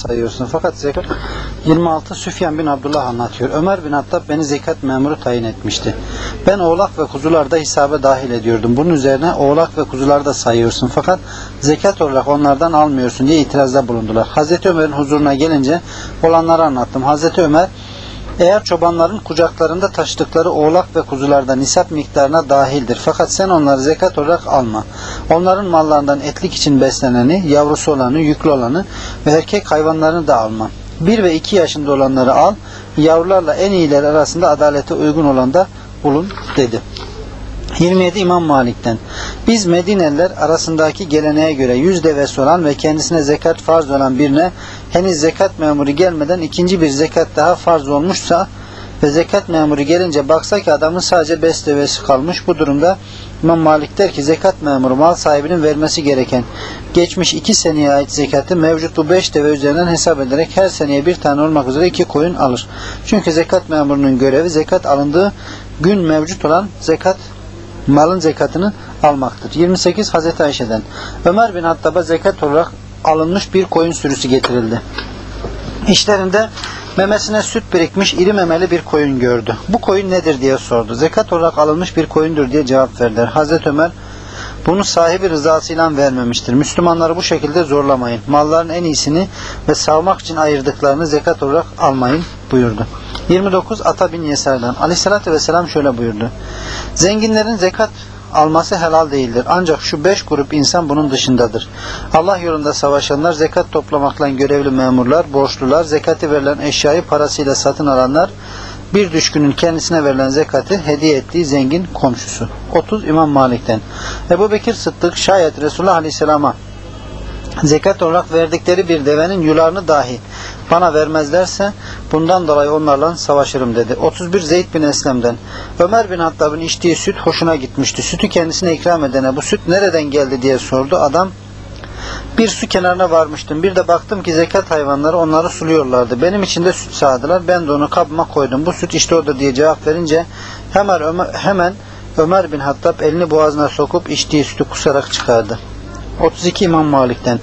sayıyorsun. Fakat zekat 26 Süfyan bin Abdullah anlatıyor. Ömer bin Hattab beni zekat memuru tayin etmişti. Ben oğlak ve kuzularda hesaba dahil ediyordum. Bunun üzerine oğlak ve kuzuları da sayıyorsun. Fakat zekat olarak onlardan almıyorsun diye itirazda bulundular. Hazreti Ömer'in huzuruna gelince olanları anlattım. Hazreti Ömer eğer çobanların kucaklarında taşıdıkları oğlak ve kuzularda nisap miktarına dahildir. Fakat sen onları zekat olarak alma. Onların mallarından etlik için besleneni, yavrusu olanı, yüklü olanı ve erkek hayvanlarını da alma. 1 ve 2 yaşında olanları al, yavrularla en iyileri arasında adalete uygun olan da bulun dedi. 27 İmam Malik'ten. Biz Medineliler arasındaki geleneğe göre yüz devesi olan ve kendisine zekat farz olan birine henüz zekat memuru gelmeden ikinci bir zekat daha farz olmuşsa ve zekat memuru gelince baksa ki adamın sadece beş devesi kalmış. Bu durumda İmam Malik der ki zekat memuru mal sahibinin vermesi gereken geçmiş iki seneye ait zekatı mevcut bu beş deve üzerinden hesap ederek her seneye bir tane olmak üzere iki koyun alır. Çünkü zekat memurunun görevi zekat alındığı gün mevcut olan zekat malın zekatını almaktır. 28 Hazreti Ayşe'den Ömer bin Hattab'a zekat olarak alınmış bir koyun sürüsü getirildi. İşlerinde memesine süt birikmiş iri memeli bir koyun gördü. Bu koyun nedir diye sordu. Zekat olarak alınmış bir koyundur diye cevap verdiler. Hazreti Ömer bunu sahibi rızasıyla vermemiştir. Müslümanları bu şekilde zorlamayın. Malların en iyisini ve savmak için ayırdıklarını zekat olarak almayın buyurdu. 29 Ata bin Yesar'dan Aleyhisselatü Vesselam şöyle buyurdu. Zenginlerin zekat alması helal değildir. Ancak şu beş grup insan bunun dışındadır. Allah yolunda savaşanlar, zekat toplamakla görevli memurlar, borçlular, zekati verilen eşyayı parasıyla satın alanlar, bir düşkünün kendisine verilen zekatı hediye ettiği zengin komşusu. 30 İmam Malik'ten. Ebu Bekir Sıddık şayet Resulullah Aleyhisselam'a zekat olarak verdikleri bir devenin yularını dahi bana vermezlerse bundan dolayı onlarla savaşırım dedi. 31 Zeyd bin Eslem'den Ömer bin Hattab'ın içtiği süt hoşuna gitmişti. Sütü kendisine ikram edene bu süt nereden geldi diye sordu. Adam bir su kenarına varmıştım. Bir de baktım ki zekat hayvanları onları suluyorlardı. Benim için de süt sağdılar. Ben de onu kabıma koydum. Bu süt işte odur diye cevap verince hemen Ömer, hemen Ömer bin Hattab elini boğazına sokup içtiği sütü kusarak çıkardı. 32 İmam Malik'ten.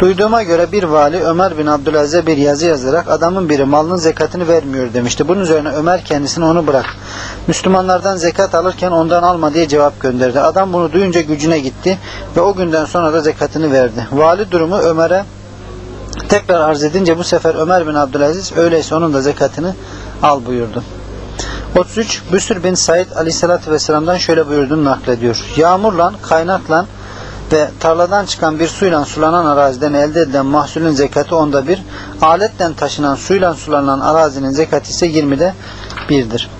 Duyduğuma göre bir vali Ömer bin Abdülaziz'e bir yazı yazarak adamın biri malının zekatını vermiyor demişti. Bunun üzerine Ömer kendisine onu bırak. Müslümanlardan zekat alırken ondan alma diye cevap gönderdi. Adam bunu duyunca gücüne gitti ve o günden sonra da zekatını verdi. Vali durumu Ömer'e tekrar arz edince bu sefer Ömer bin Abdülaziz öyleyse onun da zekatını al buyurdu. 33 Büsür bin Said aleyhissalatü vesselam'dan şöyle buyurduğunu naklediyor. Yağmurla, kaynakla ve tarladan çıkan bir suyla sulanan araziden elde edilen mahsulün zekatı onda bir, aletten taşınan suyla sulanan arazinin zekatı ise 20'de birdir.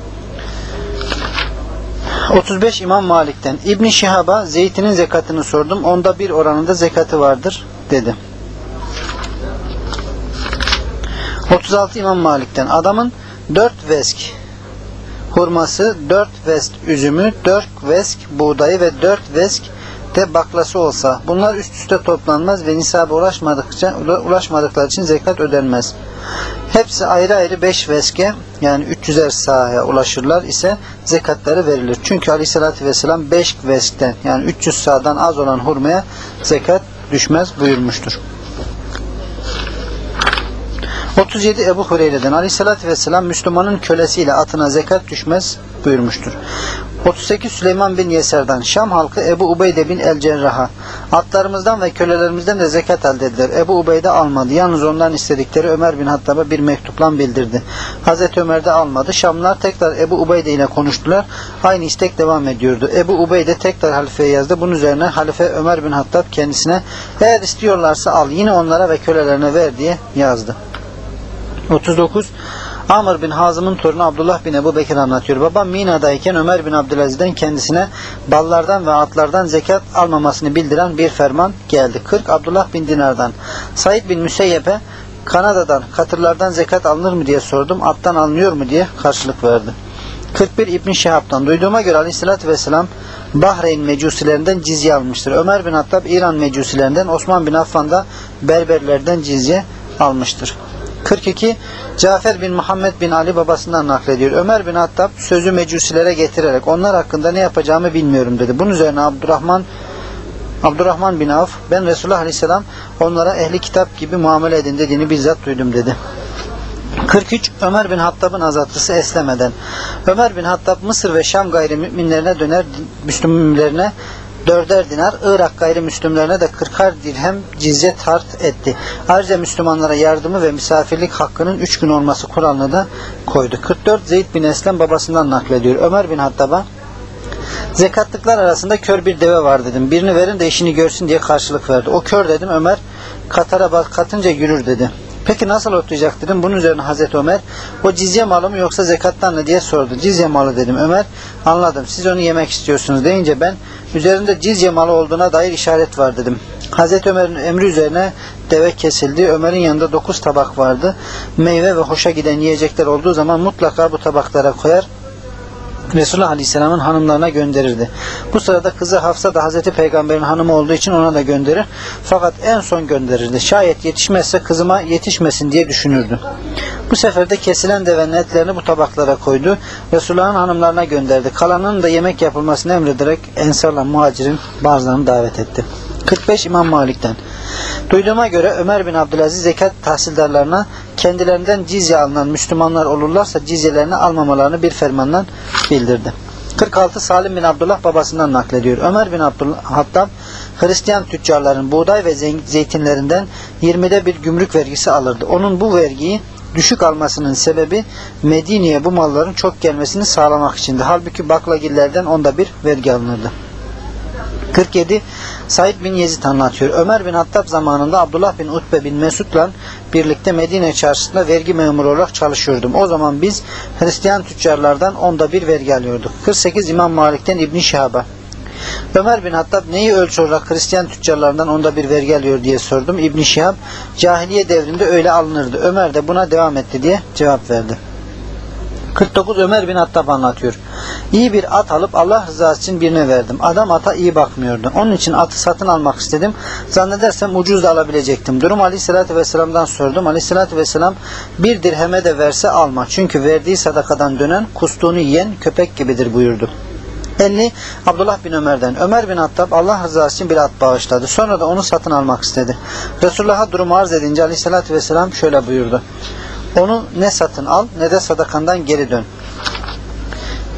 35 İmam Malik'ten İbn Şihab'a zeytinin zekatını sordum. Onda bir oranında zekatı vardır dedi. 36 İmam Malik'ten adamın 4 vesk hurması, 4 vesk üzümü, 4 vesk buğdayı ve 4 vesk de baklası olsa bunlar üst üste toplanmaz ve nisaba ulaşmadıkça ulaşmadıkları için zekat ödenmez. Hepsi ayrı ayrı 5 veske yani 300'er sahaya ulaşırlar ise zekatları verilir. Çünkü aleyhissalatü vesselam 5 veskten yani 300 sahadan az olan hurmaya zekat düşmez buyurmuştur. 37 Ebu Hureyre'den aleyhissalatü vesselam Müslümanın kölesiyle atına zekat düşmez buyurmuştur. 38 Süleyman bin Yeser'den Şam halkı Ebu Ubeyde bin El Cerrah'a atlarımızdan ve kölelerimizden de zekat elde edilir. Ebu Ubeyde almadı. Yalnız ondan istedikleri Ömer bin Hattab'a bir mektupla bildirdi. Hazreti Ömer de almadı. Şamlar tekrar Ebu Ubeyde ile konuştular. Aynı istek devam ediyordu. Ebu Ubeyde tekrar halifeye yazdı. Bunun üzerine halife Ömer bin Hattab kendisine eğer istiyorlarsa al yine onlara ve kölelerine ver diye yazdı. 39 Amr bin Hazım'ın torunu Abdullah bin Ebu Bekir anlatıyor. Babam Mina'dayken Ömer bin Abdülaziz'den kendisine ballardan ve atlardan zekat almamasını bildiren bir ferman geldi. 40 Abdullah bin Dinar'dan Said bin Müseyyep'e Kanada'dan katırlardan zekat alınır mı diye sordum. Attan alınıyor mu diye karşılık verdi. 41 İbn Şihab'dan duyduğuma göre Aleyhisselatü Vesselam Bahreyn mecusilerinden cizye almıştır. Ömer bin Hattab İran mecusilerinden, Osman bin Affan da Berberlerden cizye almıştır. 42 Cafer bin Muhammed bin Ali babasından naklediyor. Ömer bin Hattab sözü mecusilere getirerek onlar hakkında ne yapacağımı bilmiyorum dedi. Bunun üzerine Abdurrahman Abdurrahman bin Avf ben Resulullah Aleyhisselam onlara ehli kitap gibi muamele edin dediğini bizzat duydum dedi. 43 Ömer bin Hattab'ın azatlısı eslemeden. Ömer bin Hattab Mısır ve Şam gayrimüminlerine döner Müslümanlarına dörder dinar, Irak gayrimüslimlerine de kırkar dirhem cizye tart etti. Ayrıca Müslümanlara yardımı ve misafirlik hakkının üç gün olması kuralını da koydu. 44 Zeyd bin Eslem babasından naklediyor. Ömer bin Hattab'a Zekatlıklar arasında kör bir deve var dedim. Birini verin de işini görsün diye karşılık verdi. O kör dedim Ömer katara bak katınca yürür dedi. Peki nasıl otlayacak dedim. Bunun üzerine Hazreti Ömer o cizye malı mı yoksa zekattan mı diye sordu. Cizye malı dedim. Ömer anladım siz onu yemek istiyorsunuz deyince ben üzerinde cizye malı olduğuna dair işaret var dedim. Hazreti Ömer'in emri üzerine deve kesildi. Ömer'in yanında dokuz tabak vardı. Meyve ve hoşa giden yiyecekler olduğu zaman mutlaka bu tabaklara koyar. Resulullah Aleyhisselam'ın hanımlarına gönderirdi. Bu sırada kızı Hafsa da Hazreti Peygamber'in hanımı olduğu için ona da gönderir. Fakat en son gönderirdi. Şayet yetişmezse kızıma yetişmesin diye düşünürdü. Bu sefer de kesilen devenin etlerini bu tabaklara koydu. Resulullah'ın hanımlarına gönderdi. Kalanının da yemek yapılmasını emrederek Ensar'la muhacirin bazılarını davet etti. 45 İmam Malik'ten. Duyduğuma göre Ömer bin Abdülaziz zekat tahsildarlarına kendilerinden cizye alınan Müslümanlar olurlarsa cizyelerini almamalarını bir fermandan bildirdi. 46 Salim bin Abdullah babasından naklediyor. Ömer bin Abdullah Hattab Hristiyan tüccarların buğday ve zeytinlerinden 20'de bir gümrük vergisi alırdı. Onun bu vergiyi düşük almasının sebebi Medine'ye bu malların çok gelmesini sağlamak içindi. Halbuki baklagillerden onda bir vergi alınırdı. 47 Said bin Yezid anlatıyor. Ömer bin Hattab zamanında Abdullah bin Utbe bin Mesud'la birlikte Medine çarşısında vergi memuru olarak çalışıyordum. O zaman biz Hristiyan tüccarlardan onda bir vergi alıyorduk. 48 İmam Malik'ten İbn Şihab'a. Ömer bin Hattab neyi ölçü olarak Hristiyan tüccarlarından onda bir vergi alıyor diye sordum. İbn Şihab cahiliye devrinde öyle alınırdı. Ömer de buna devam etti diye cevap verdi. 49 Ömer bin Hattab anlatıyor. İyi bir at alıp Allah rızası için birine verdim. Adam ata iyi bakmıyordu. Onun için atı satın almak istedim. Zannedersem ucuz da alabilecektim. Durum Aleyhisselatü Vesselam'dan sordum. Aleyhisselatü Vesselam bir dirheme de verse alma. Çünkü verdiği sadakadan dönen kustuğunu yiyen köpek gibidir buyurdu. 50 Abdullah bin Ömer'den. Ömer bin Hattab Allah rızası için bir at bağışladı. Sonra da onu satın almak istedi. Resulullah'a durumu arz edince Aleyhisselatü Vesselam şöyle buyurdu. Onu ne satın al ne de sadakandan geri dön.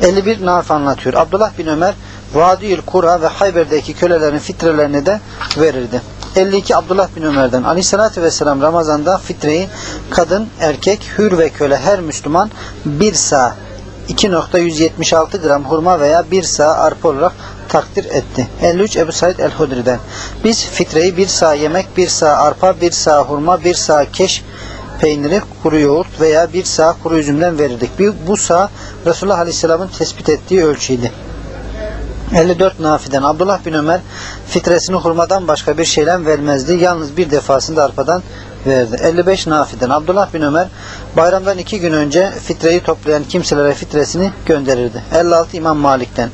51 Naf anlatıyor. Abdullah bin Ömer Vadiül Kura ve Hayber'deki kölelerin fitrelerini de verirdi. 52 Abdullah bin Ömer'den Aleyhisselatü Vesselam Ramazan'da fitreyi kadın, erkek, hür ve köle her Müslüman bir sağ 2.176 gram hurma veya bir sağ arpa olarak takdir etti. 53 Ebu Said el-Hudri'den Biz fitreyi bir sağ yemek, bir sağ arpa, bir sağ hurma, bir sağ keş peyniri, kuru yoğurt veya bir sağ kuru üzümden verirdik. Bu sağ Resulullah Aleyhisselam'ın tespit ettiği ölçüydü. 54 Nafi'den Abdullah bin Ömer fitresini hurmadan başka bir şeyden vermezdi. Yalnız bir defasında arpadan verdi. 55 Nafi'den Abdullah bin Ömer bayramdan iki gün önce fitreyi toplayan kimselere fitresini gönderirdi. 56 İmam Malik'ten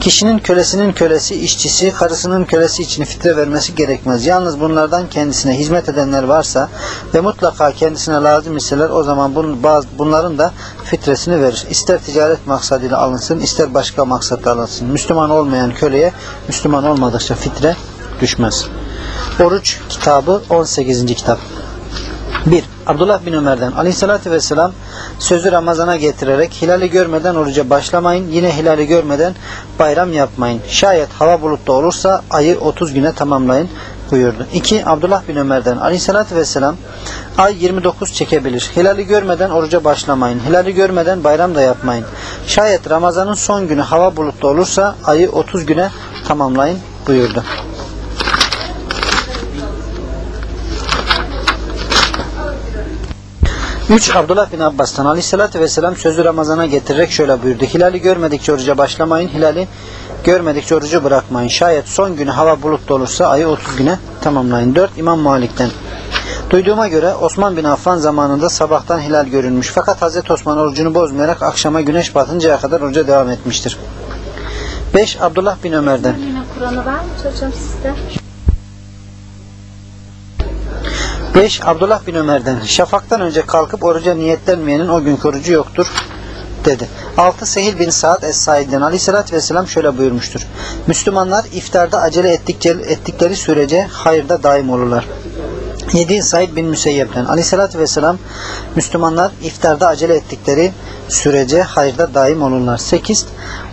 Kişinin kölesinin kölesi, işçisi, karısının kölesi için fitre vermesi gerekmez. Yalnız bunlardan kendisine hizmet edenler varsa ve mutlaka kendisine lazım iseler o zaman bunun, bazı, bunların da fitresini verir. İster ticaret maksadıyla alınsın, ister başka maksatla alınsın. Müslüman olmayan köleye Müslüman olmadıkça fitre düşmez. Oruç kitabı 18. kitap. 1. Abdullah bin Ömer'den aleyhissalatü vesselam sözü Ramazan'a getirerek hilali görmeden oruca başlamayın. Yine hilali görmeden bayram yapmayın. Şayet hava bulutlu olursa ayı 30 güne tamamlayın buyurdu. 2. Abdullah bin Ömer'den aleyhissalatü vesselam ay 29 çekebilir. Hilali görmeden oruca başlamayın. Hilali görmeden bayram da yapmayın. Şayet Ramazan'ın son günü hava bulutlu olursa ayı 30 güne tamamlayın buyurdu. 3. Abdullah bin Abbas'tan aleyhissalatü vesselam sözü Ramazan'a getirerek şöyle buyurdu. Hilali görmedikçe oruca başlamayın. Hilali görmedikçe orucu bırakmayın. Şayet son günü hava bulutlu olursa ayı 30 güne tamamlayın. 4. İmam Malik'ten. Duyduğuma göre Osman bin Affan zamanında sabahtan hilal görünmüş. Fakat Hazreti Osman orucunu bozmayarak akşama güneş batıncaya kadar oruca devam etmiştir. 5. Abdullah bin Ömer'den. Kur'an'ı var mı çocuğum sizde? 5. Abdullah bin Ömer'den şafaktan önce kalkıp oruca niyetlenmeyenin o günkü orucu yoktur dedi. 6 Sehil bin Sa'd Es-Said'den Aleyhisselatü Vesselam şöyle buyurmuştur. Müslümanlar iftarda acele ettikleri, ettikleri sürece hayırda daim olurlar. 7 Said bin Müseyyep'ten Aleyhisselatü Vesselam Müslümanlar iftarda acele ettikleri sürece hayırda daim olurlar. 8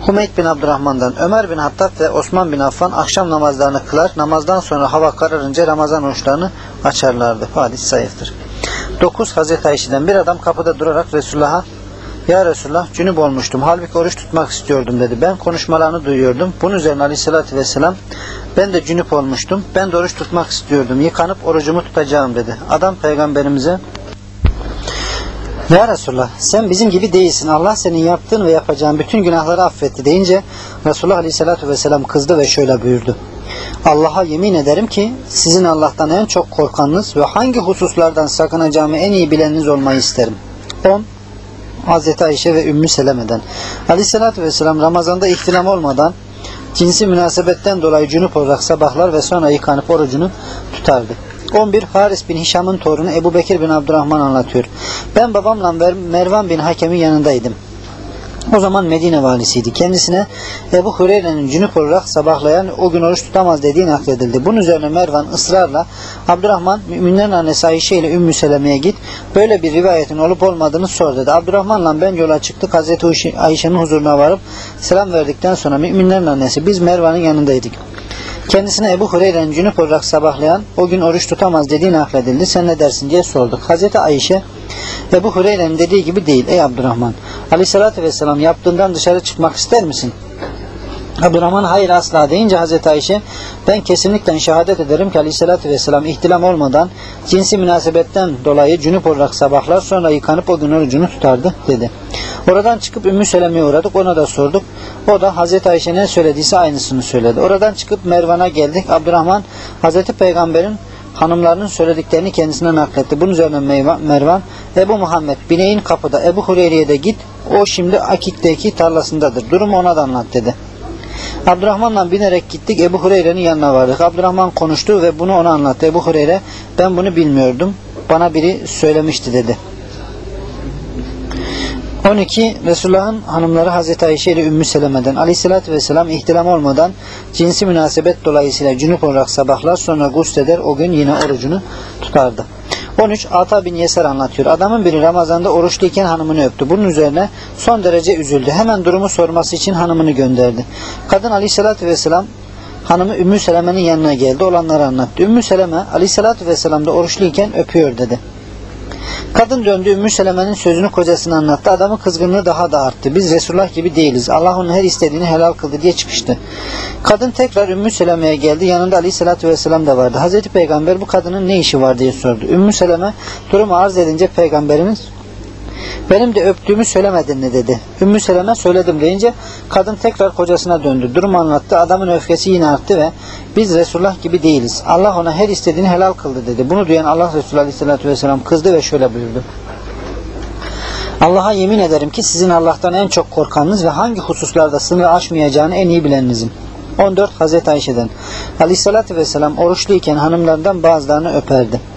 Humeyd bin Abdurrahman'dan Ömer bin Hattab ve Osman bin Affan akşam namazlarını kılar. Namazdan sonra hava kararınca Ramazan oruçlarını açarlardı. Hadis zayıftır. 9 Hazreti Ayşe'den bir adam kapıda durarak Resulullah'a ya Resulullah cünüp olmuştum. Halbuki oruç tutmak istiyordum dedi. Ben konuşmalarını duyuyordum. Bunun üzerine aleyhissalatü vesselam ben de cünüp olmuştum. Ben de oruç tutmak istiyordum. Yıkanıp orucumu tutacağım dedi. Adam peygamberimize ya Resulullah sen bizim gibi değilsin. Allah senin yaptığın ve yapacağın bütün günahları affetti deyince Resulullah Aleyhisselatü Vesselam kızdı ve şöyle buyurdu. Allah'a yemin ederim ki sizin Allah'tan en çok korkanınız ve hangi hususlardan sakınacağımı en iyi bileniniz olmayı isterim. 10. Hazreti Ayşe ve Ümmü Seleme'den. Aleyhisselatü Vesselam Ramazan'da ihtilam olmadan cinsi münasebetten dolayı cünüp olarak sabahlar ve sonra yıkanıp orucunu tutardı. 11. Haris bin Hişam'ın torunu Ebu Bekir bin Abdurrahman anlatıyor. Ben babamla Mervan bin Hakem'in yanındaydım. O zaman Medine valisiydi. Kendisine Ebu Hureyre'nin cünüp olarak sabahlayan o gün oruç tutamaz dediği nakledildi. Bunun üzerine Mervan ısrarla Abdurrahman müminlerin annesi Ayşe ile Ümmü Seleme'ye git böyle bir rivayetin olup olmadığını sor dedi. Abdurrahman'la ben yola çıktık. Hazreti Ayşe'nin huzuruna varıp selam verdikten sonra müminlerin annesi biz Mervan'ın yanındaydık. Kendisine Ebu Hureyre'nin cünüp olarak sabahlayan o gün oruç tutamaz dediği nakledildi. Sen ne dersin diye sorduk. Hazreti Ayşe Ebu Hureyre'nin dediği gibi değil ey Abdurrahman. Aleyhissalatü vesselam yaptığından dışarı çıkmak ister misin? Abdurrahman hayır asla deyince Hazreti Ayşe ben kesinlikle şehadet ederim ki Aleyhisselatü Vesselam ihtilam olmadan cinsi münasebetten dolayı cünüp olarak sabahlar sonra yıkanıp o gün orucunu tutardı dedi. Oradan çıkıp Ümmü Seleme'ye uğradık ona da sorduk. O da Hazreti Ayşe ne söylediyse aynısını söyledi. Oradan çıkıp Mervan'a geldik. Abdurrahman Hazreti Peygamber'in hanımlarının söylediklerini kendisine nakletti. Bunun üzerine Mervan Ebu Muhammed bineğin kapıda Ebu Hureyre'ye de git o şimdi Akik'teki tarlasındadır. Durumu ona da anlat dedi. Abdurrahman'la binerek gittik Ebu Hureyre'nin yanına vardık. Abdurrahman konuştu ve bunu ona anlattı. Ebu Hureyre ben bunu bilmiyordum. Bana biri söylemişti dedi. 12. Resulullah'ın hanımları Hazreti Ayşe ile Ümmü Seleme'den Aleyhisselatü Vesselam ihtilam olmadan cinsi münasebet dolayısıyla cünüp olarak sabahlar sonra gusleder o gün yine orucunu tutardı. 13. Ata bin Yeser anlatıyor. Adamın biri Ramazan'da oruçluyken hanımını öptü. Bunun üzerine son derece üzüldü. Hemen durumu sorması için hanımını gönderdi. Kadın aleyhissalatü vesselam hanımı Ümmü Seleme'nin yanına geldi. Olanları anlattı. Ümmü Seleme aleyhissalatü vesselam da oruçluyken öpüyor dedi. Kadın döndü Ümmü Seleme'nin sözünü kocasına anlattı. Adamın kızgınlığı daha da arttı. Biz Resulullah gibi değiliz. Allah onun her istediğini helal kıldı diye çıkıştı. Kadın tekrar Ümmü Seleme'ye geldi. Yanında Aleyhisselatü Vesselam da vardı. Hazreti Peygamber bu kadının ne işi var diye sordu. Ümmü Seleme durumu arz edince Peygamberimiz benim de öptüğümü söylemedin mi dedi. Ümmü Seleme söyledim deyince kadın tekrar kocasına döndü. Durumu anlattı. Adamın öfkesi yine arttı ve biz Resulullah gibi değiliz. Allah ona her istediğini helal kıldı dedi. Bunu duyan Allah Resulü Aleyhisselatü Vesselam kızdı ve şöyle buyurdu. Allah'a yemin ederim ki sizin Allah'tan en çok korkanınız ve hangi hususlarda sınır aşmayacağını en iyi bileninizim. 14 Hazreti Ayşe'den Aleyhisselatü Vesselam oruçluyken hanımlardan bazılarını öperdi.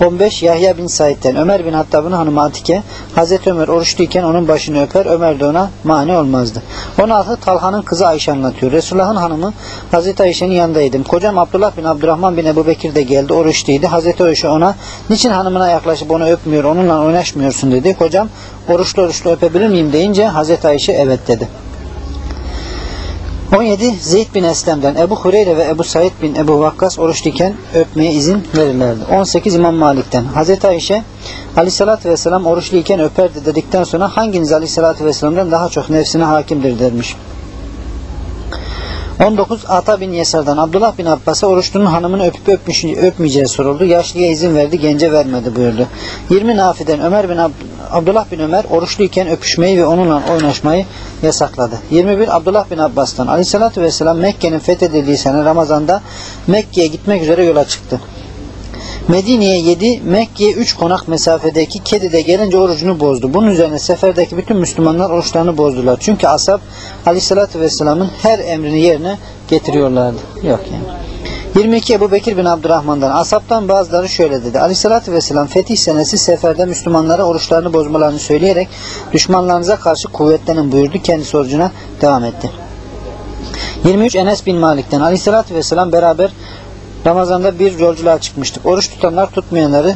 15 Yahya bin Said'den Ömer bin Hattab'ın hanımı Atike Hazreti Ömer oruçluyken onun başını öper Ömer de ona mani olmazdı. 16 Talha'nın kızı Ayşe anlatıyor. Resulullah'ın hanımı Hazreti Ayşe'nin yanındaydım. Kocam Abdullah bin Abdurrahman bin Ebu Bekir de geldi oruçluydu. Hazreti Ayşe ona niçin hanımına yaklaşıp onu öpmüyor onunla oynaşmıyorsun dedi. Kocam oruçlu oruçlu öpebilir miyim deyince Hazreti Ayşe evet dedi. 17 Zeyd bin Eslem'den Ebu Hureyre ve Ebu Said bin Ebu Vakkas oruçluyken öpmeye izin verirlerdi. 18 İmam Malik'ten Hazreti Ayşe Aleyhisselatü Vesselam oruçluyken öperdi dedikten sonra hanginiz Aleyhisselatü Vesselam'dan daha çok nefsine hakimdir dermiş. 19 Ata bin Yesar'dan Abdullah bin Abbas'a oruçlunun hanımını öpüp öpmüş, öpmeyeceği soruldu. Yaşlıya izin verdi, gence vermedi buyurdu. 20 Nafi'den Ömer bin Ab Abdullah bin Ömer oruçluyken öpüşmeyi ve onunla oynaşmayı yasakladı. 21 Abdullah bin Abbas'tan Aleyhisselatü Vesselam Mekke'nin fethedildiği sene Ramazan'da Mekke'ye gitmek üzere yola çıktı. Medine'ye 7, Mekke'ye 3 konak mesafedeki Kedi'de gelince orucunu bozdu. Bunun üzerine seferdeki bütün Müslümanlar oruçlarını bozdular. Çünkü ashab Aleyhisselatü Vesselam'ın her emrini yerine getiriyorlardı. Yok yani. 22 Ebu Bekir bin Abdurrahman'dan asaptan bazıları şöyle dedi. Aleyhissalatü vesselam fetih senesi seferde Müslümanlara oruçlarını bozmalarını söyleyerek düşmanlarınıza karşı kuvvetlenin buyurdu. Kendisi orucuna devam etti. 23 Enes bin Malik'ten Aleyhissalatü vesselam beraber Ramazan'da bir yolculuğa çıkmıştık. Oruç tutanlar tutmayanları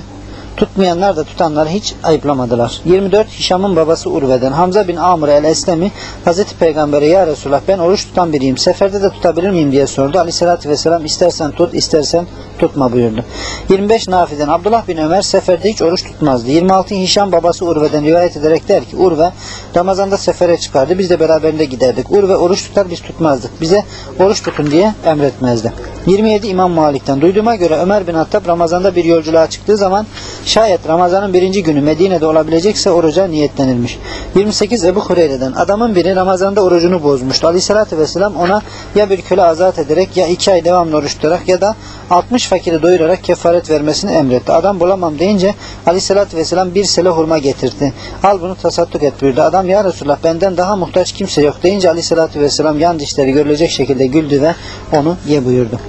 Tutmayanlar da tutanları hiç ayıplamadılar. 24 Hişam'ın babası Urve'den Hamza bin Amr el-Eslemi Hazreti Peygamber'e ya Resulullah ben oruç tutan biriyim. Seferde de tutabilir miyim diye sordu. Aleyhissalatü vesselam istersen tut istersen tutma buyurdu. 25 Nafi'den Abdullah bin Ömer seferde hiç oruç tutmazdı. 26 Hişam babası Urve'den rivayet ederek der ki Urve Ramazan'da sefere çıkardı. Biz de beraberinde giderdik. Urve oruç tutar biz tutmazdık. Bize oruç tutun diye emretmezdi. 27 İmam Malik'ten duyduğuma göre Ömer bin Hattab Ramazan'da bir yolculuğa çıktığı zaman şayet Ramazan'ın birinci günü Medine'de olabilecekse oruca niyetlenilmiş. 28 Ebu Hureyre'den adamın biri Ramazan'da orucunu bozmuştu. Aleyhissalatü vesselam ona ya bir köle azat ederek ya iki ay devamlı oruç tutarak ya da 60 fakiri doyurarak kefaret vermesini emretti. Adam bulamam deyince Aleyhissalatü vesselam bir sele hurma getirdi. Al bunu tasadduk et buyurdu. Adam ya Resulullah benden daha muhtaç kimse yok deyince Aleyhissalatü vesselam yan dişleri görülecek şekilde güldü ve onu ye buyurdu.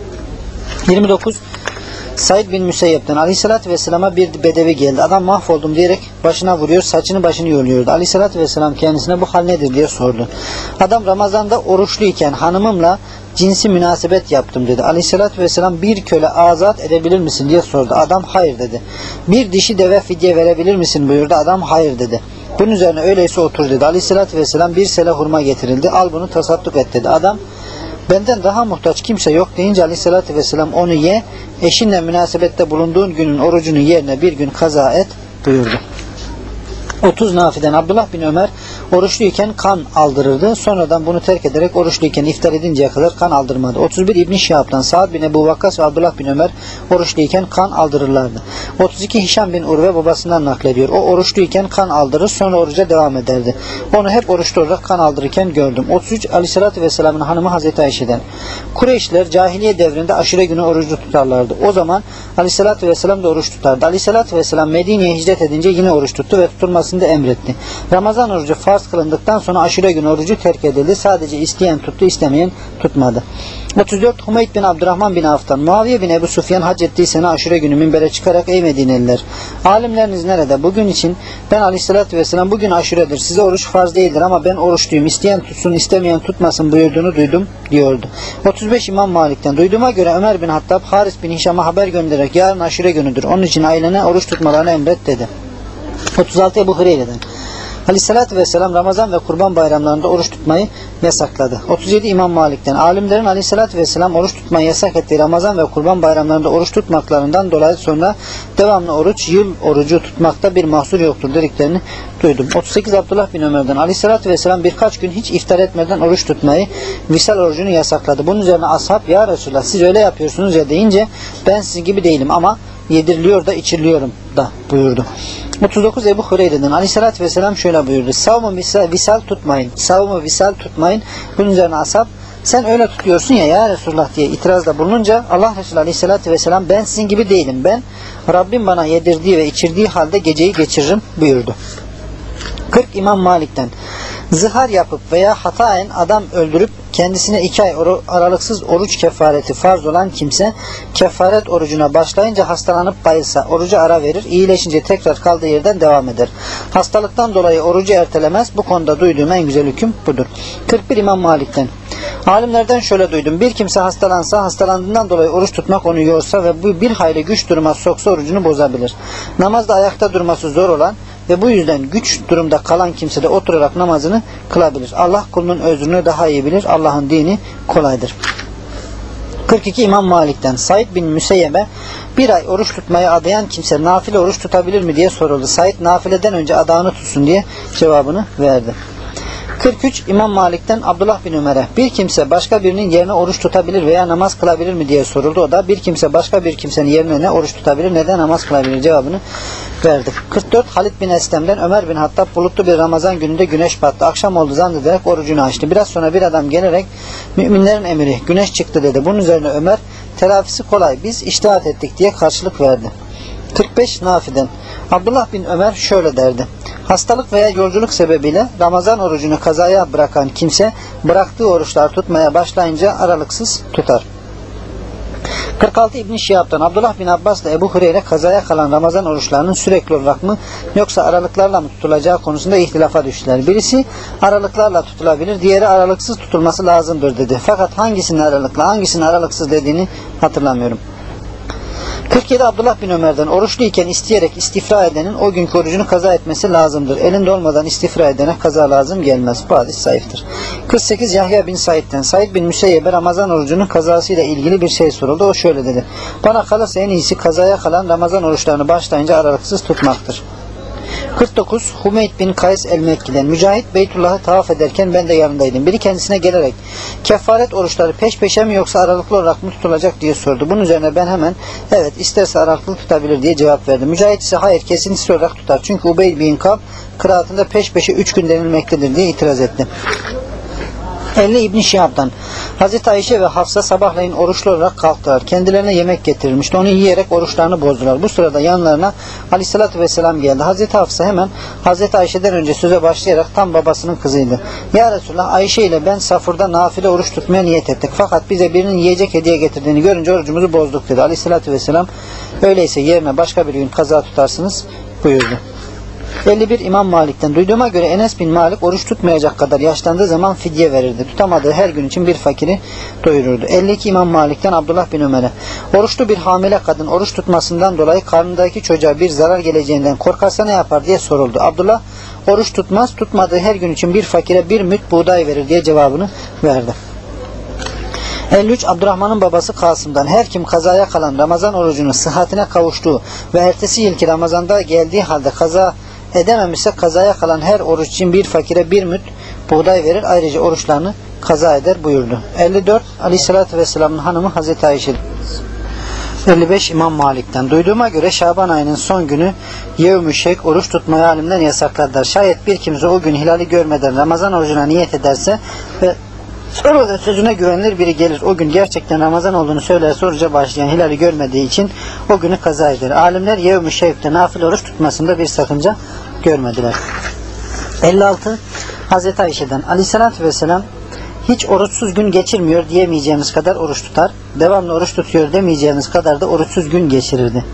29 Said bin Müseyyep'ten Aleyhisselatü Vesselam'a bir bedevi geldi. Adam mahvoldum diyerek başına vuruyor, saçını başını yoluyordu. Aleyhisselatü Vesselam kendisine bu hal nedir diye sordu. Adam Ramazan'da oruçluyken hanımımla cinsi münasebet yaptım dedi. Aleyhisselatü Vesselam bir köle azat edebilir misin diye sordu. Adam hayır dedi. Bir dişi deve fidye verebilir misin buyurdu. Adam hayır dedi. Bunun üzerine öyleyse otur dedi. Aleyhisselatü Vesselam bir sele hurma getirildi. Al bunu tasadduk et dedi. Adam benden daha muhtaç kimse yok deyince aleyhissalatü vesselam onu ye, eşinle münasebette bulunduğun günün orucunu yerine bir gün kaza et buyurdu. 30 Nafi'den Abdullah bin Ömer oruçluyken kan aldırırdı. Sonradan bunu terk ederek oruçluyken iftar edinceye kadar kan aldırmadı. 31 İbn Şihab'dan Sa'd bin Ebu Vakkas ve Abdullah bin Ömer oruçluyken kan aldırırlardı. 32 Hişam bin Urve babasından naklediyor. O oruçluyken kan aldırır sonra oruca devam ederdi. Onu hep oruçlu olarak kan aldırırken gördüm. 33 Aleyhisselatü Vesselam'ın hanımı Hazreti Ayşe'den. Kureyşler cahiliye devrinde aşure günü orucu tutarlardı. O zaman Aleyhisselatü Vesselam da oruç tutardı. Aleyhisselatü Vesselam Medine'ye hicret edince yine oruç tuttu ve tutulmasını da emretti. Ramazan orucu farz kılındıktan sonra aşure günü orucu terk edildi. Sadece isteyen tuttu, istemeyen tutmadı. 34 Hümeyd bin Abdurrahman bin Avf'tan Muaviye bin Ebu Sufyan hac ettiği sene aşure günü minbere çıkarak ey Medineliler alimleriniz nerede? Bugün için ben aleyhissalatü vesselam bugün aşuredir. Size oruç farz değildir ama ben oruçluyum. İsteyen tutsun istemeyen tutmasın buyurduğunu duydum diyordu. 35 İmam Malik'ten duyduğuma göre Ömer bin Hattab Haris bin Hişam'a haber göndererek yarın aşure günüdür. Onun için ailene oruç tutmalarını emret dedi. 36 Ebu Hureyre'den Aleyhissalatü Vesselam Ramazan ve Kurban bayramlarında oruç tutmayı yasakladı. 37 İmam Malik'ten alimlerin Aleyhissalatü Vesselam oruç tutmayı yasak ettiği Ramazan ve Kurban bayramlarında oruç tutmaklarından dolayı sonra devamlı oruç, yıl orucu tutmakta bir mahsur yoktur dediklerini duydum. 38 Abdullah bin Ömer'den Aleyhissalatü Vesselam birkaç gün hiç iftar etmeden oruç tutmayı, visal orucunu yasakladı. Bunun üzerine ashab ya Resulullah siz öyle yapıyorsunuz ya deyince ben sizin gibi değilim ama yediriliyor da içiriliyorum da buyurdu. 39 Ebu Hureyre'den Aleyhisselatü Vesselam şöyle buyurdu. Savmu visal, tutmayın. Savmu visal tutmayın. Bunun üzerine ashab sen öyle tutuyorsun ya ya Resulullah diye itirazda bulununca Allah Resulü Aleyhisselatü Vesselam ben sizin gibi değilim. Ben Rabbim bana yedirdiği ve içirdiği halde geceyi geçiririm buyurdu. 40 İmam Malik'ten zihar yapıp veya hataen adam öldürüp kendisine iki ay oru, aralıksız oruç kefareti farz olan kimse kefaret orucuna başlayınca hastalanıp bayılsa orucu ara verir. iyileşince tekrar kaldığı yerden devam eder. Hastalıktan dolayı orucu ertelemez. Bu konuda duyduğum en güzel hüküm budur. 41 İmam Malik'ten Alimlerden şöyle duydum. Bir kimse hastalansa, hastalandığından dolayı oruç tutmak onu yorsa ve bu bir hayli güç duruma soksa orucunu bozabilir. Namazda ayakta durması zor olan ve bu yüzden güç durumda kalan kimse de oturarak namazını kılabilir. Allah kulunun özrünü daha iyi bilir. Allah'ın dini kolaydır. 42 İmam Malik'ten Said bin Müseyyebe bir ay oruç tutmaya adayan kimse nafile oruç tutabilir mi diye soruldu. Said nafileden önce adağını tutsun diye cevabını verdi. 43 İmam Malik'ten Abdullah bin Ömer'e bir kimse başka birinin yerine oruç tutabilir veya namaz kılabilir mi diye soruldu. O da bir kimse başka bir kimsenin yerine ne oruç tutabilir ne de namaz kılabilir cevabını verdi. 44 Halid bin Eslem'den Ömer bin Hattab bulutlu bir Ramazan gününde güneş battı. Akşam oldu zannederek orucunu açtı. Biraz sonra bir adam gelerek müminlerin emri güneş çıktı dedi. Bunun üzerine Ömer telafisi kolay biz iştihat ettik diye karşılık verdi. 45 Nafi'den Abdullah bin Ömer şöyle derdi. Hastalık veya yolculuk sebebiyle Ramazan orucunu kazaya bırakan kimse bıraktığı oruçlar tutmaya başlayınca aralıksız tutar. 46 İbn Şihab'dan Abdullah bin Abbas ile Ebu Hureyre kazaya kalan Ramazan oruçlarının sürekli olarak mı yoksa aralıklarla mı tutulacağı konusunda ihtilafa düştüler. Birisi aralıklarla tutulabilir, diğeri aralıksız tutulması lazımdır dedi. Fakat hangisinin aralıklı, hangisinin aralıksız dediğini hatırlamıyorum. 47 Abdullah bin Ömer'den oruçlu iken isteyerek istifra edenin o günkü orucunu kaza etmesi lazımdır. Elinde olmadan istifra edene kaza lazım gelmez. Bu hadis zayıftır. 48 Yahya bin Said'den Said bin Müseyyeb'e Ramazan orucunun kazasıyla ilgili bir şey soruldu. O şöyle dedi. Bana kalırsa en iyisi kazaya kalan Ramazan oruçlarını başlayınca aralıksız tutmaktır. 49 Humeyd bin Kays el-Mekki'den Mücahit Beytullah'ı tavaf ederken ben de yanındaydım. Biri kendisine gelerek kefaret oruçları peş peşe mi yoksa aralıklı olarak mı tutulacak diye sordu. Bunun üzerine ben hemen evet isterse aralıklı tutabilir diye cevap verdim. Mücahit ise hayır kesinlikle olarak tutar. Çünkü Ubey bin Kab kıraatında peş peşe 3 gün denilmektedir diye itiraz etti. 50 İbn Şihab'dan Hazreti Ayşe ve Hafsa sabahleyin oruçlu olarak kalktılar. Kendilerine yemek getirilmişti. Onu yiyerek oruçlarını bozdular. Bu sırada yanlarına Aleyhisselatü Vesselam geldi. Hazreti Hafsa hemen Hazreti Ayşe'den önce söze başlayarak tam babasının kızıydı. Ya Resulallah Ayşe ile ben safurda nafile oruç tutmaya niyet ettik. Fakat bize birinin yiyecek hediye getirdiğini görünce orucumuzu bozduk dedi. Aleyhisselatü Vesselam öyleyse yerine başka bir gün kaza tutarsınız buyurdu. 51 İmam Malik'ten duyduğuma göre Enes bin Malik oruç tutmayacak kadar yaşlandığı zaman fidye verirdi. Tutamadığı her gün için bir fakiri doyururdu. 52 İmam Malik'ten Abdullah bin Ömer'e oruçlu bir hamile kadın oruç tutmasından dolayı karnındaki çocuğa bir zarar geleceğinden korkarsa ne yapar diye soruldu. Abdullah oruç tutmaz tutmadığı her gün için bir fakire bir müt buğday verir diye cevabını verdi. 53 Abdurrahman'ın babası Kasım'dan her kim kazaya kalan Ramazan orucunun sıhhatine kavuştuğu ve ertesi yılki Ramazan'da geldiği halde kaza edememişse kazaya kalan her oruç için bir fakire bir müt buğday verir. Ayrıca oruçlarını kaza eder buyurdu. 54 Aleyhisselatü Vesselam'ın hanımı Hazreti Ayşe 55 İmam Malik'ten. Duyduğuma göre Şaban ayının son günü yevmü şek oruç tutmayı alimler yasakladılar. Şayet bir kimse o gün hilali görmeden Ramazan orucuna niyet ederse ve Sonra da sözüne güvenilir biri gelir. O gün gerçekten Ramazan olduğunu söylerse oruca başlayan hilali görmediği için o günü kaza eder. Alimler yevmü şevkte nafile oruç tutmasında bir sakınca görmediler. 56 Hazreti Ayşe'den Aleyhisselatü Vesselam hiç oruçsuz gün geçirmiyor diyemeyeceğimiz kadar oruç tutar. Devamlı oruç tutuyor demeyeceğimiz kadar da oruçsuz gün geçirirdi.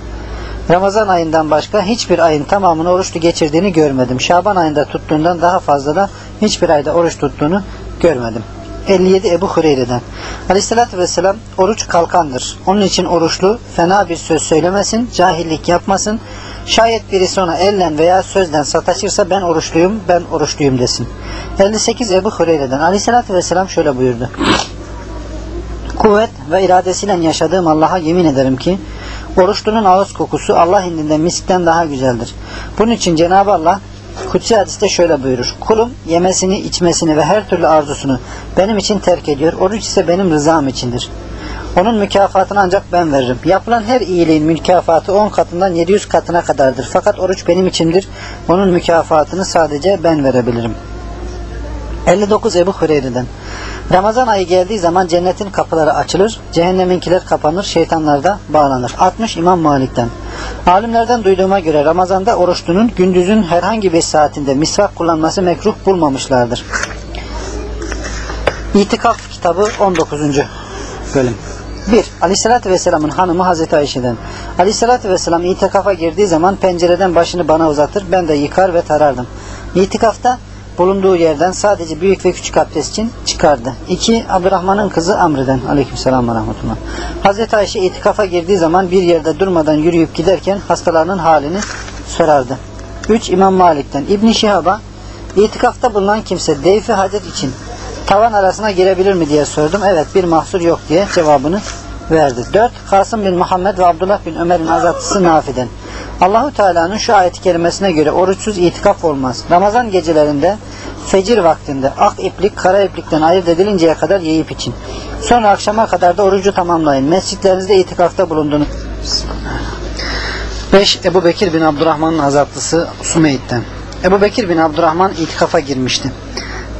Ramazan ayından başka hiçbir ayın tamamını oruçlu geçirdiğini görmedim. Şaban ayında tuttuğundan daha fazla da hiçbir ayda oruç tuttuğunu görmedim. 57 Ebu Hureyre'den. Aleyhissalatü vesselam oruç kalkandır. Onun için oruçlu fena bir söz söylemesin, cahillik yapmasın. Şayet birisi ona ellen veya sözden sataşırsa ben oruçluyum, ben oruçluyum desin. 58 Ebu Hureyre'den. Aleyhissalatü vesselam şöyle buyurdu. Kuvvet ve iradesiyle yaşadığım Allah'a yemin ederim ki oruçlunun ağız kokusu Allah indinde miskten daha güzeldir. Bunun için Cenab-ı Allah Kutsi hadiste şöyle buyurur. Kulum yemesini, içmesini ve her türlü arzusunu benim için terk ediyor. Oruç ise benim rızam içindir. Onun mükafatını ancak ben veririm. Yapılan her iyiliğin mükafatı 10 katından 700 katına kadardır. Fakat oruç benim içindir. Onun mükafatını sadece ben verebilirim. 59 Ebu Hureyre'den. Ramazan ayı geldiği zaman cennetin kapıları açılır, cehenneminkiler kapanır, şeytanlar da bağlanır. 60 İmam Malik'ten. Alimlerden duyduğuma göre Ramazan'da oruçlunun gündüzün herhangi bir saatinde misvak kullanması mekruh bulmamışlardır. İtikaf kitabı 19. bölüm. 1. Aleyhissalatü Vesselam'ın hanımı Hazreti Ayşe'den. Aleyhissalatü Vesselam itikafa girdiği zaman pencereden başını bana uzatır, ben de yıkar ve tarardım. İtikafta bulunduğu yerden sadece büyük ve küçük abdest için çıkardı. 2. Abdurrahman'ın kızı Amr'den. Aleykümselam ve rahmetullah. Hazreti Ayşe itikafa girdiği zaman bir yerde durmadan yürüyüp giderken hastalarının halini sorardı. 3. İmam Malik'ten. İbn Şihab'a itikafta bulunan kimse deyfi hacet için tavan arasına girebilir mi diye sordum. Evet bir mahsur yok diye cevabını verdi. 4. Kasım bin Muhammed ve Abdullah bin Ömer'in azatçısı Nafi'den. Allahu Teala'nın şu ayet-i kerimesine göre oruçsuz itikaf olmaz. Ramazan gecelerinde fecir vaktinde ak iplik kara iplikten ayırt edilinceye kadar yiyip için. Sonra akşama kadar da orucu tamamlayın. Mescitlerinizde itikafta bulundunuz. 5. Ebu Bekir bin Abdurrahman'ın azatlısı Sümeyt'ten. Ebu Bekir bin Abdurrahman itikafa girmişti.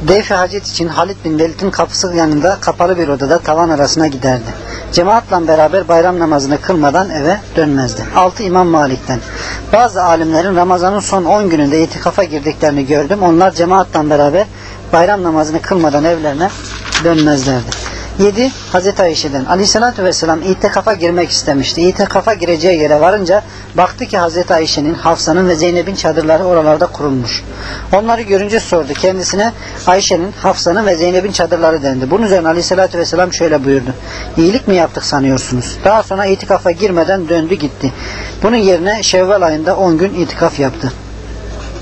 Deyf-i hacet için Halid bin Velid'in kapısı yanında kapalı bir odada tavan arasına giderdi. Cemaatla beraber bayram namazını kılmadan eve dönmezdi. 6 İmam Malik'ten. Bazı alimlerin Ramazan'ın son 10 gününde itikafa girdiklerini gördüm. Onlar cemaatla beraber bayram namazını kılmadan evlerine dönmezlerdi. 7. Hazreti Ayşe'den Aleyhisselatü Vesselam itikafa girmek istemişti. İtikafa gireceği yere varınca baktı ki Hazreti Ayşe'nin, Hafsa'nın ve Zeynep'in çadırları oralarda kurulmuş. Onları görünce sordu. Kendisine Ayşe'nin, Hafsa'nın ve Zeynep'in çadırları dendi. Bunun üzerine Aleyhisselatü Vesselam şöyle buyurdu. İyilik mi yaptık sanıyorsunuz? Daha sonra itikafa girmeden döndü gitti. Bunun yerine Şevval ayında 10 gün itikaf yaptı.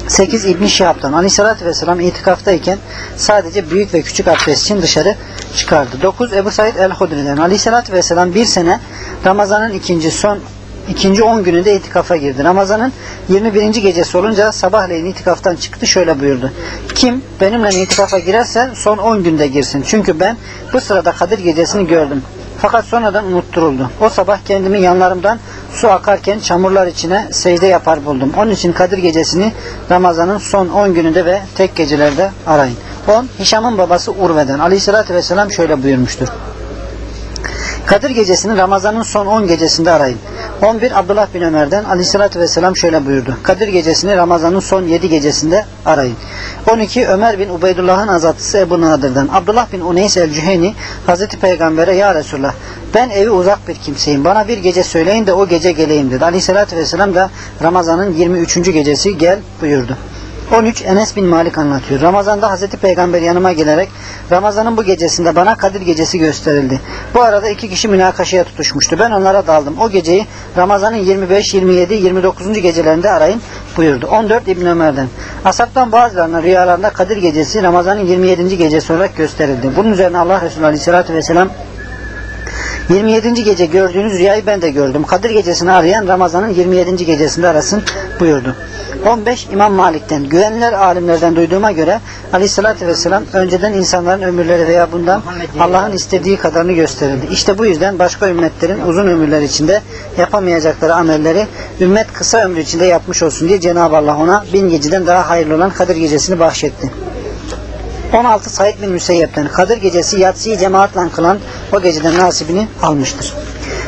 8 İbn Şihab'dan Aleyhisselatü Vesselam itikaftayken sadece büyük ve küçük abdest için dışarı çıkardı. 9 Ebu Said el-Hudri'den Aleyhisselatü Vesselam bir sene Ramazan'ın ikinci son ikinci 10 gününde itikafa girdi. Ramazan'ın 21. gecesi olunca sabahleyin itikaftan çıktı şöyle buyurdu. Kim benimle itikafa girerse son 10 günde girsin. Çünkü ben bu sırada Kadir gecesini gördüm. Fakat sonradan unutturuldu. O sabah kendimi yanlarımdan su akarken çamurlar içine secde yapar buldum. Onun için Kadir gecesini Ramazan'ın son 10 gününde ve tek gecelerde arayın. 10. Hişam'ın babası Urve'den Aleyhisselatü Vesselam şöyle buyurmuştur. Kadir gecesini Ramazan'ın son 10 gecesinde arayın. 11 Abdullah bin Ömer'den Aleyhisselatü Vesselam şöyle buyurdu. Kadir gecesini Ramazan'ın son 7 gecesinde arayın. 12 Ömer bin Ubeydullah'ın azatlısı Ebu Nadir'den Abdullah bin Uneys el-Cüheni Hazreti Peygamber'e Ya Resulullah ben evi uzak bir kimseyim. Bana bir gece söyleyin de o gece geleyim dedi. Aleyhisselatü Vesselam da Ramazan'ın 23. gecesi gel buyurdu. 13 Enes bin Malik anlatıyor. Ramazan'da Hazreti Peygamber yanıma gelerek Ramazan'ın bu gecesinde bana Kadir gecesi gösterildi. Bu arada iki kişi münakaşaya tutuşmuştu. Ben onlara daldım. O geceyi Ramazan'ın 25, 27, 29. gecelerinde arayın buyurdu. 14 İbn Ömer'den. Asaptan bazılarına rüyalarında Kadir gecesi Ramazan'ın 27. gecesi olarak gösterildi. Bunun üzerine Allah Resulü Aleyhisselatü Vesselam 27. gece gördüğünüz rüyayı ben de gördüm. Kadir gecesini arayan Ramazan'ın 27. gecesinde arasın buyurdu. 15 İmam Malik'ten güvenilir alimlerden duyduğuma göre Aleyhisselatü Vesselam önceden insanların ömürleri veya bundan Allah'ın istediği kadarını gösterildi. İşte bu yüzden başka ümmetlerin uzun ömürler içinde yapamayacakları amelleri ümmet kısa ömrü içinde yapmış olsun diye Cenab-ı Allah ona bin geceden daha hayırlı olan Kadir gecesini bahşetti. 16 Said bin Müseyyep'ten Kadir gecesi yatsıyı cemaatle kılan o geceden nasibini almıştır.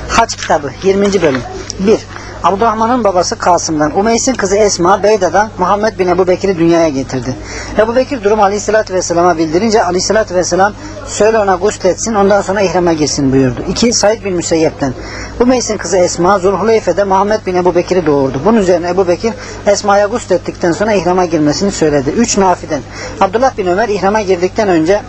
Haç kitabı 20. bölüm 1. Abdurrahman'ın babası Kasım'dan, Umeys'in kızı Esma, Beyda'dan Muhammed bin Ebu Bekir'i dünyaya getirdi. Ebu Bekir durumu Aleyhisselatü Vesselam'a bildirince Aleyhisselatü Vesselam söyle ona gusletsin ondan sonra ihrama girsin buyurdu. 2. Said bin Müseyyep'ten Umeys'in kızı Esma Zulhuleyfe'de Muhammed bin Ebu Bekir'i doğurdu. Bunun üzerine Ebu Bekir Esma'ya guslettikten sonra ihrama girmesini söyledi. 3. Nafi'den Abdullah bin Ömer ihrama girdikten önce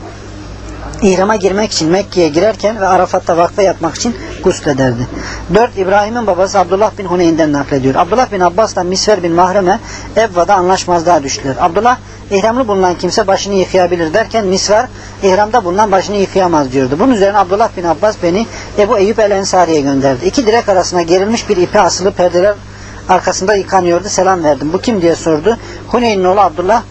İhrama girmek için Mekke'ye girerken ve Arafat'ta vakfe yapmak için guslederdi. 4. İbrahim'in babası Abdullah bin Huneyn'den naklediyor. Abdullah bin Abbas'la Misver bin Mahreme Evva'da anlaşmazlığa düştüler. Abdullah ihramlı bulunan kimse başını yıkayabilir derken Misver ihramda bulunan başını yıkayamaz diyordu. Bunun üzerine Abdullah bin Abbas beni Ebu Eyyub el Ensari'ye gönderdi. İki direk arasına gerilmiş bir ipe asılı perdeler arkasında yıkanıyordu. Selam verdim. Bu kim diye sordu. Huneyn'in oğlu Abdullah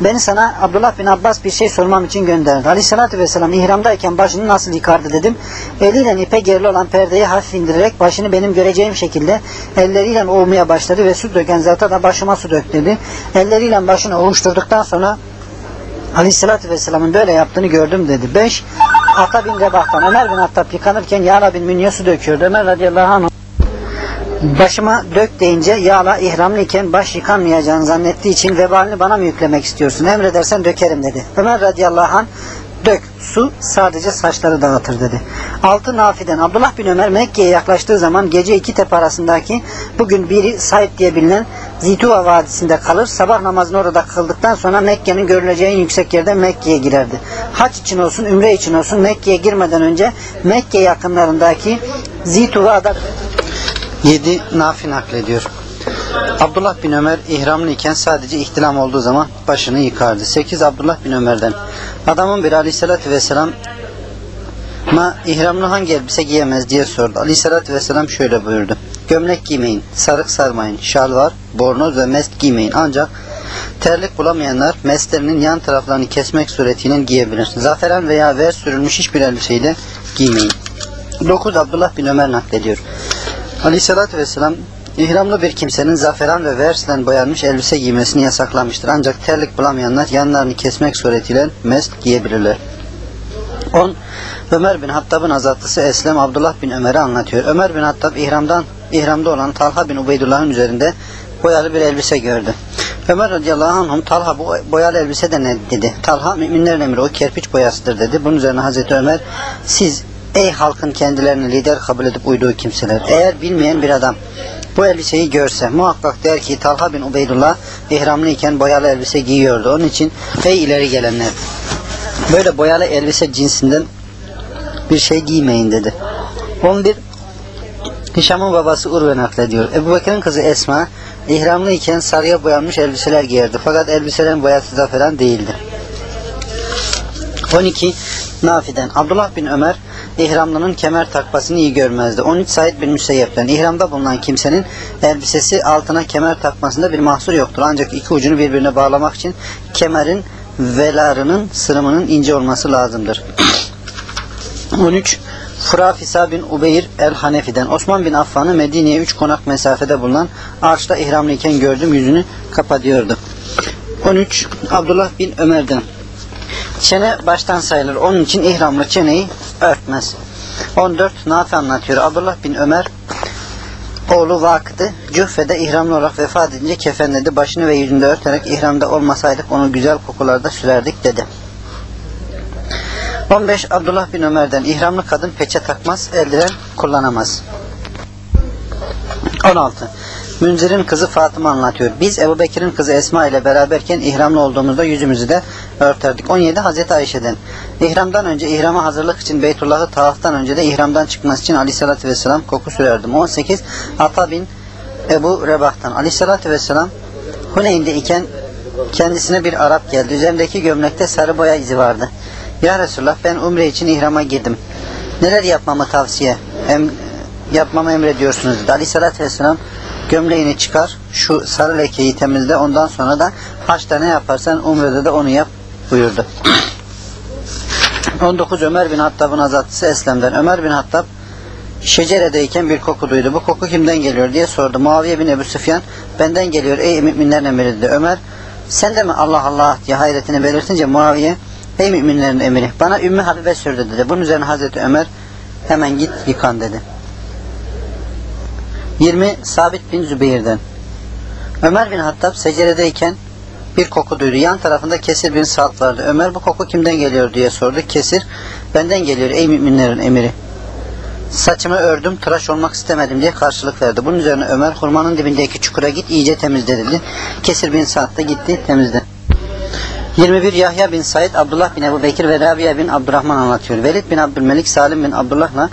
Beni sana Abdullah bin Abbas bir şey sormam için gönderdi. Aleyhissalatü vesselam ihramdayken başını nasıl yıkardı dedim. Eliyle ipe gerili olan perdeyi hafif indirerek başını benim göreceğim şekilde elleriyle ovmaya başladı ve su döken zata da başıma su dök dedi. Elleriyle başını ovuşturduktan sonra Aleyhissalatü vesselamın böyle yaptığını gördüm dedi. 5. Ata bin Rebah'tan Ömer bin Hattab yıkanırken Yağla bin Münye su döküyordu. Ömer radıyallahu anh Başıma dök deyince yağla ihramlıyken baş yıkanmayacağını zannettiği için vebalini bana mı yüklemek istiyorsun? Emredersen dökerim dedi. Ömer radıyallahu anh dök su sadece saçları dağıtır dedi. Altı Nafi'den Abdullah bin Ömer Mekke'ye yaklaştığı zaman gece iki tepe arasındaki bugün biri Said diye bilinen Zituva Vadisi'nde kalır. Sabah namazını orada kıldıktan sonra Mekke'nin görüleceği en yüksek yerde Mekke'ye girerdi. Haç için olsun, ümre için olsun Mekke'ye girmeden önce Mekke yakınlarındaki Zituva'da 7 Nafi naklediyor. Abdullah bin Ömer ihramlı iken sadece ihtilam olduğu zaman başını yıkardı. 8 Abdullah bin Ömer'den. Adamın biri aleyhissalatü vesselam ma ihramlı hangi elbise giyemez diye sordu. Aleyhissalatü vesselam şöyle buyurdu. Gömlek giymeyin, sarık sarmayın, şalvar, bornoz ve mest giymeyin. Ancak terlik bulamayanlar meslerinin yan taraflarını kesmek suretiyle giyebilir. Zaferan veya ver sürülmüş hiçbir elbiseyi de giymeyin. 9 Abdullah bin Ömer naklediyor. Aleyhissalatü vesselam ihramlı bir kimsenin zaferan ve verslen boyanmış elbise giymesini yasaklamıştır. Ancak terlik bulamayanlar yanlarını kesmek suretiyle mest giyebilirler. 10. Ömer bin Hattab'ın azatlısı Eslem Abdullah bin Ömer'i anlatıyor. Ömer bin Hattab ihramdan ihramda olan Talha bin Ubeydullah'ın üzerinde boyalı bir elbise gördü. Ömer radıyallahu anhum Talha bu boyalı elbise de ne dedi. Talha müminlerin emri o kerpiç boyasıdır dedi. Bunun üzerine Hazreti Ömer siz ey halkın kendilerini lider kabul edip uyduğu kimseler eğer bilmeyen bir adam bu elbiseyi görse muhakkak der ki Talha bin Ubeydullah ihramlı iken boyalı elbise giyiyordu. Onun için ey ileri gelenler böyle boyalı elbise cinsinden bir şey giymeyin dedi. 11 Hişam'ın babası Urve naklediyor. Ebu Bekir'in kızı Esma ihramlı iken sarıya boyanmış elbiseler giyerdi. Fakat elbiselerin boyası da falan değildi. 12 Nafi'den Abdullah bin Ömer ihramlının kemer takmasını iyi görmezdi. 13 Said bin Müseyyep'ten ihramda bulunan kimsenin elbisesi altına kemer takmasında bir mahsur yoktur. Ancak iki ucunu birbirine bağlamak için kemerin velarının sırımının ince olması lazımdır. 13 Furafisa bin Ubeyr el-Hanefi'den Osman bin Affan'ı Medine'ye 3 konak mesafede bulunan arşta ihramlıyken gördüm yüzünü kapatıyordu. 13 Abdullah bin Ömer'den Çene baştan sayılır. Onun için ihramlı çeneyi örtmez. 14 Nafi anlatıyor. Abdullah bin Ömer oğlu Vakıt'ı Cüffe'de ihramlı olarak vefat edince kefenledi. Başını ve yüzünü örterek ihramda olmasaydık onu güzel kokularda sürerdik dedi. 15 Abdullah bin Ömer'den ihramlı kadın peçe takmaz, eldiven kullanamaz. 16 Münzir'in kızı Fatıma anlatıyor. Biz Ebu Bekir'in kızı Esma ile beraberken ihramlı olduğumuzda yüzümüzü de örterdik. 17 Hazreti Ayşe'den. İhramdan önce ihrama hazırlık için Beytullah'ı tavaftan önce de ihramdan çıkması için Aleyhisselatü Vesselam koku sürerdim. 18 Ata bin Ebu Rebah'tan. Aleyhisselatü Vesselam Huneyn'de iken kendisine bir Arap geldi. Üzerindeki gömlekte sarı boya izi vardı. Ya Resulullah ben umre için ihrama girdim. Neler yapmamı tavsiye em, yapmamı emrediyorsunuz dedi. Aleyhissalatü vesselam gömleğini çıkar şu sarı lekeyi temizle ondan sonra da haçta ne yaparsan umrede de onu yap buyurdu. 19 Ömer bin Hattab'ın azatlısı Eslem'den. Ömer bin Hattab şeceredeyken bir koku duydu. Bu koku kimden geliyor diye sordu. Muaviye bin Ebu Süfyan benden geliyor ey müminlerin emiri dedi. Ömer sen de mi Allah Allah diye hayretini belirtince Muaviye ey müminlerin emiri bana Ümmü Habibe sürdü dedi. Bunun üzerine Hazreti Ömer hemen git yıkan dedi. 20 Sabit bin Zübeyir'den Ömer bin Hattab seceredeyken bir koku duydu. Yan tarafında Kesir bin Sa'd vardı. Ömer bu koku kimden geliyor diye sordu. Kesir benden geliyor ey müminlerin emiri. Saçımı ördüm, tıraş olmak istemedim diye karşılık verdi. Bunun üzerine Ömer hurmanın dibindeki çukura git iyice temizle dedi. Kesir bin Sa'd da gitti temizle. 21 Yahya bin Said, Abdullah bin Ebu Bekir ve Rabia bin Abdurrahman anlatıyor. Velid bin Abdülmelik, Salim bin Abdullah'la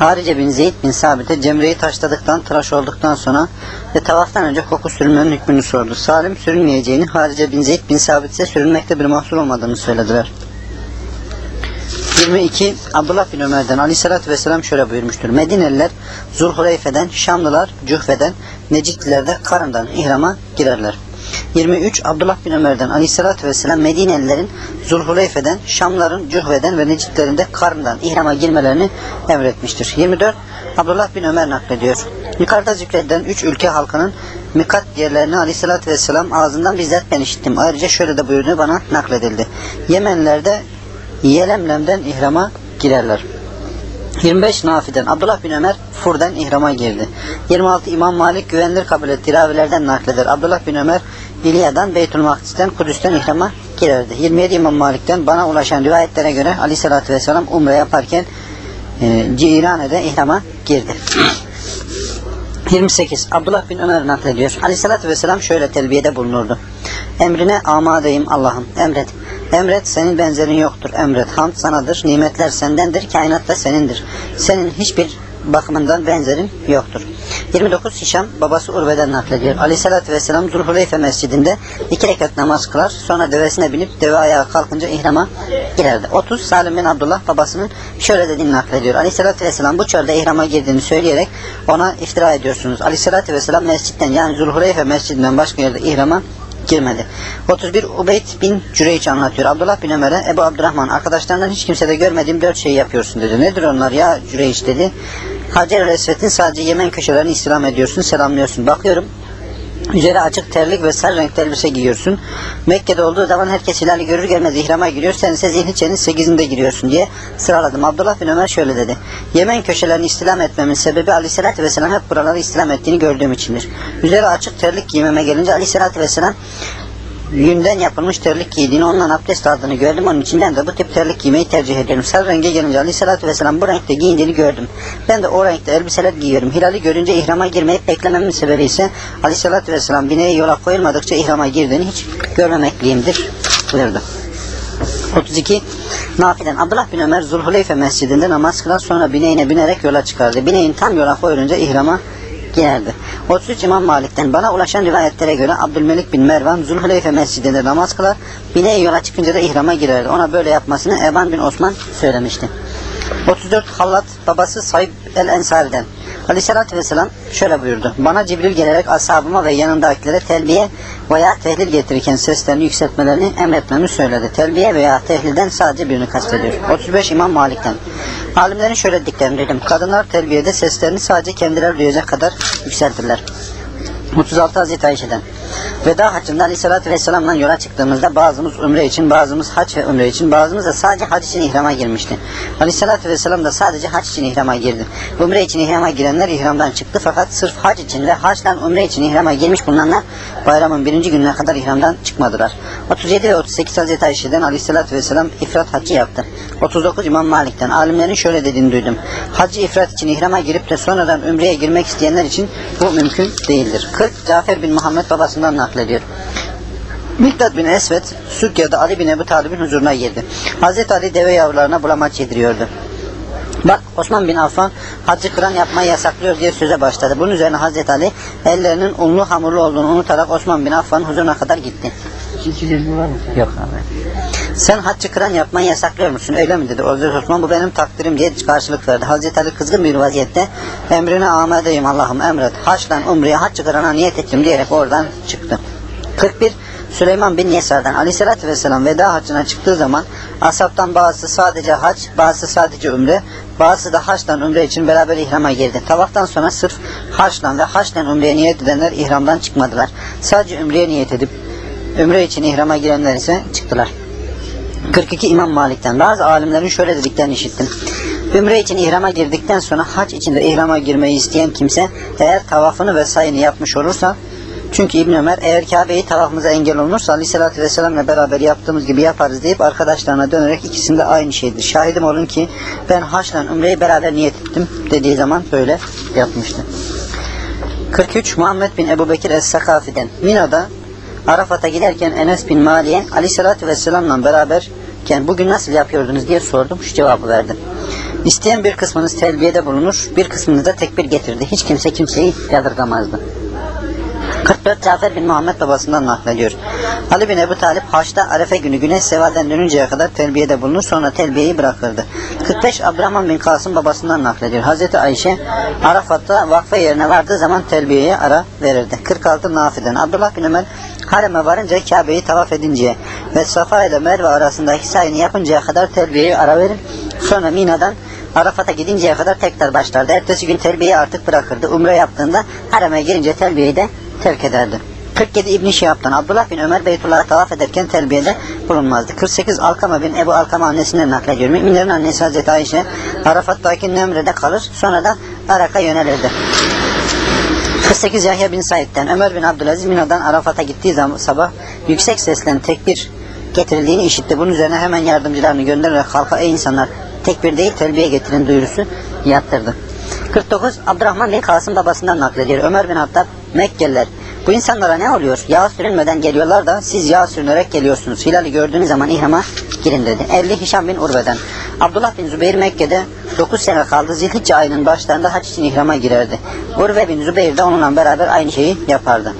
Harice bin Zeyd bin Sabit'e cemreyi taşladıktan, tıraş olduktan sonra ve tavaftan önce koku sürmenin hükmünü sordu. Salim sürünmeyeceğini, Harice bin Zeyd bin Sabit ise sürünmekte bir mahsur olmadığını söylediler. 22 Abdullah bin Ömer'den aleyhissalatü vesselam şöyle buyurmuştur. Medineliler Zulhuleyfe'den, Şamlılar Cühve'den, Necitliler de Karın'dan ihrama girerler. 23 Abdullah bin Ömer'den aleyhissalatü vesselam Medinelilerin Zulhuleyfe'den, Şamların Cühve'den ve Necitlerin de Karın'dan ihrama girmelerini emretmiştir. 24 Abdullah bin Ömer naklediyor. Yukarıda zikredilen üç ülke halkının mikat yerlerini aleyhissalatü vesselam ağzından bizzat ben işittim. Ayrıca şöyle de buyurduğu bana nakledildi. Yemenlerde Yelemlem'den ihrama girerler. 25 Nafi'den Abdullah bin Ömer Fur'dan ihrama girdi. 26 İmam Malik güvenilir kabul ettiği ravilerden nakleder. Abdullah bin Ömer İlya'dan Beytül Makdis'ten Kudüs'ten ihrama girerdi. 27 İmam Malik'ten bana ulaşan rivayetlere göre Aleyhisselatü Vesselam umre yaparken e, Cirane'de ihrama girdi. 28. Abdullah bin Ömer naklediyor. Aleyhissalatü vesselam şöyle telbiyede bulunurdu. Emrine amadeyim Allah'ım. Emret. Emret senin benzerin yoktur. Emret. Hamd sanadır. Nimetler sendendir. Kainat da senindir. Senin hiçbir bakımından benzerin yoktur. 29 Hişam babası Urve'den naklediyor. Aleyhissalatü vesselam Zulhuleyfe mescidinde iki rekat namaz kılar. Sonra devesine binip deve ayağa kalkınca ihrama girerdi. 30 Salim bin Abdullah babasının şöyle dediğini naklediyor. Aleyhissalatü vesselam bu çölde ihrama girdiğini söyleyerek ona iftira ediyorsunuz. Aleyhissalatü vesselam mescitten yani Zulhuleyfe mescidinden başka yerde ihrama girmedi. 31 Ubeyd bin Cüreyç anlatıyor. Abdullah bin Ömer'e Ebu Abdurrahman arkadaşlarından hiç kimsede görmediğim dört şeyi yapıyorsun dedi. Nedir onlar ya Cüreyç dedi. Hacer el Esved'in sadece Yemen köşelerini istirham ediyorsun, selamlıyorsun. Bakıyorum Üzeri açık terlik ve sarı renkli elbise giyiyorsun. Mekke'de olduğu zaman herkes hilali görür gelmez ihrama giriyor. Sen ise Zilhicce'nin 8'inde giriyorsun diye sıraladım. Abdullah bin Ömer şöyle dedi. Yemen köşelerini istilam etmemin sebebi Aleyhisselatü Vesselam hep buraları istilam ettiğini gördüğüm içindir. Üzeri açık terlik giymeme gelince Aleyhisselatü Vesselam yünden yapılmış terlik giydiğini, ondan abdest aldığını gördüm. Onun için ben de bu tip terlik giymeyi tercih ediyorum. Sarı renge gelince Aleyhisselatü Vesselam bu renkte giyindiğini gördüm. Ben de o renkte elbiseler giyiyorum. Hilali görünce ihrama girmeyip beklememin sebebi ise Aleyhisselatü Vesselam bineği yola koyulmadıkça ihrama girdiğini hiç görmemekliyimdir buyurdu. 32 Nafilen Abdullah bin Ömer Zulhuleyfe mescidinde namaz kılar sonra bineğine binerek yola çıkardı. Bineğin tam yola koyulunca ihrama girerdi. 33 İmam Malik'ten bana ulaşan rivayetlere göre Abdülmelik bin Mervan Zulhuleyfe mescidinde namaz kılar. Bineği yola çıkınca da ihrama girerdi. Ona böyle yapmasını Eban bin Osman söylemişti. 34 Hallat babası Saib el Ensari'den. Aleyhissalatü vesselam şöyle buyurdu. Bana Cibril gelerek ashabıma ve yanındakilere telbiye veya tehlil getirirken seslerini yükseltmelerini emretmemi söyledi. Telbiye veya tehlilden sadece birini kastediyor. 35 İmam Malik'ten. Alimlerin şöyle dediklerini duydum. Kadınlar telbiyede seslerini sadece kendileri duyacak kadar yükseltirler. 36 Hazreti Ayşe'den. Veda haccında Aleyhisselatü Vesselam'dan yola çıktığımızda bazımız umre için, bazımız hac ve umre için, bazımız da sadece hac için ihrama girmişti. Aleyhisselatü Vesselam da sadece hac için ihrama girdi. Umre için ihrama girenler ihramdan çıktı fakat sırf hac için ve haçtan umre için ihrama girmiş bulunanlar bayramın birinci gününe kadar ihramdan çıkmadılar. 37 ve 38 Hazreti Ayşe'den Aleyhisselatü Vesselam ifrat haccı yaptı. 39 İmam Malik'ten alimlerin şöyle dediğini duydum. Hacı ifrat için ihrama girip de sonradan umreye girmek isteyenler için bu mümkün değildir. 40 Cafer bin Muhammed babasından naklediyor. Mikdad bin Esved Sükke'de Ali bin Ebu Talib'in huzuruna girdi. Hazreti Ali deve yavrularına bulamaç yediriyordu. Bak Osman bin Affan hacı kıran yapmayı yasaklıyor diye söze başladı. Bunun üzerine Hazreti Ali ellerinin unlu hamurlu olduğunu unutarak Osman bin Affan'ın huzuruna kadar gitti. Yok abi. Sen haccı kıran yapmayı yasaklıyor musun? Öyle mi dedi. Hazreti Osman bu benim takdirim diye karşılık verdi. Hazreti Ali kızgın bir vaziyette emrine amadeyim Allah'ım emret. Haçtan umreye haccı kırana niyet ettim diyerek oradan çıktı. 41 Süleyman bin Yesar'dan Aleyhisselatü Vesselam veda haccına çıktığı zaman asaptan bazısı sadece hac, bazısı sadece umre, bazısı da haçtan umre için beraber ihrama girdi. Tavaftan sonra sırf haçtan ve haçtan umreye niyet edenler ihramdan çıkmadılar. Sadece umreye niyet edip umre için ihrama girenler ise çıktılar. 42 İmam Malik'ten bazı alimlerin şöyle dediklerini işittim. Ümre için ihrama girdikten sonra hac içinde ihrama girmeyi isteyen kimse eğer tavafını ve sayını yapmış olursa çünkü İbn Ömer eğer Kabe'yi tavafımıza engel olunursa Aleyhisselatü Vesselam'la beraber yaptığımız gibi yaparız deyip arkadaşlarına dönerek ikisinde aynı şeydir. Şahidim olun ki ben haçla Ümre'yi beraber niyet ettim dediği zaman böyle yapmıştı. 43 Muhammed bin Ebu Bekir Es-Sakafi'den Mina'da Arafat'a giderken Enes bin Mali'ye Aleyhisselatü Vesselam'la beraberken bugün nasıl yapıyordunuz diye sordum. Şu cevabı verdim. İsteyen bir kısmınız telbiyede bulunur, bir kısmınız da tekbir getirdi. Hiç kimse kimseyi yadırgamazdı. 44 Cafer bin Muhammed babasından naklediyor. Ali bin Ebu Talip Haç'ta Arefe günü güneş sevaden dönünceye kadar telbiyede bulunur sonra telbiyeyi bırakırdı. 45 Abdurrahman bin Kasım babasından naklediyor. Hazreti Ayşe Arafat'ta vakfe yerine vardığı zaman telbiyeye ara verirdi. 46 Nafi'den Abdullah bin Ömer hareme varınca Kabe'yi tavaf edinceye ve Safa ile Merve arasındaki sayını yapıncaya kadar telbiyeyi ara verir. Sonra Mina'dan Arafat'a gidinceye kadar tekrar başlardı. Ertesi gün telbiyeyi artık bırakırdı. Umre yaptığında hareme girince telbiyeyi de terk ederdi. 47 İbn Şihab'dan Abdullah bin Ömer Beytullah'a tavaf ederken terbiyede bulunmazdı. 48 Alkama bin Ebu Alkama annesinden naklediyor. Müminlerin annesi Hazreti Ayşe Arafat'taki Nemre'de kalır sonra da Arak'a yönelirdi. 48 Yahya bin Said'den Ömer bin Abdülaziz Mina'dan Arafat'a gittiği zaman sabah yüksek seslen tekbir getirildiğini işitti. Bunun üzerine hemen yardımcılarını göndererek halka ey insanlar tekbir değil telbiye getirin duyurusu yaptırdı. 49 Abdurrahman bin Kasım babasından naklediyor. Ömer bin Hattab Mekkeliler bu insanlara ne oluyor? Yağ sürülmeden geliyorlar da siz yağ sürünerek geliyorsunuz. Hilali gördüğünüz zaman ihrama girin dedi. 50 Hişam bin Urve'den. Abdullah bin Zübeyir Mekke'de 9 sene kaldı. Zilhicce ayının başlarında hac için ihrama girerdi. Urve bin Zübeyir de onunla beraber aynı şeyi yapardı.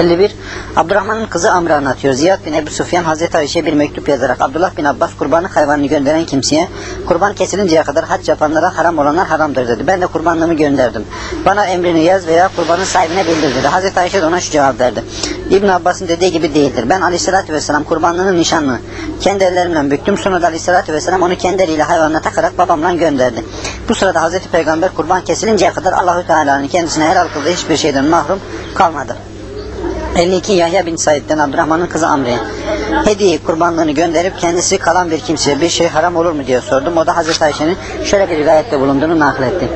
51. Abdurrahman'ın kızı Amr'ı anlatıyor. Ziyad bin Ebu Sufyan Hazreti Ayşe'ye bir mektup yazarak Abdullah bin Abbas kurbanlık hayvanını gönderen kimseye kurban kesilinceye kadar hac yapanlara haram olanlar haramdır dedi. Ben de kurbanlığımı gönderdim. Bana emrini yaz veya kurbanın sahibine bildir dedi. Hazreti Ayşe de ona şu cevap verdi. İbn Abbas'ın dediği gibi değildir. Ben aleyhissalatü vesselam kurbanlığının nişanını kendi ellerimle büktüm. Sonra da aleyhissalatü vesselam onu kendi eliyle hayvanına takarak babamla gönderdi. Bu sırada Hazreti Peygamber kurban kesilinceye kadar Allahü Teala'nın kendisine helal kıldığı hiçbir şeyden mahrum kalmadı. 52 Yahya bin Said'den Abdurrahman'ın kızı Amre'ye hediye kurbanlığını gönderip kendisi kalan bir kimseye bir şey haram olur mu diye sordum. O da Hazreti Ayşe'nin şöyle bir rivayette bulunduğunu nakletti.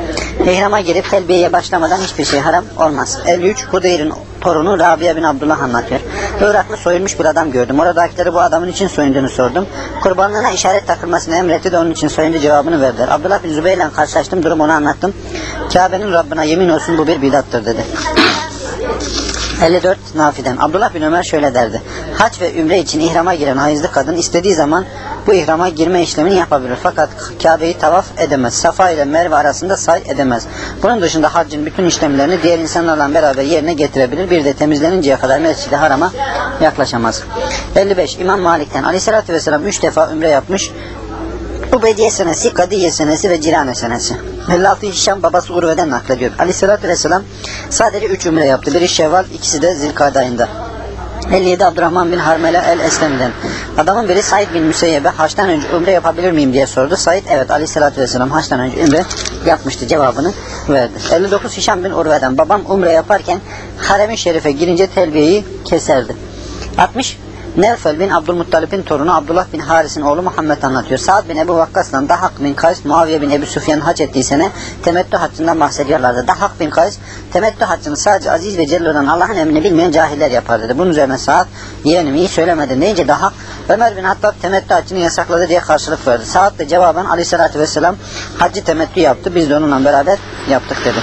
İhrama girip telbiyeye başlamadan hiçbir şey haram olmaz. 53 Hudeyr'in torunu Rabia bin Abdullah anlatıyor. Iraklı soyulmuş bir adam gördüm. Oradakileri bu adamın için soyunduğunu sordum. Kurbanlığına işaret takılmasını emretti de onun için soyundu cevabını verdiler. Abdullah bin Zübeyir ile karşılaştım. Durum onu anlattım. Kabe'nin Rabbine yemin olsun bu bir bidattır dedi. 54 Nafi'den. Abdullah bin Ömer şöyle derdi. Hac ve ümre için ihrama giren hayızlı kadın istediği zaman bu ihrama girme işlemini yapabilir. Fakat Kabe'yi tavaf edemez. Safa ile Merve arasında say edemez. Bunun dışında haccın bütün işlemlerini diğer insanlarla beraber yerine getirebilir. Bir de temizleninceye kadar mescid-i harama yaklaşamaz. 55 İmam Malik'ten Aleyhisselatü Vesselam 3 defa ümre yapmış. Ubeydiye senesi, Kadiye senesi ve Cirane senesi. 56 Hişam babası Urve'den naklediyor. Aleyhisselatü Vesselam sadece 3 ümre yaptı. Biri Şevval, ikisi de Zilkade ayında. 57 Abdurrahman bin Harmele el Eslem'den. Adamın biri Said bin Müseyyeb'e haçtan önce ümre yapabilir miyim diye sordu. Said evet aleyhissalatü vesselam haçtan önce ümre yapmıştı cevabını verdi. 59 Hişam bin Urve'den. Babam umre yaparken harem-i şerife girince telbiyeyi keserdi. 60 Nevfel bin Abdülmuttalip'in torunu Abdullah bin Haris'in oğlu Muhammed anlatıyor. Sa'd bin Ebu Vakkas'la Dahak bin Kays, Muaviye bin Ebu Süfyan hac ettiği sene temettü haccından bahsediyorlardı. Dahak bin Kays, temettü haccını sadece aziz ve celil olan Allah'ın emrini bilmeyen cahiller yapar dedi. Bunun üzerine Sa'd, yeğenim iyi söylemedin deyince Dahak, Ömer bin Hattab temettü haccını yasakladı diye karşılık verdi. Sa'd da cevaben aleyhissalatü vesselam haccı temettü yaptı. Biz de onunla beraber yaptık dedi.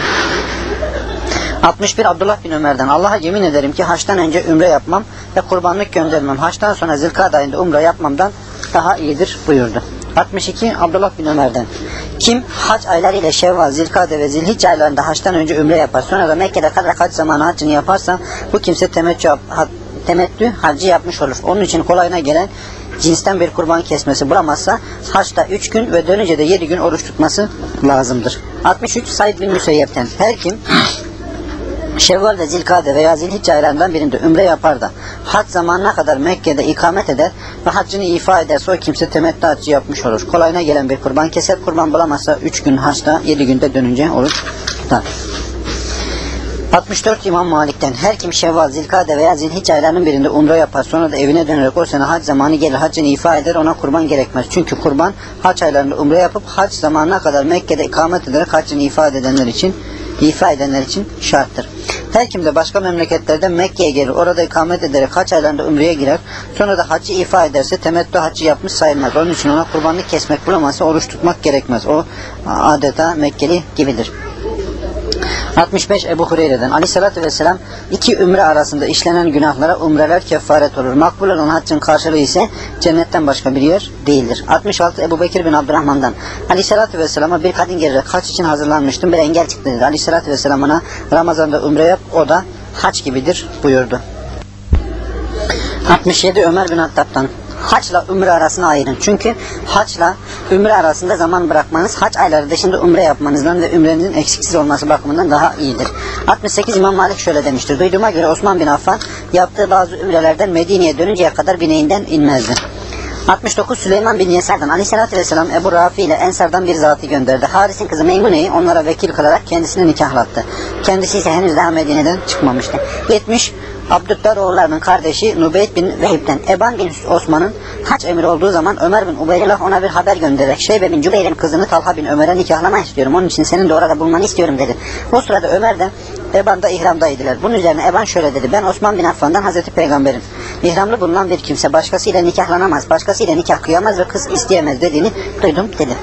61 Abdullah bin Ömer'den Allah'a yemin ederim ki haçtan önce ümre yapmam ve kurbanlık göndermem. Haçtan sonra zilkade ayında umre yapmamdan daha iyidir buyurdu. 62 Abdullah bin Ömer'den Kim hac ayları ile Şevval, Zilkade ve Zilhicce aylarında haçtan önce ümre yapar sonra da Mekke'de kadar hac zamanı haccını yaparsa bu kimse temettü, temettü hacı yapmış olur. Onun için kolayına gelen cinsten bir kurban kesmesi bulamazsa haçta 3 gün ve dönünce de 7 gün oruç tutması lazımdır. 63 Said bin Müseyyep'ten her kim Şevval ve Zilkade veya Zilhicce aylarından birinde ümre yapar da hac zamanına kadar Mekke'de ikamet eder ve haccını ifa ederse o kimse temettü haccı yapmış olur. Kolayına gelen bir kurban keser. Kurban bulamazsa 3 gün haçta 7 günde dönünce oruç tutar. 64 İmam Malik'ten her kim Şevval, Zilkade veya Zilhicce aylarının birinde umre yapar sonra da evine dönerek o sene hac zamanı gelir haccını ifa eder ona kurban gerekmez. Çünkü kurban hac aylarında umre yapıp hac zamanına kadar Mekke'de ikamet ederek haccını ifade edenler için ifa edenler için şarttır. Her kim de başka memleketlerde Mekke'ye gelir, orada ikamet ederek haç aylarında umreye girer, sonra da haccı ifa ederse temettü haccı yapmış sayılmaz. Onun için ona kurbanlık kesmek bulamazsa oruç tutmak gerekmez. O adeta Mekkeli gibidir. 65 Ebu Hureyre'den Aleyhisselatü Vesselam iki ümre arasında işlenen günahlara umreler kefaret olur. Makbul olan haccın karşılığı ise cennetten başka bir yer değildir. 66 Ebu Bekir bin Abdurrahman'dan Aleyhisselatü Vesselam'a bir kadın gelerek haç için hazırlanmıştım. Bir engel çıktı dedi. Aleyhisselatü Vesselam ona Ramazan'da umre yap o da haç gibidir buyurdu. 67 Ömer bin Hattab'dan haçla ümre arasını ayırın. Çünkü haçla ümre arasında zaman bırakmanız haç ayları dışında ümre yapmanızdan ve ümrenizin eksiksiz olması bakımından daha iyidir. 68 İmam Malik şöyle demiştir. Duyduğuma göre Osman bin Affan yaptığı bazı ümrelerden Medine'ye dönünceye kadar bineğinden inmezdi. 69 Süleyman bin Yesar'dan Aleyhisselatü Vesselam Ebu Rafi ile Ensar'dan bir zatı gönderdi. Haris'in kızı Meymune'yi onlara vekil kılarak kendisini nikahlattı. Kendisi ise henüz daha Medine'den çıkmamıştı. 70 Abdüddar oğullarının kardeşi Nubeyt bin Vehib'den Eban bin Osman'ın haç emri olduğu zaman Ömer bin Ubeyrullah ona bir haber göndererek Şeybe bin Cübeyr'in kızını Talha bin Ömer'e nikahlama istiyorum. Onun için senin de orada bulmanı istiyorum dedi. O sırada Ömer de Eban'da ihramdaydılar. Bunun üzerine Eban şöyle dedi. Ben Osman bin Affan'dan Hazreti Peygamberim. İhramlı bulunan bir kimse başkasıyla nikahlanamaz, başkasıyla nikah kıyamaz ve kız isteyemez dediğini duydum dedi.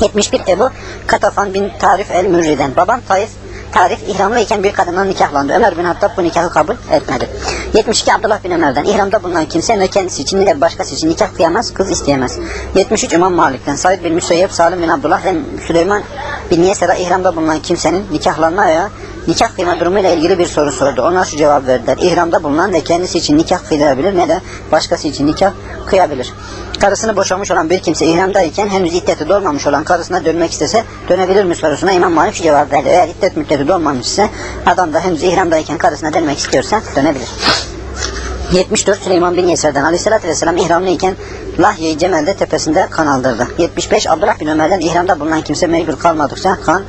71 Ebu Katafan bin Tarif el-Mürri'den. Babam Taif Tarif ihramlıyken bir kadından nikahlandı. Ömer bin Hattab bu nikahı kabul etmedi. 72 Abdullah bin Ömer'den ihramda bulunan kimse ne kendisi için ne de başkası için nikah kıyamaz, kız isteyemez. 73 İmam Malik'ten Said bin Müseyyep, Salim bin Abdullah ve Süleyman bin Yeser'a ihramda bulunan kimsenin nikahlanma veya nikah kıyma durumuyla ilgili bir soru sordu. Ona şu cevap verdiler. İhramda bulunan ne kendisi için nikah kıyabilir ne de başkası için nikah kıyabilir. Karısını boşamış olan bir kimse ihramdayken henüz iddeti dolmamış olan karısına dönmek istese dönebilir mi sorusuna İmam Malik şu cevap verdi. Eğer iddet müddeti dolmamış ise adam da henüz ihramdayken karısına dönmek istiyorsa dönebilir. 74 Süleyman bin Yeser'den Aleyhisselatü Vesselam ihramlıyken Lahye-i Cemel'de tepesinde kan aldırdı. 75 Abdullah bin Ömer'den ihramda bulunan kimse mecbur kalmadıkça kan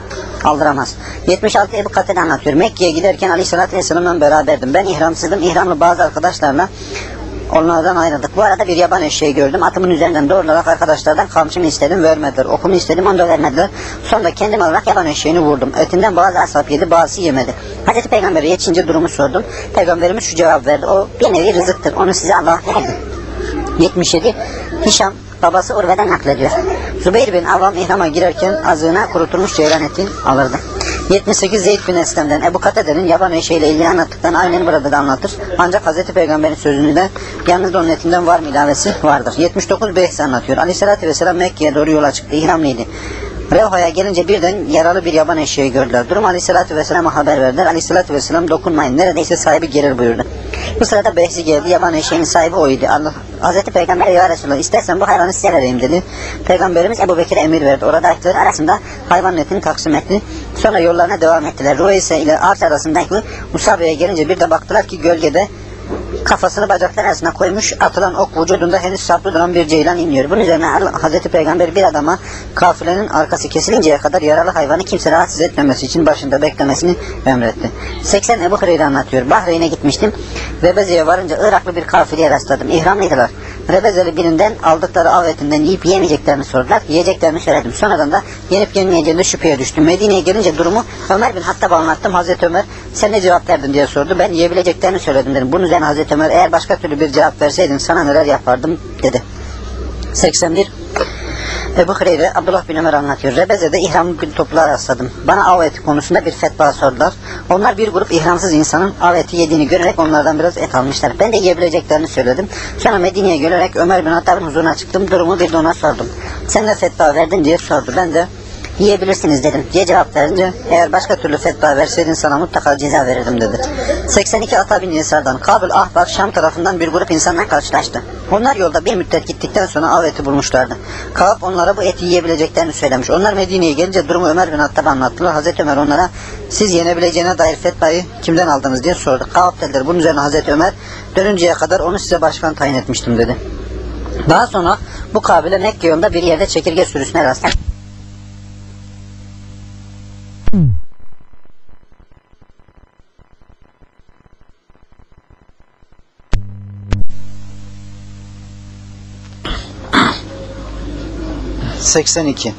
aldıramaz. 76 Ebu Katada anlatıyor. Mekke'ye giderken Aleyhisselatü Vesselam'la beraberdim. Ben ihramsızdım. İhramlı bazı arkadaşlarla Onlardan ayrıldık. Bu arada bir yaban eşeği gördüm. Atımın üzerinden doğrularak arkadaşlardan kamçımı istedim, vermediler. Okumu istedim, onu da vermediler. Sonra kendim alarak yaban eşeğini vurdum. Etinden bazı ashab yedi, bazısı yemedi. Hazreti Peygamber'e yetişince durumu sordum. Peygamberimiz şu cevap verdi. O bir nevi rızıktır. Onu size Allah verdi. 77 Hişam babası Urve'den naklediyor. Zübeyir bin Avvam ihrama girerken azığına kurutulmuş ceylan eti alırdı. 78 Zeyd bin Eslem'den Ebu Katade'nin yaban eşeğiyle ilgili anlattıklarını aynen burada da anlatır. Ancak Hazreti Peygamber'in sözünü de yalnız onun etinden var mı ilavesi vardır. 79 Behsi anlatıyor. Aleyhissalatü vesselam Mekke'ye doğru yola çıktı. İhramlıydı. Revha'ya gelince birden yaralı bir yaban eşeği gördüler. Durum Aleyhisselatü Vesselam'a haber verdiler. Aleyhisselatü Vesselam dokunmayın. Neredeyse sahibi gelir buyurdu. Bu sırada Behzi geldi. Yaban eşeğinin sahibi oydu. Allah, Hazreti Peygamber ya Resulallah istersen bu hayvanı size vereyim dedi. Peygamberimiz Ebu Bekir'e emir verdi. Oradakiler arasında hayvanın etini taksim etti. Sonra yollarına devam ettiler. Ruheyse ile Ars arasındaki Musabe'ye gelince bir de baktılar ki gölgede kafasını bacaklar arasına koymuş atılan ok vücudunda henüz saplı duran bir ceylan iniyor. Bunun üzerine Hazreti Peygamber bir adama kafilenin arkası kesilinceye kadar yaralı hayvanı kimse rahatsız etmemesi için başında beklemesini emretti. 80 Ebu Hureyre anlatıyor. Bahreyn'e gitmiştim. Rebeze'ye varınca Iraklı bir kafileye rastladım. İhramlıydılar. Rebezeli birinden aldıkları av etinden yiyip yemeyeceklerini sordular. Yiyeceklerini söyledim. Sonradan da yenip yenmeyeceğine şüpheye düştüm. Medine'ye gelince durumu Ömer bin Hattab'a anlattım. Hazreti Ömer sen ne cevap verdin diye sordu. Ben yiyebileceklerini söyledim dedim. Bunun üzerine Hazreti Ömer eğer başka türlü bir cevap verseydin sana neler yapardım dedi. 81 Ebu Hureyre Abdullah bin Ömer anlatıyor. Rebeze'de ihramlı bir topluluğa rastladım. Bana av eti konusunda bir fetva sordular. Onlar bir grup ihramsız insanın av eti yediğini görerek onlardan biraz et almışlar. Ben de yiyebileceklerini söyledim. Sonra Medine'ye gelerek Ömer bin Hattab'ın huzuruna çıktım. Durumu bir de ona sordum. Sen de fetva verdin diye sordu. Ben de yiyebilirsiniz dedim diye cevap verince eğer başka türlü fetva verseydin sana mutlaka ceza verirdim dedi. 82 Ata bin Yesar'dan Kabul Ahbar Şam tarafından bir grup insanla karşılaştı. Onlar yolda bir müddet gittikten sonra av eti bulmuşlardı. Kab onlara bu eti yiyebileceklerini söylemiş. Onlar Medine'ye gelince durumu Ömer bin Hattab'a anlattılar. Hazreti Ömer onlara siz yenebileceğine dair fetvayı kimden aldınız diye sordu. Kab dediler. Bunun üzerine Hazreti Ömer dönünceye kadar onu size başkan tayin etmiştim dedi. Daha sonra bu kabile Mekke yolunda bir yerde çekirge sürüsüne rastladı. 82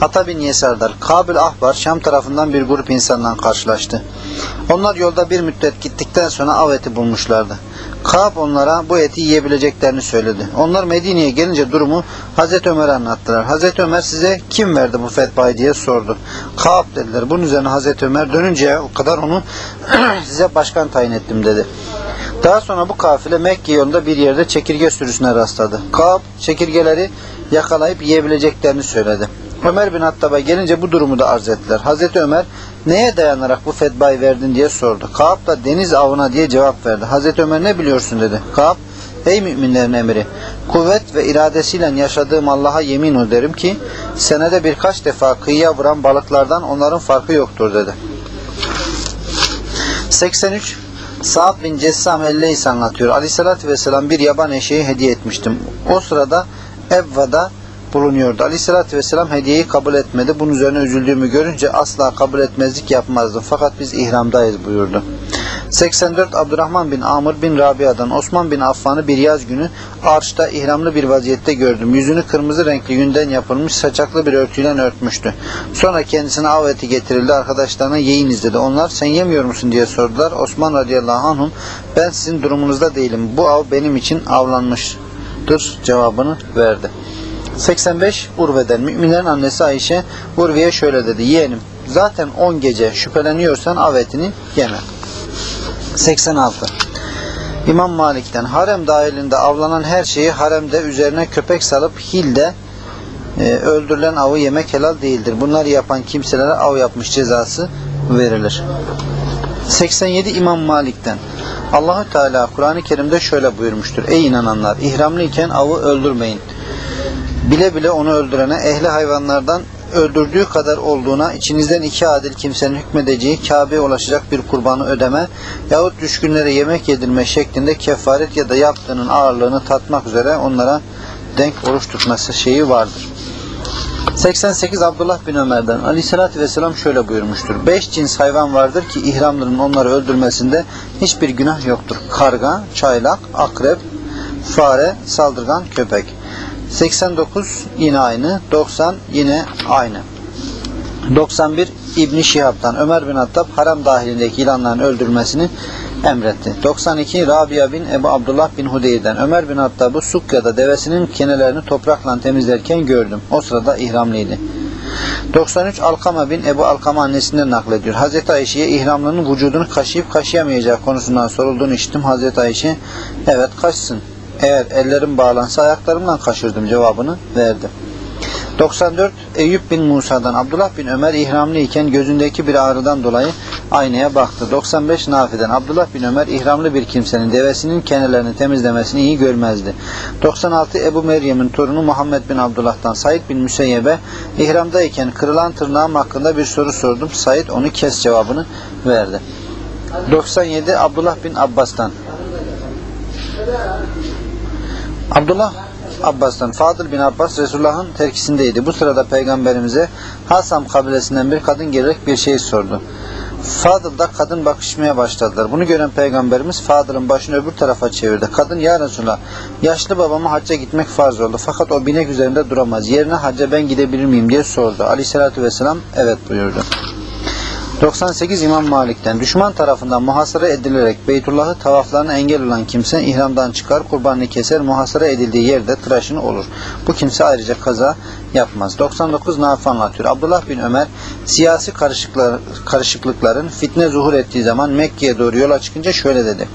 Ata bin Yesar'dan Kabil Ahbar Şam tarafından bir grup insanla karşılaştı. Onlar yolda bir müddet gittikten sonra av eti bulmuşlardı. Kaab onlara bu eti yiyebileceklerini söyledi. Onlar Medine'ye gelince durumu Hazreti Ömer'e anlattılar. Hazreti Ömer size kim verdi bu fetvayı diye sordu. Kaab dediler. Bunun üzerine Hazreti Ömer dönünce o kadar onu size başkan tayin ettim dedi. Daha sonra bu kafile Mekke yolunda bir yerde çekirge sürüsüne rastladı. Kaab çekirgeleri yakalayıp yiyebileceklerini söyledi. Ömer bin Hattab'a gelince bu durumu da arz ettiler. Hazreti Ömer neye dayanarak bu fetbayı verdin diye sordu. Kaab da deniz avına diye cevap verdi. Hazreti Ömer ne biliyorsun dedi. Kaab ey müminlerin emiri kuvvet ve iradesiyle yaşadığım Allah'a yemin ederim ki senede birkaç defa kıyıya vuran balıklardan onların farkı yoktur dedi. 83 Sa'd bin Cessam Elleys anlatıyor. Aleyhissalatü vesselam bir yaban eşeği hediye etmiştim. O sırada Evva'da bulunuyordu. Aleyhissalatü vesselam hediyeyi kabul etmedi. Bunun üzerine üzüldüğümü görünce asla kabul etmezlik yapmazdım. Fakat biz ihramdayız buyurdu. 84 Abdurrahman bin Amr bin Rabia'dan Osman bin Affan'ı bir yaz günü arşta ihramlı bir vaziyette gördüm. Yüzünü kırmızı renkli yünden yapılmış saçaklı bir örtüyle örtmüştü. Sonra kendisine av eti getirildi. Arkadaşlarına yiyiniz dedi. Onlar sen yemiyor musun diye sordular. Osman radıyallahu anhum ben sizin durumunuzda değilim. Bu av benim için avlanmıştır cevabını verdi. 85 Urve'den müminlerin annesi Ayşe Urve'ye şöyle dedi. Yeğenim zaten 10 gece şüpheleniyorsan av etini yeme. 86 İmam Malik'ten harem dahilinde avlanan her şeyi haremde üzerine köpek salıp hilde e, öldürülen avı yemek helal değildir. Bunları yapan kimselere av yapmış cezası verilir. 87 İmam Malik'ten Allahü Teala Kur'an-ı Kerim'de şöyle buyurmuştur. Ey inananlar ihramlıyken avı öldürmeyin. Bile bile onu öldürene ehli hayvanlardan öldürdüğü kadar olduğuna içinizden iki adil kimsenin hükmedeceği Kabe'ye ulaşacak bir kurbanı ödeme yahut düşkünlere yemek yedirme şeklinde kefaret ya da yaptığının ağırlığını tatmak üzere onlara denk oruç tutması şeyi vardır. 88 Abdullah bin Ömer'den Aleyhisselatü Vesselam şöyle buyurmuştur. Beş cins hayvan vardır ki ihramların onları öldürmesinde hiçbir günah yoktur. Karga, çaylak, akrep, fare, saldırgan, köpek. 89 yine aynı. 90 yine aynı. 91 İbn Şihab'dan Ömer bin Hattab haram dahilindeki ilanların öldürülmesini emretti. 92 Rabia bin Ebu Abdullah bin Hudeyr'den Ömer bin Hattab'ı Sukya'da devesinin kenelerini toprakla temizlerken gördüm. O sırada ihramlıydı. 93 Alkama bin Ebu Alkama annesinden naklediyor. Hazreti Ayşe'ye ihramlının vücudunu kaşıyıp kaşıyamayacağı konusundan sorulduğunu işittim. Hazreti Ayşe evet kaşsın. Eğer ellerim bağlansa ayaklarımla kaşırdım cevabını verdi. 94 Eyüp bin Musa'dan Abdullah bin Ömer ihramlı iken gözündeki bir ağrıdan dolayı aynaya baktı. 95 Nafi'den Abdullah bin Ömer ihramlı bir kimsenin devesinin kenarlarını temizlemesini iyi görmezdi. 96 Ebu Meryem'in torunu Muhammed bin Abdullah'tan Said bin Müseyyeb'e ihramdayken kırılan tırnağım hakkında bir soru sordum. Said onu kes cevabını verdi. 97 Abdullah bin Abbas'tan Abdullah Abbas'tan Fadıl bin Abbas Resulullah'ın terkisindeydi. Bu sırada peygamberimize Hasam kabilesinden bir kadın gelerek bir şey sordu. Fadıl'da kadın bakışmaya başladılar. Bunu gören peygamberimiz Fadıl'ın başını öbür tarafa çevirdi. Kadın ya Resulallah yaşlı babama hacca gitmek farz oldu. Fakat o binek üzerinde duramaz. Yerine hacca ben gidebilir miyim diye sordu. Aleyhissalatü vesselam evet buyurdu. 98 İmam Malik'ten düşman tarafından muhasara edilerek Beytullah'ı tavaflarına engel olan kimse ihramdan çıkar, kurbanını keser, muhasara edildiği yerde tıraşını olur. Bu kimse ayrıca kaza yapmaz. 99 Nafi anlatıyor. Abdullah bin Ömer siyasi karışıklar, karışıklıkların fitne zuhur ettiği zaman Mekke'ye doğru yola çıkınca şöyle dedi.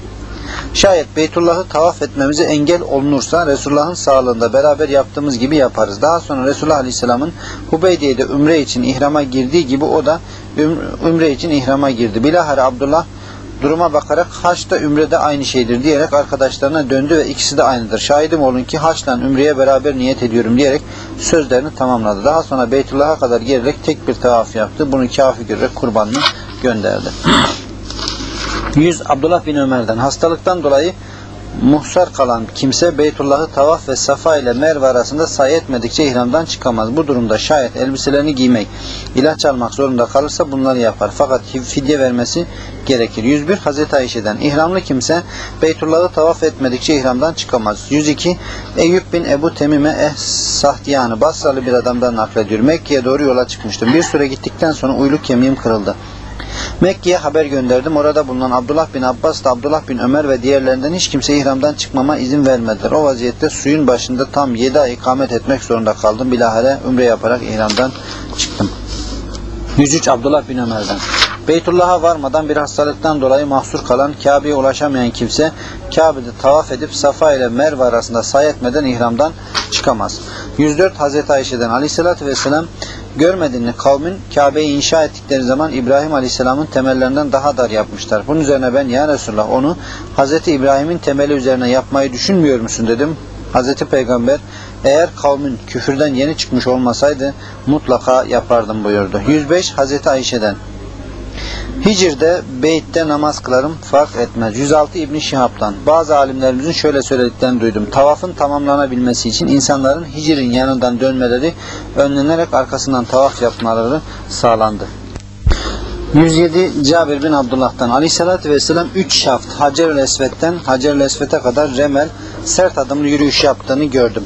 Şayet Beytullah'ı tavaf etmemize engel olunursa Resulullah'ın sağlığında beraber yaptığımız gibi yaparız. Daha sonra Resulullah Aleyhisselam'ın Hubeydiye'de ümre için ihrama girdiği gibi o da üm- ümre için ihrama girdi. Bilahare Abdullah duruma bakarak haç da ümrede aynı şeydir diyerek arkadaşlarına döndü ve ikisi de aynıdır. Şahidim olun ki haçla ümreye beraber niyet ediyorum diyerek sözlerini tamamladı. Daha sonra Beytullah'a kadar gelerek tek bir tavaf yaptı. Bunu kafi görerek kurbanını gönderdi. 100 Abdullah bin Ömer'den hastalıktan dolayı muhsar kalan kimse Beytullah'ı tavaf ve Safa ile Merve arasında say etmedikçe ihramdan çıkamaz. Bu durumda şayet elbiselerini giymek, ilaç almak zorunda kalırsa bunları yapar. Fakat fidye vermesi gerekir. 101 Hazreti Ayşe'den ihramlı kimse Beytullah'ı tavaf etmedikçe ihramdan çıkamaz. 102 Eyüp bin Ebu Temime eh Sahtiyanı Basralı bir adamdan naklediyor. Mekke'ye doğru yola çıkmıştım. Bir süre gittikten sonra uyluk kemiğim kırıldı. Mekke'ye haber gönderdim. Orada bulunan Abdullah bin Abbas da Abdullah bin Ömer ve diğerlerinden hiç kimse ihramdan çıkmama izin vermediler. O vaziyette suyun başında tam 7 ay ikamet etmek zorunda kaldım. Bilahare ümre yaparak ihramdan çıktım. 103 Abdullah bin Ömer'den. Beytullah'a varmadan bir hastalıktan dolayı mahsur kalan Kabe'ye ulaşamayan kimse Kabe'de tavaf edip Safa ile Merve arasında say etmeden ihramdan çıkamaz. 104 Hazreti Ayşe'den Aleyhisselatü Vesselam görmedin mi kavmin Kabe'yi inşa ettikleri zaman İbrahim Aleyhisselam'ın temellerinden daha dar yapmışlar. Bunun üzerine ben ya Resulullah onu Hazreti İbrahim'in temeli üzerine yapmayı düşünmüyor musun dedim. Hazreti Peygamber eğer kavmin küfürden yeni çıkmış olmasaydı mutlaka yapardım buyurdu. 105 Hazreti Ayşe'den Hicr'de beytte namaz kılarım fark etmez. 106 İbn Şihab'dan bazı alimlerimizin şöyle söylediklerini duydum. Tavafın tamamlanabilmesi için insanların Hicr'in yanından dönmeleri önlenerek arkasından tavaf yapmaları sağlandı. 107 Cabir bin Abdullah'tan Aleyhisselatü Vesselam 3 şaft Hacer-ül Esved'den Hacer-ül Esved'e kadar remel sert adımlı yürüyüş yaptığını gördüm.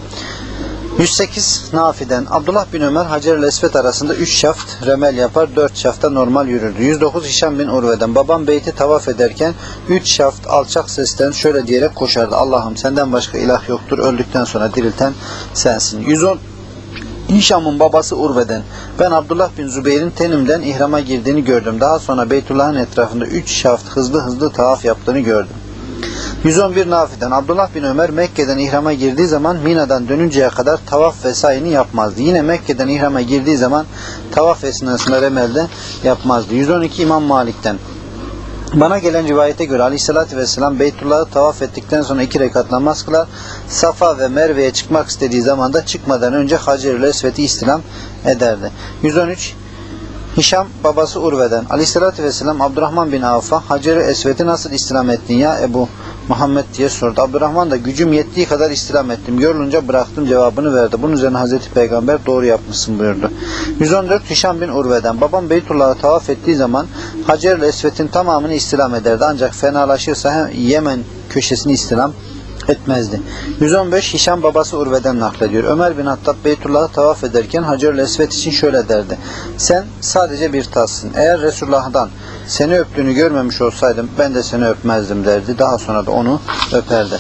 108 Nafi'den Abdullah bin Ömer Hacer-ül Esved arasında 3 şaft remel yapar 4 şafta normal yürürdü. 109 Hişam bin Urve'den babam beyti tavaf ederken 3 şaft alçak sesten şöyle diyerek koşardı. Allah'ım senden başka ilah yoktur öldükten sonra dirilten sensin. 110 Hişam'ın babası Urve'den ben Abdullah bin Zübeyir'in tenimden ihrama girdiğini gördüm. Daha sonra Beytullah'ın etrafında 3 şaft hızlı hızlı tavaf yaptığını gördüm. 111 Nafi'den Abdullah bin Ömer Mekke'den ihrama girdiği zaman Mina'dan dönünceye kadar tavaf vesaini yapmazdı. Yine Mekke'den ihrama girdiği zaman tavaf esnasında remelde yapmazdı. 112 İmam Malik'ten Bana gelen rivayete göre Aleyhisselatü Vesselam Beytullah'ı tavaf ettikten sonra iki rekat namaz kılar. Safa ve Merve'ye çıkmak istediği zaman da çıkmadan önce Hacer-ül Esved'i istilam ederdi. 113 Hişam babası Urve'den Aleyhisselatü Vesselam Abdurrahman bin Avf'a Hacer-ül Esved'i nasıl istilam ettin ya Ebu Muhammed diye sordu. Abdurrahman da gücüm yettiği kadar istilam ettim. Yorulunca bıraktım cevabını verdi. Bunun üzerine Hazreti Peygamber doğru yapmışsın buyurdu. 114 Hişam bin Urve'den babam Beytullah'ı tavaf ettiği zaman Hacer-ül Esved'in tamamını istilam ederdi. Ancak fenalaşırsa hem Yemen köşesini istilam etmezdi. 115 Hişam babası Urve'den naklediyor. Ömer bin Hattab Beytullah'ı tavaf ederken Hacer-ül Esved için şöyle derdi. Sen sadece bir taşsın. Eğer Resulullah'dan seni öptüğünü görmemiş olsaydım ben de seni öpmezdim derdi. Daha sonra da onu öperdi.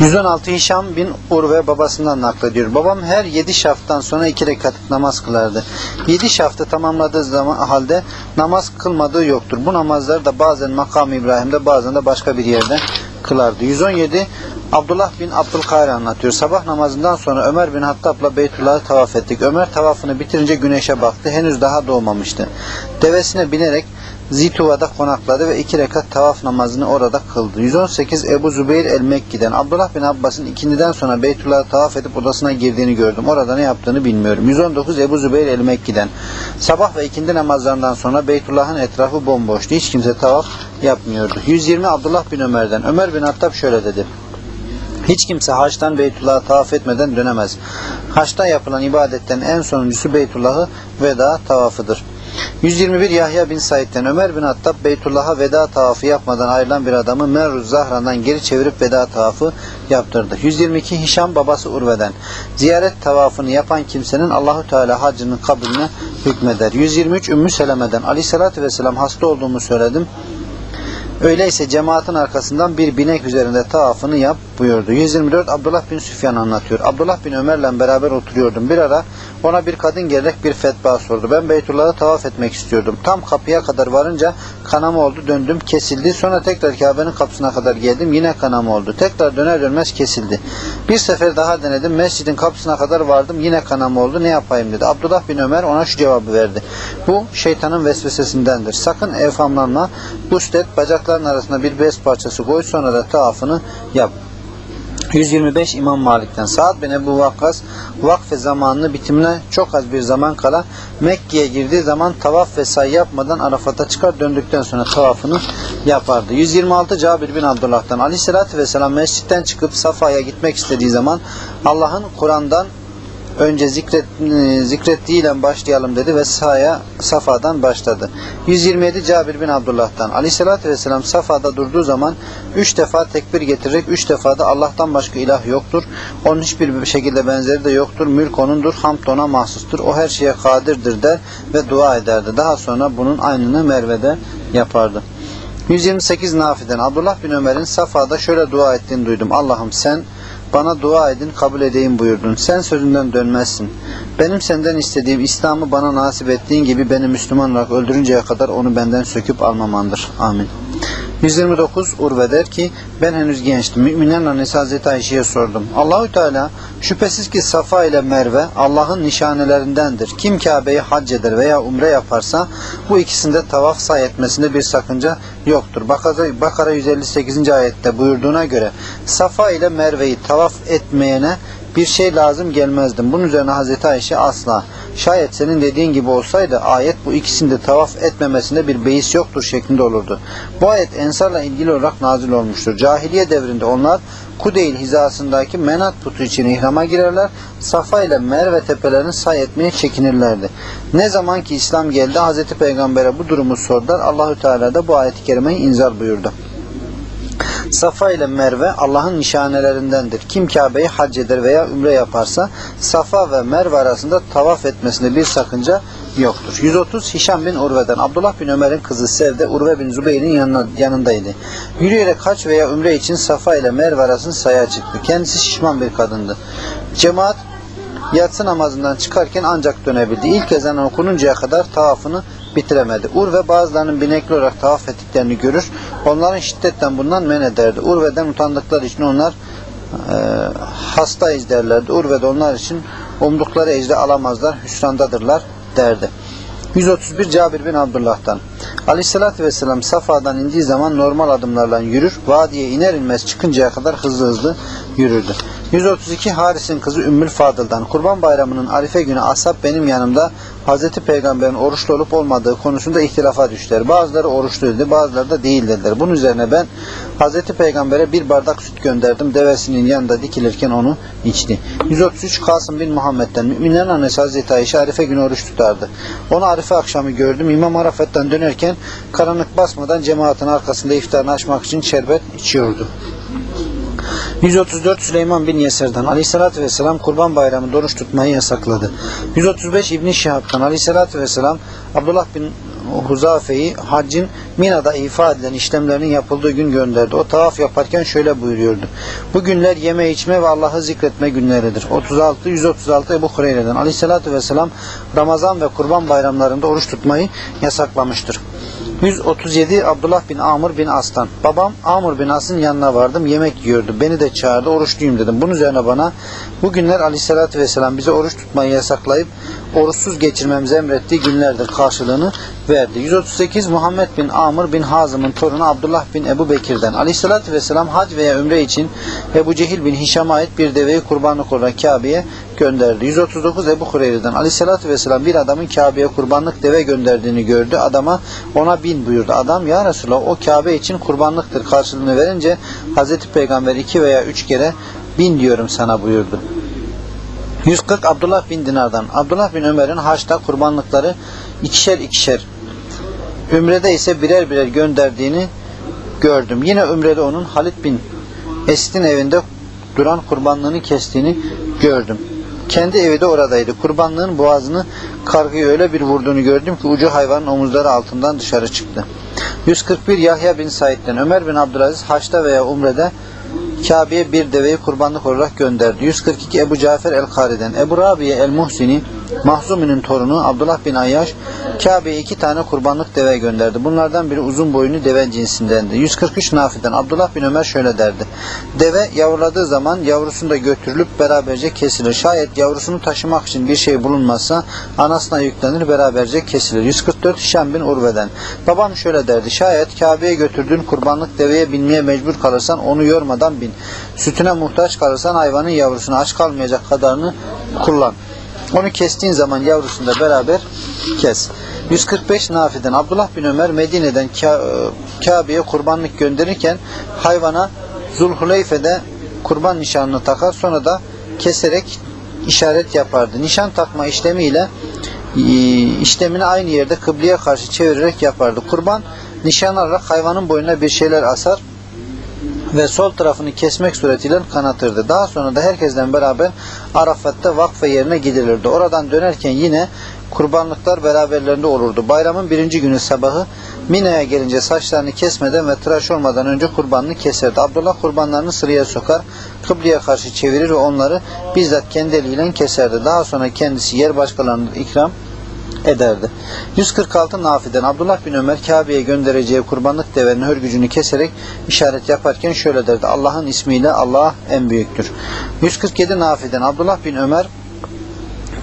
116 Hişam bin Urve babasından naklediyor. Babam her 7 şaftan sonra 2 rekat namaz kılardı. 7 şaftı tamamladığı zaman halde namaz kılmadığı yoktur. Bu namazlar da bazen makam İbrahim'de bazen de başka bir yerde kılardı. 117 Abdullah bin Abdülkahir anlatıyor. Sabah namazından sonra Ömer bin Hattab'la Beytullah'ı tavaf ettik. Ömer tavafını bitirince güneşe baktı. Henüz daha doğmamıştı. Devesine binerek Zituva'da konakladı ve iki rekat tavaf namazını orada kıldı. 118 Ebu Zübeyir el-Mekki'den Abdullah bin Abbas'ın ikindiden sonra Beytullah'ı tavaf edip odasına girdiğini gördüm. Orada ne yaptığını bilmiyorum. 119 Ebu Zübeyir el-Mekki'den Sabah ve ikindi namazlarından sonra Beytullah'ın etrafı bomboştu. Hiç kimse tavaf yapmıyordu. 120 Abdullah bin Ömer'den Ömer bin Hattab şöyle dedi. Hiç kimse haçtan Beytullah'ı tavaf etmeden dönemez. Haçta yapılan ibadetten en sonuncusu Beytullah'ı veda tavafıdır. 121 Yahya bin Said'den Ömer bin Hattab Beytullah'a veda tavafı yapmadan ayrılan bir adamı Merruz Zahran'dan geri çevirip veda tavafı yaptırdı. 122 Hişam babası Urve'den ziyaret tavafını yapan kimsenin Allahu Teala hacının kabulüne hükmeder. 123 Ümmü Seleme'den Ali sallallahu vesselam hasta olduğumu söyledim. Öyleyse cemaatin arkasından bir binek üzerinde tavafını yap buyurdu. 124 Abdullah bin Süfyan anlatıyor. Abdullah bin Ömer'le beraber oturuyordum. Bir ara ona bir kadın gelerek bir fetva sordu. Ben Beytullah'ı tavaf etmek istiyordum. Tam kapıya kadar varınca kanama oldu. Döndüm kesildi. Sonra tekrar Kabe'nin kapısına kadar geldim. Yine kanama oldu. Tekrar döner dönmez kesildi. Bir sefer daha denedim. Mescidin kapısına kadar vardım. Yine kanama oldu. Ne yapayım dedi. Abdullah bin Ömer ona şu cevabı verdi. Bu şeytanın vesvesesindendir. Sakın evhamlanma. Guslet bacakların arasında bir bez parçası koy sonra da tavafını yap. 125 İmam Malik'ten Saad bin Ebu Vakkas vakfe zamanını bitimine çok az bir zaman kala Mekke'ye girdiği zaman tavaf ve say yapmadan Arafat'a çıkar döndükten sonra tavafını yapardı. 126 Cabir bin Abdullah'tan Aleyhisselatü Vesselam mescitten çıkıp Safa'ya gitmek istediği zaman Allah'ın Kur'an'dan önce zikret, e, zikrettiğiyle başlayalım dedi ve sahaya Safa'dan başladı. 127 Cabir bin Abdullah'tan Aleyhisselatü Vesselam Safa'da durduğu zaman üç defa tekbir getirerek üç defa da Allah'tan başka ilah yoktur. Onun hiçbir şekilde benzeri de yoktur. Mülk onundur. Hamd ona mahsustur. O her şeye kadirdir der ve dua ederdi. Daha sonra bunun aynını Merve'de yapardı. 128 Nafi'den Abdullah bin Ömer'in Safa'da şöyle dua ettiğini duydum. Allah'ım sen bana dua edin kabul edeyim buyurdun. Sen sözünden dönmezsin. Benim senden istediğim İslam'ı bana nasip ettiğin gibi beni Müslüman olarak öldürünceye kadar onu benden söküp almamandır. Amin. 129 Urve der ki ben henüz gençtim. Müminlerin annesi Hazreti Ayşe'ye sordum. Allahü Teala şüphesiz ki Safa ile Merve Allah'ın nişanelerindendir. Kim Kabe'yi hac eder veya umre yaparsa bu ikisinde tavaf say etmesinde bir sakınca yoktur. Bakara, Bakara 158. ayette buyurduğuna göre Safa ile Merve'yi tavaf etmeyene bir şey lazım gelmezdim. Bunun üzerine Hazreti Ayşe asla şayet senin dediğin gibi olsaydı ayet bu ikisinde tavaf etmemesinde bir beis yoktur şeklinde olurdu. Bu ayet ensarla ilgili olarak nazil olmuştur. Cahiliye devrinde onlar Kudeyl hizasındaki menat putu için ihrama girerler. Safa ile Merve tepelerini say etmeye çekinirlerdi. Ne zaman ki İslam geldi Hazreti Peygamber'e bu durumu sordular. Allahü Teala da bu ayeti kerimeyi inzal buyurdu. Safa ile Merve Allah'ın nişanelerindendir. Kim Kabe'yi hac eder veya ümre yaparsa Safa ve Merve arasında tavaf etmesinde bir sakınca yoktur. 130 Hişam bin Urve'den Abdullah bin Ömer'in kızı Sevde Urve bin Zübeyir'in yanına, yanındaydı. Yürüyerek haç veya ümre için Safa ile Merve arasını saya çıktı. Kendisi şişman bir kadındı. Cemaat yatsı namazından çıkarken ancak dönebildi. İlk ezan okununcaya kadar tavafını bitiremedi. Urve bazılarının binekli olarak tavaf ettiklerini görür. Onların şiddetten bundan men ederdi. Urve'den utandıkları için onlar e, hasta derlerdi. Urve'de onlar için umdukları ecri alamazlar, hüsrandadırlar derdi. 131 Cabir bin Abdullah'tan. Aleyhissalatü vesselam Safa'dan indiği zaman normal adımlarla yürür. Vadiye iner inmez çıkıncaya kadar hızlı hızlı yürürdü. 132 Haris'in kızı Ümmül Fadıl'dan Kurban Bayramı'nın Arife günü ashab benim yanımda Hazreti Peygamber'in oruçlu olup olmadığı konusunda ihtilafa düştüler. Bazıları oruçlu dedi, bazıları da değil dediler. Bunun üzerine ben Hazreti Peygamber'e bir bardak süt gönderdim. Devesinin yanında dikilirken onu içti. 133 Kasım bin Muhammed'den müminlerin annesi Hazreti Ayşe Arife günü oruç tutardı. Onu Arife akşamı gördüm. İmam Arafat'tan dönerken karanlık basmadan cemaatin arkasında iftarını açmak için şerbet içiyordu. 134 Süleyman bin Yeser'den Aleyhisselatü Vesselam Kurban Bayramı oruç tutmayı yasakladı. 135 İbn Şihab'dan Aleyhisselatü Vesselam Abdullah bin Huzafe'yi haccın Mina'da ifa edilen işlemlerinin yapıldığı gün gönderdi. O tavaf yaparken şöyle buyuruyordu. Bu günler yeme içme ve Allah'ı zikretme günleridir. 36 136 Ebu Hureyre'den Aleyhisselatü Vesselam Ramazan ve Kurban bayramlarında oruç tutmayı yasaklamıştır. 137 Abdullah bin Amr bin As'tan. Babam Amr bin As'ın yanına vardım. Yemek yiyordu. Beni de çağırdı. Oruçluyum dedim. Bunun üzerine bana bu günler aleyhissalatü vesselam bize oruç tutmayı yasaklayıp oruçsuz geçirmemizi emrettiği günlerdir karşılığını verdi. 138 Muhammed bin Amr bin Hazım'ın torunu Abdullah bin Ebu Bekir'den. Aleyhissalatü vesselam hac veya ümre için Ebu Cehil bin Hişam'a ait bir deveyi kurbanlık olarak Kabe'ye gönderdi. 139 Ebu Hureyre'den Aleyhisselatü Vesselam bir adamın Kabe'ye kurbanlık deve gönderdiğini gördü. Adama ona bin buyurdu. Adam ya Resulallah o Kabe için kurbanlıktır karşılığını verince Hazreti Peygamber iki veya üç kere bin diyorum sana buyurdu. 140 Abdullah bin Dinar'dan. Abdullah bin Ömer'in haçta kurbanlıkları ikişer ikişer Ümrede ise birer birer gönderdiğini gördüm. Yine Ümrede onun Halid bin Esit'in evinde duran kurbanlığını kestiğini gördüm. Kendi evi de oradaydı. Kurbanlığın boğazını kargıya öyle bir vurduğunu gördüm ki ucu hayvanın omuzları altından dışarı çıktı. 141 Yahya bin Said'den Ömer bin Abdülaziz Haç'ta veya Umre'de Kabe'ye bir deveyi kurbanlık olarak gönderdi. 142 Ebu Cafer el-Kari'den Ebu Rabiye el-Muhsini Mahzumi'nin torunu Abdullah bin Ayyaş Kabe'ye iki tane kurbanlık deve gönderdi. Bunlardan biri uzun boylu deve cinsindendi. 143 Nafi'den Abdullah bin Ömer şöyle derdi. Deve yavruladığı zaman yavrusunu da götürülüp beraberce kesilir. Şayet yavrusunu taşımak için bir şey bulunmazsa anasına yüklenir beraberce kesilir. 144 Hişam bin Urve'den Babam şöyle derdi. Şayet Kabe'ye götürdüğün kurbanlık deveye binmeye mecbur kalırsan onu yormadan bin. Sütüne muhtaç kalırsan hayvanın yavrusuna aç kalmayacak kadarını kullan. Onu kestiğin zaman yavrusunu da beraber kes. 145 Nafi'den Abdullah bin Ömer Medine'den Ka- Kabe'ye kurbanlık gönderirken hayvana Zulhuleyfe'de kurban nişanını takar sonra da keserek işaret yapardı. Nişan takma işlemiyle e, işlemini aynı yerde kıbleye karşı çevirerek yapardı. Kurban nişan alarak hayvanın boynuna bir şeyler asar ve sol tarafını kesmek suretiyle kanatırdı. Daha sonra da herkesten beraber Arafat'ta vakfe yerine gidilirdi. Oradan dönerken yine kurbanlıklar beraberlerinde olurdu. Bayramın birinci günü sabahı Mina'ya gelince saçlarını kesmeden ve tıraş olmadan önce kurbanını keserdi. Abdullah kurbanlarını sıraya sokar, kıbleye karşı çevirir ve onları bizzat kendi eliyle keserdi. Daha sonra kendisi yer başkalarına ikram ederdi. 146 Nafi'den Abdullah bin Ömer Kabe'ye göndereceği kurbanlık devenin hörgücünü keserek işaret yaparken şöyle derdi. Allah'ın ismiyle Allah en büyüktür. 147 Nafi'den Abdullah bin Ömer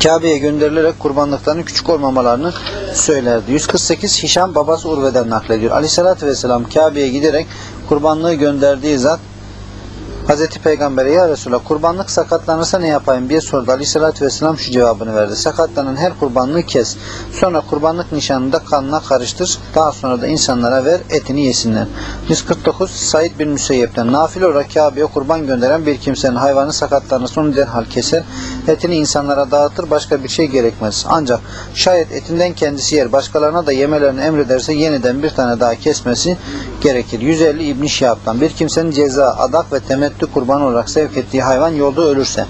Kabe'ye gönderilerek kurbanlıkların küçük olmamalarını söylerdi. 148 Hişam babası Urve'den naklediyor. Aleyhissalatü vesselam Kabe'ye giderek kurbanlığı gönderdiği zat Hazreti Peygamber'e ya Resulallah kurbanlık sakatlanırsa ne yapayım diye sordu. Aleyhissalatü vesselam şu cevabını verdi. Sakatlanan her kurbanlığı kes. Sonra kurbanlık nişanını da kanına karıştır. Daha sonra da insanlara ver etini yesinler. 149 Said bin Müseyyep'ten nafile olarak Kabe'ye kurban gönderen bir kimsenin hayvanı sakatlanırsa onu derhal keser. Etini insanlara dağıtır. Başka bir şey gerekmez. Ancak şayet etinden kendisi yer başkalarına da yemelerini emrederse yeniden bir tane daha kesmesi gerekir. 150 İbn Şihab'dan bir kimsenin ceza, adak ve temettü kurban olarak sevk ettiği hayvan yolda ölürse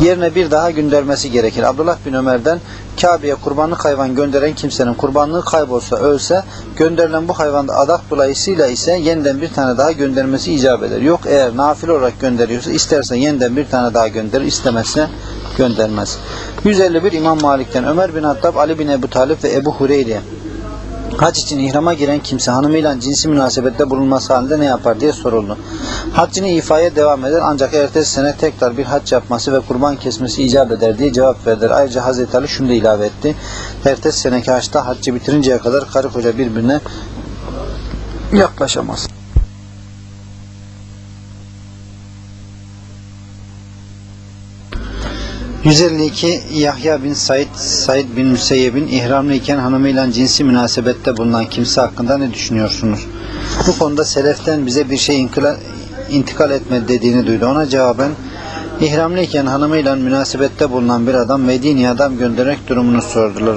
yerine bir daha göndermesi gerekir. Abdullah bin Ömer'den Kabe'ye kurbanlık hayvan gönderen kimsenin kurbanlığı kaybolsa, ölse gönderilen bu hayvanda adak dolayısıyla ise yeniden bir tane daha göndermesi icap eder. Yok eğer nafile olarak gönderiyorsa isterse yeniden bir tane daha gönderir, istemezse göndermez. 151 İmam Malik'ten Ömer bin Hattab, Ali bin Ebu Talip ve Ebu Hureyre Hac için ihrama giren kimse hanımıyla cinsi münasebette bulunması halinde ne yapar diye soruldu. Haccını ifaya devam eder ancak ertesi sene tekrar bir hac yapması ve kurban kesmesi icap eder diye cevap verdiler. Ayrıca Hazreti Ali şunu da ilave etti. Ertesi seneki haçta haccı bitirinceye kadar karı koca birbirine yaklaşamaz. ...152 Yahya bin Said, Said bin Müseyyeb'in ihramlı iken hanımıyla cinsi münasebette bulunan kimse hakkında ne düşünüyorsunuz? Bu konuda seleften bize bir şey intikal etmedi dediğini duydu. Ona cevaben ihramlı iken hanımıyla münasebette bulunan bir adam Medine'ye adam göndererek durumunu sordular.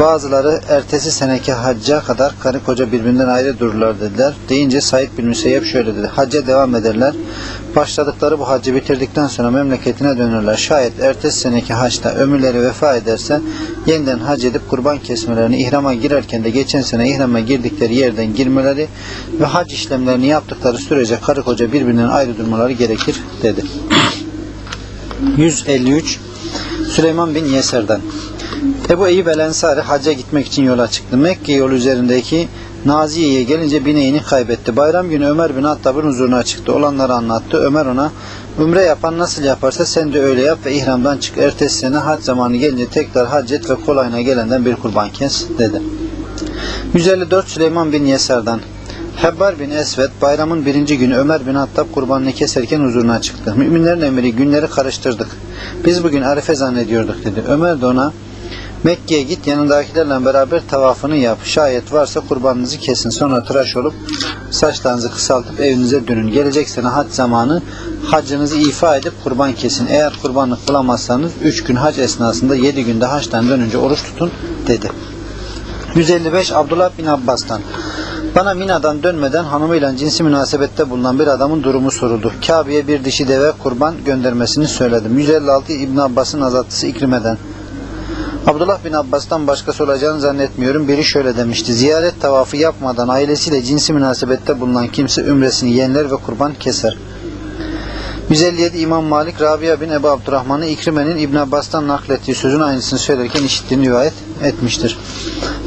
Bazıları ertesi seneki hacca kadar karı koca birbirinden ayrı dururlar dediler. Deyince Said bin Müseyyep şöyle dedi. Hacca devam ederler. Başladıkları bu haccı bitirdikten sonra memleketine dönürler. Şayet ertesi seneki haçta ömürleri vefa ederse yeniden hac edip kurban kesmelerini ihrama girerken de geçen sene ihrama girdikleri yerden girmeleri ve hac işlemlerini yaptıkları sürece karı koca birbirinden ayrı durmaları gerekir dedi. 153 Süleyman bin Yeser'den Ebu Eyyub el Ensari hacca gitmek için yola çıktı. Mekke yolu üzerindeki Naziye'ye gelince bineğini kaybetti. Bayram günü Ömer bin Hattab'ın huzuruna çıktı. Olanları anlattı. Ömer ona Ümre yapan nasıl yaparsa sen de öyle yap ve ihramdan çık. Ertesi sene hac zamanı gelince tekrar hac et ve kolayına gelenden bir kurban kes dedi. 154 Süleyman bin Yeser'den Hebbar bin Esved bayramın birinci günü Ömer bin Hattab kurbanını keserken huzuruna çıktı. Müminlerin emri günleri karıştırdık. Biz bugün Arife zannediyorduk dedi. Ömer de ona Mekke'ye git yanındakilerle beraber tavafını yap. Şayet varsa kurbanınızı kesin. Sonra tıraş olup saçlarınızı kısaltıp evinize dönün. Gelecek sene hac zamanı hacınızı ifa edip kurban kesin. Eğer kurbanlık bulamazsanız 3 gün hac esnasında 7 günde haçtan dönünce oruç tutun dedi. 155 Abdullah bin Abbas'tan bana Mina'dan dönmeden hanımıyla cinsi münasebette bulunan bir adamın durumu soruldu. Kabe'ye bir dişi deve kurban göndermesini söyledim. 156 İbn Abbas'ın azatlısı İkrime'den. Abdullah bin Abbas'tan başkası olacağını zannetmiyorum. Biri şöyle demişti. Ziyaret tavafı yapmadan ailesiyle cinsi münasebette bulunan kimse ümresini yeniler ve kurban keser. 157 İmam Malik Rabia bin Ebu Abdurrahman'ı İkrime'nin İbn Abbas'tan naklettiği sözün aynısını söylerken işittiğini rivayet etmiştir.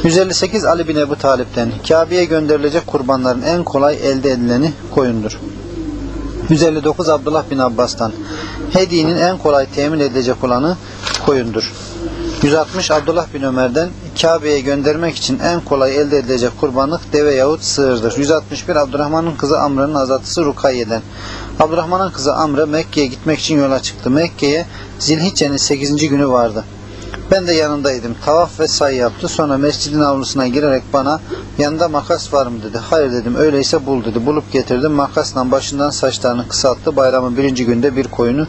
158 Ali bin Ebu Talip'ten Kabe'ye gönderilecek kurbanların en kolay elde edileni koyundur. 159 Abdullah bin Abbas'tan Hediyenin en kolay temin edilecek olanı koyundur. 160 Abdullah bin Ömer'den Kabe'ye göndermek için en kolay elde edilecek kurbanlık deve yahut sığırdır. 161 Abdurrahman'ın kızı Amr'ın azatısı Rukayye'den. Abdurrahman'ın kızı Amr'ı Mekke'ye gitmek için yola çıktı. Mekke'ye Zilhicce'nin 8. günü vardı. Ben de yanındaydım. Tavaf ve say yaptı. Sonra mescidin avlusuna girerek bana yanında makas var mı dedi. Hayır dedim. Öyleyse bul dedi. Bulup getirdim. Makasla başından saçlarını kısalttı. Bayramın birinci günde bir koyunu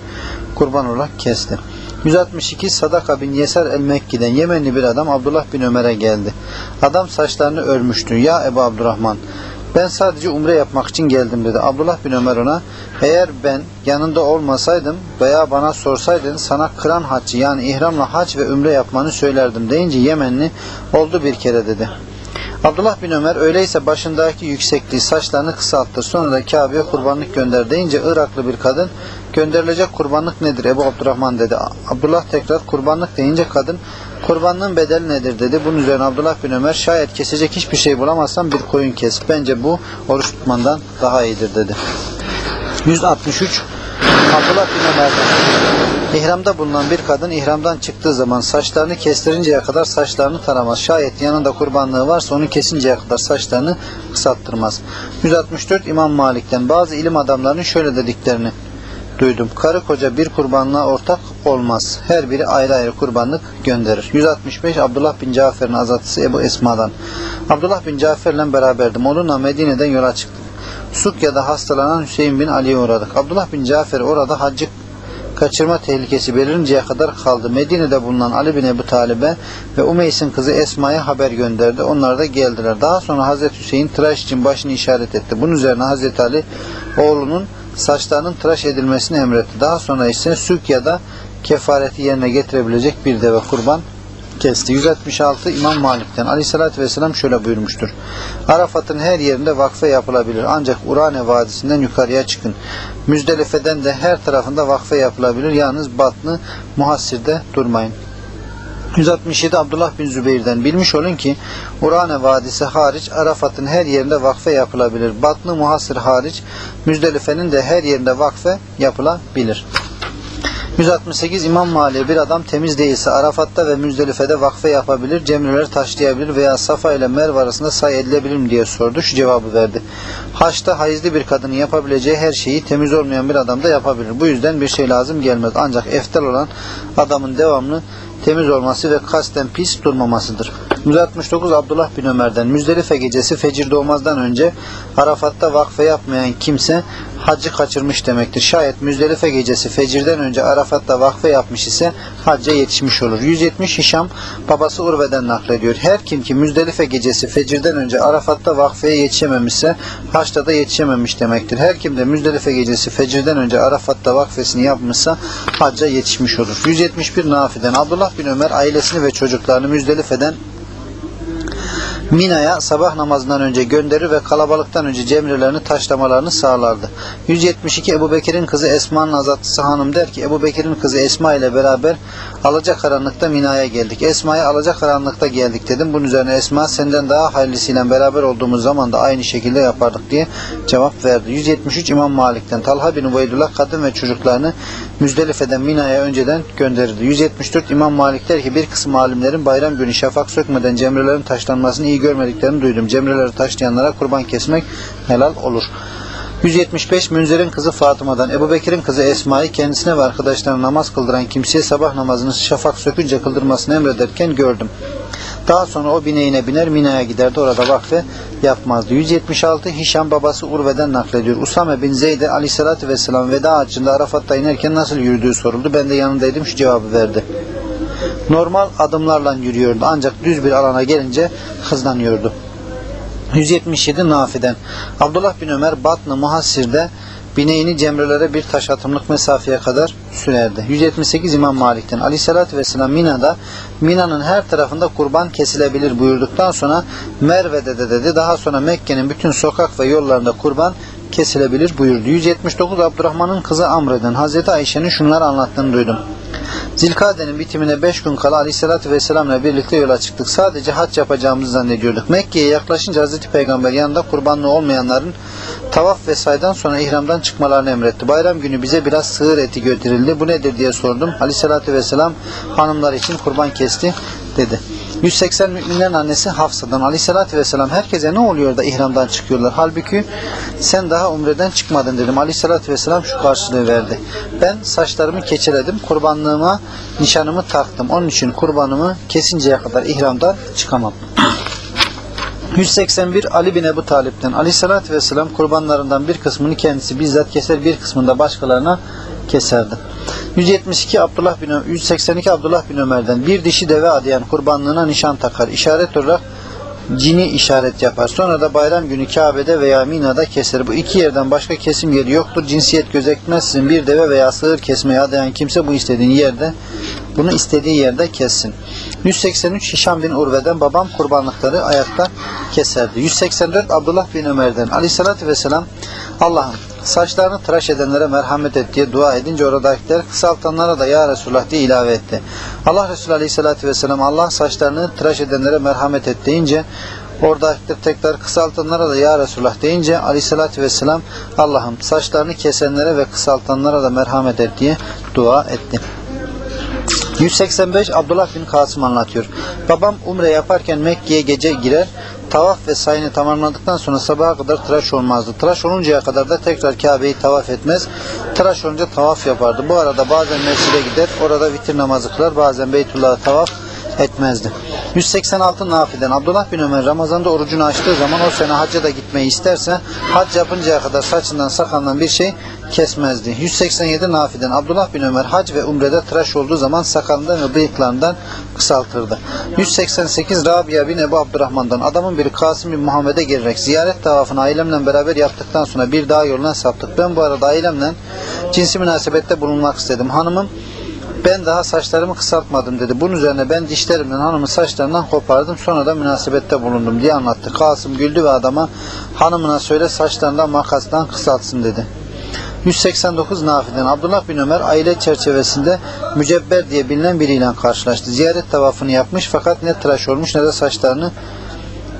kurban olarak kesti. 162 Sadaka bin Yeser el-Mekki'den Yemenli bir adam Abdullah bin Ömer'e geldi. Adam saçlarını örmüştü. Ya Ebu Abdurrahman ben sadece umre yapmak için geldim dedi. Abdullah bin Ömer ona eğer ben yanında olmasaydım veya bana sorsaydın sana kıran haccı yani ihramla hac ve ümre yapmanı söylerdim deyince Yemenli oldu bir kere dedi. Abdullah bin Ömer öyleyse başındaki yüksekliği saçlarını kısalttı. Sonra da Kabe'ye kurbanlık gönder deyince Iraklı bir kadın gönderilecek kurbanlık nedir Ebu Abdurrahman dedi. Abdullah tekrar kurbanlık deyince kadın kurbanlığın bedeli nedir dedi. Bunun üzerine Abdullah bin Ömer şayet kesecek hiçbir şey bulamazsan bir koyun kes. Bence bu oruç tutmandan daha iyidir dedi. 163 Abdullah bin Ömer'den İhramda bulunan bir kadın ihramdan çıktığı zaman saçlarını kestirinceye kadar saçlarını taramaz. Şayet yanında kurbanlığı varsa onu kesinceye kadar saçlarını kısalttırmaz. 164 İmam Malik'ten bazı ilim adamlarının şöyle dediklerini duydum. Karı koca bir kurbanlığa ortak olmaz. Her biri ayrı ayrı kurbanlık gönderir. 165 Abdullah bin Cafer'in azatısı Ebu Esma'dan. Abdullah bin Cafer'le beraberdim. Onunla Medine'den yola çıktık. Sukya'da hastalanan Hüseyin bin Ali'ye uğradık. Abdullah bin Cafer orada haccı kaçırma tehlikesi belirinceye kadar kaldı. Medine'de bulunan Ali bin Ebu Talib'e ve Umeys'in kızı Esma'ya haber gönderdi. Onlar da geldiler. Daha sonra Hazreti Hüseyin tıraş için başını işaret etti. Bunun üzerine Hazreti Ali oğlunun saçlarının tıraş edilmesini emretti. Daha sonra ise Sukya'da kefareti yerine getirebilecek bir deve kurban kesti. 166 İmam Malik'ten Aleyhisselatü Vesselam şöyle buyurmuştur. Arafat'ın her yerinde vakfe yapılabilir. Ancak Urane Vadisi'nden yukarıya çıkın. Müzdelife'den de her tarafında vakfe yapılabilir. Yalnız batını muhassirde durmayın. 167 Abdullah bin Zübeyir'den bilmiş olun ki Urane Vadisi hariç Arafat'ın her yerinde vakfe yapılabilir. Batlı Muhasır hariç Müzdelife'nin de her yerinde vakfe yapılabilir. 168 İmam Mali'ye bir adam temiz değilse Arafat'ta ve Müzdelife'de vakfe yapabilir, cemreleri taşlayabilir veya Safa ile Merve arasında say edilebilir mi diye sordu. Şu cevabı verdi. Haçta hayızlı bir kadının yapabileceği her şeyi temiz olmayan bir adam da yapabilir. Bu yüzden bir şey lazım gelmez. Ancak eftel olan adamın devamlı temiz olması ve kasten pis durmamasıdır. 169 Abdullah bin Ömer'den Müzdelife gecesi fecir doğmazdan önce Arafat'ta vakfe yapmayan kimse haccı kaçırmış demektir. Şayet Müzdelife gecesi fecirden önce Arafat'ta vakfe yapmış ise hacca yetişmiş olur. 170 Hişam babası Urve'den naklediyor. Her kim ki Müzdelife gecesi fecirden önce Arafat'ta vakfeye yetişememişse haçta da yetişememiş demektir. Her kim de Müzdelife gecesi fecirden önce Arafat'ta vakfesini yapmışsa hacca yetişmiş olur. 171 Nafi'den Abdullah bin Ömer ailesini ve çocuklarını Müzdelife'den Mina'ya sabah namazından önce gönderir ve kalabalıktan önce cemrelerini taşlamalarını sağlardı. 172 Ebu Bekir'in kızı Esma'nın azatlısı hanım der ki Ebu Bekir'in kızı Esma ile beraber alacakaranlıkta Mina'ya geldik. Esma'ya alacakaranlıkta geldik dedim. Bunun üzerine Esma senden daha hayırlısıyla beraber olduğumuz zaman da aynı şekilde yapardık diye cevap verdi. 173 İmam Malik'ten Talha bin Ubeydullah kadın ve çocuklarını Müzdelife'den Mina'ya önceden gönderirdi. 174 İmam Malik der ki bir kısım alimlerin bayram günü şafak sökmeden cemrelerin taşlanmasını iyi görmediklerini duydum. Cemreleri taşlayanlara kurban kesmek helal olur. 175 Münzer'in kızı Fatıma'dan Ebu Bekir'in kızı Esma'yı kendisine ve arkadaşlarına namaz kıldıran kimseye sabah namazını şafak sökünce kıldırmasını emrederken gördüm. Daha sonra o bineğine biner Mina'ya giderdi orada vakfe yapmazdı. 176 Hişam babası Urve'den naklediyor. Usame bin Zeyd'e aleyhissalatü vesselam veda hacında Arafat'ta inerken nasıl yürüdüğü soruldu. Ben de yanındaydım şu cevabı verdi. Normal adımlarla yürüyordu ancak düz bir alana gelince hızlanıyordu. 177 Nafi'den Abdullah bin Ömer Batlı Muhassir'de bineğini cemrelere bir taş atımlık mesafeye kadar sürerdi. 178 İmam Malik'ten Aleyhisselatü Vesselam Mina'da Mina'nın her tarafında kurban kesilebilir buyurduktan sonra Merve'de de dedi. Daha sonra Mekke'nin bütün sokak ve yollarında kurban kesilebilir buyurdu. 179 Abdurrahman'ın kızı Amr'den Hazreti Ayşe'nin şunları anlattığını duydum. Zilkade'nin bitimine 5 gün kala Aleyhisselatü Vesselam ile birlikte yola çıktık. Sadece hac yapacağımızı zannediyorduk. Mekke'ye yaklaşınca Hazreti Peygamber yanında kurbanlı olmayanların tavaf ve saydan sonra ihramdan çıkmalarını emretti. Bayram günü bize biraz sığır eti götürüldü. Bu nedir diye sordum. Aleyhisselatü Vesselam hanımlar için kurban kesti dedi. 180 müminlerin annesi Hafsa'dan Aleyhisselatü Vesselam herkese ne oluyor da ihramdan çıkıyorlar. Halbuki sen daha umreden çıkmadın dedim. Aleyhisselatü Vesselam şu karşılığı verdi. Ben saçlarımı keçeledim. Kurbanlığıma nişanımı taktım. Onun için kurbanımı kesinceye kadar ihramdan çıkamam. 181 Ali bin Ebu Talip'ten Aleyhisselatü Vesselam kurbanlarından bir kısmını kendisi bizzat keser bir kısmını da başkalarına keserdi. 172 Abdullah bin Ö- 182 Abdullah bin Ömer'den bir dişi deve adayan kurbanlığına nişan takar. İşaret olarak cini işaret yapar. Sonra da bayram günü Kabe'de veya Mina'da keser. Bu iki yerden başka kesim yeri yoktur. Cinsiyet gözetmezsin. Bir deve veya sığır kesmeye adayan kimse bu istediğin yerde bunu istediği yerde kessin. 183 Hişam bin Urve'den babam kurbanlıkları ayakta keserdi. 184 Abdullah bin Ömer'den Aleyhisselatü Vesselam Allah'ım saçlarını tıraş edenlere merhamet et diye dua edince oradakiler kısaltanlara da ya Resulullah diye ilave etti. Allah Resulü Aleyhisselatü Vesselam Allah saçlarını tıraş edenlere merhamet et deyince oradakiler tekrar kısaltanlara da ya Resulullah deyince Aleyhisselatü Vesselam Allah'ım saçlarını kesenlere ve kısaltanlara da merhamet et diye dua etti. 185 Abdullah bin Kasım anlatıyor. Babam umre yaparken Mekke'ye gece girer, tavaf ve sayını tamamladıktan sonra sabaha kadar tıraş olmazdı. Tıraş oluncaya kadar da tekrar Kabe'yi tavaf etmez. Tıraş olunca tavaf yapardı. Bu arada bazen mescide gider, orada vitir namazı kılar, bazen Beytullah'a tavaf etmezdi. 186 Nafi'den Abdullah bin Ömer Ramazan'da orucunu açtığı zaman o sene hacca da gitmeyi isterse hac yapıncaya kadar saçından sakalından bir şey kesmezdi. 187 Nafi'den Abdullah bin Ömer hac ve umrede tıraş olduğu zaman sakalından ve bıyıklarından kısaltırdı. 188 Rabia bin Ebu Abdurrahman'dan adamın biri Kasım bin Muhammed'e gelerek ziyaret tavafını ailemle beraber yaptıktan sonra bir dağ yoluna saptık. Ben bu arada ailemle cinsi münasebette bulunmak istedim. Hanımım ben daha saçlarımı kısaltmadım dedi. Bunun üzerine ben dişlerimden hanımın saçlarından kopardım. Sonra da münasebette bulundum diye anlattı. Kasım güldü ve adama hanımına söyle saçlarından makastan kısaltsın dedi. 189 Nafi'den Abdullah bin Ömer aile çerçevesinde mücebber diye bilinen biriyle karşılaştı. Ziyaret tavafını yapmış fakat ne tıraş olmuş ne de saçlarını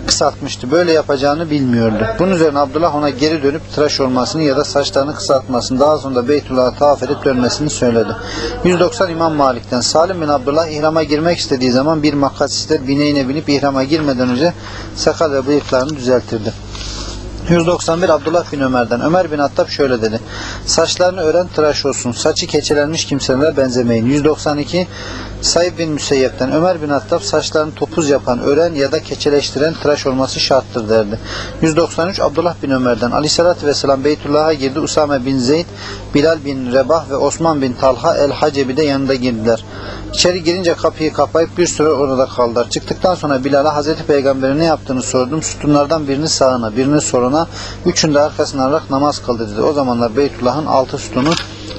kısaltmıştı. Böyle yapacağını bilmiyordu. Bunun üzerine Abdullah ona geri dönüp tıraş olmasını ya da saçlarını kısaltmasını daha sonra Beytullah'a tavaf edip dönmesini söyledi. 190 İmam Malik'ten Salim bin Abdullah ihrama girmek istediği zaman bir makas ister bineğine binip ihrama girmeden önce sakal ve bıyıklarını düzeltirdi. 191 Abdullah bin Ömer'den Ömer bin Hattab şöyle dedi. Saçlarını ören tıraş olsun. Saçı keçelenmiş kimselere benzemeyin. 192 Said bin Müseyyep'ten Ömer bin Hattab saçlarını topuz yapan, ören ya da keçeleştiren tıraş olması şarttır derdi. 193 Abdullah bin Ömer'den Aleyhisselatü Vesselam Beytullah'a girdi. Usame bin Zeyd, Bilal bin Rebah ve Osman bin Talha el-Hacebi de yanında girdiler. İçeri girince kapıyı kapayıp bir süre orada kaldılar. Çıktıktan sonra Bilal'a Hazreti Peygamber'in ne yaptığını sordum. Sütunlardan birini sağına, birini soluna, üçünü de arkasına alarak namaz kıldı dedi. O zamanlar Beytullah'ın altı sütunu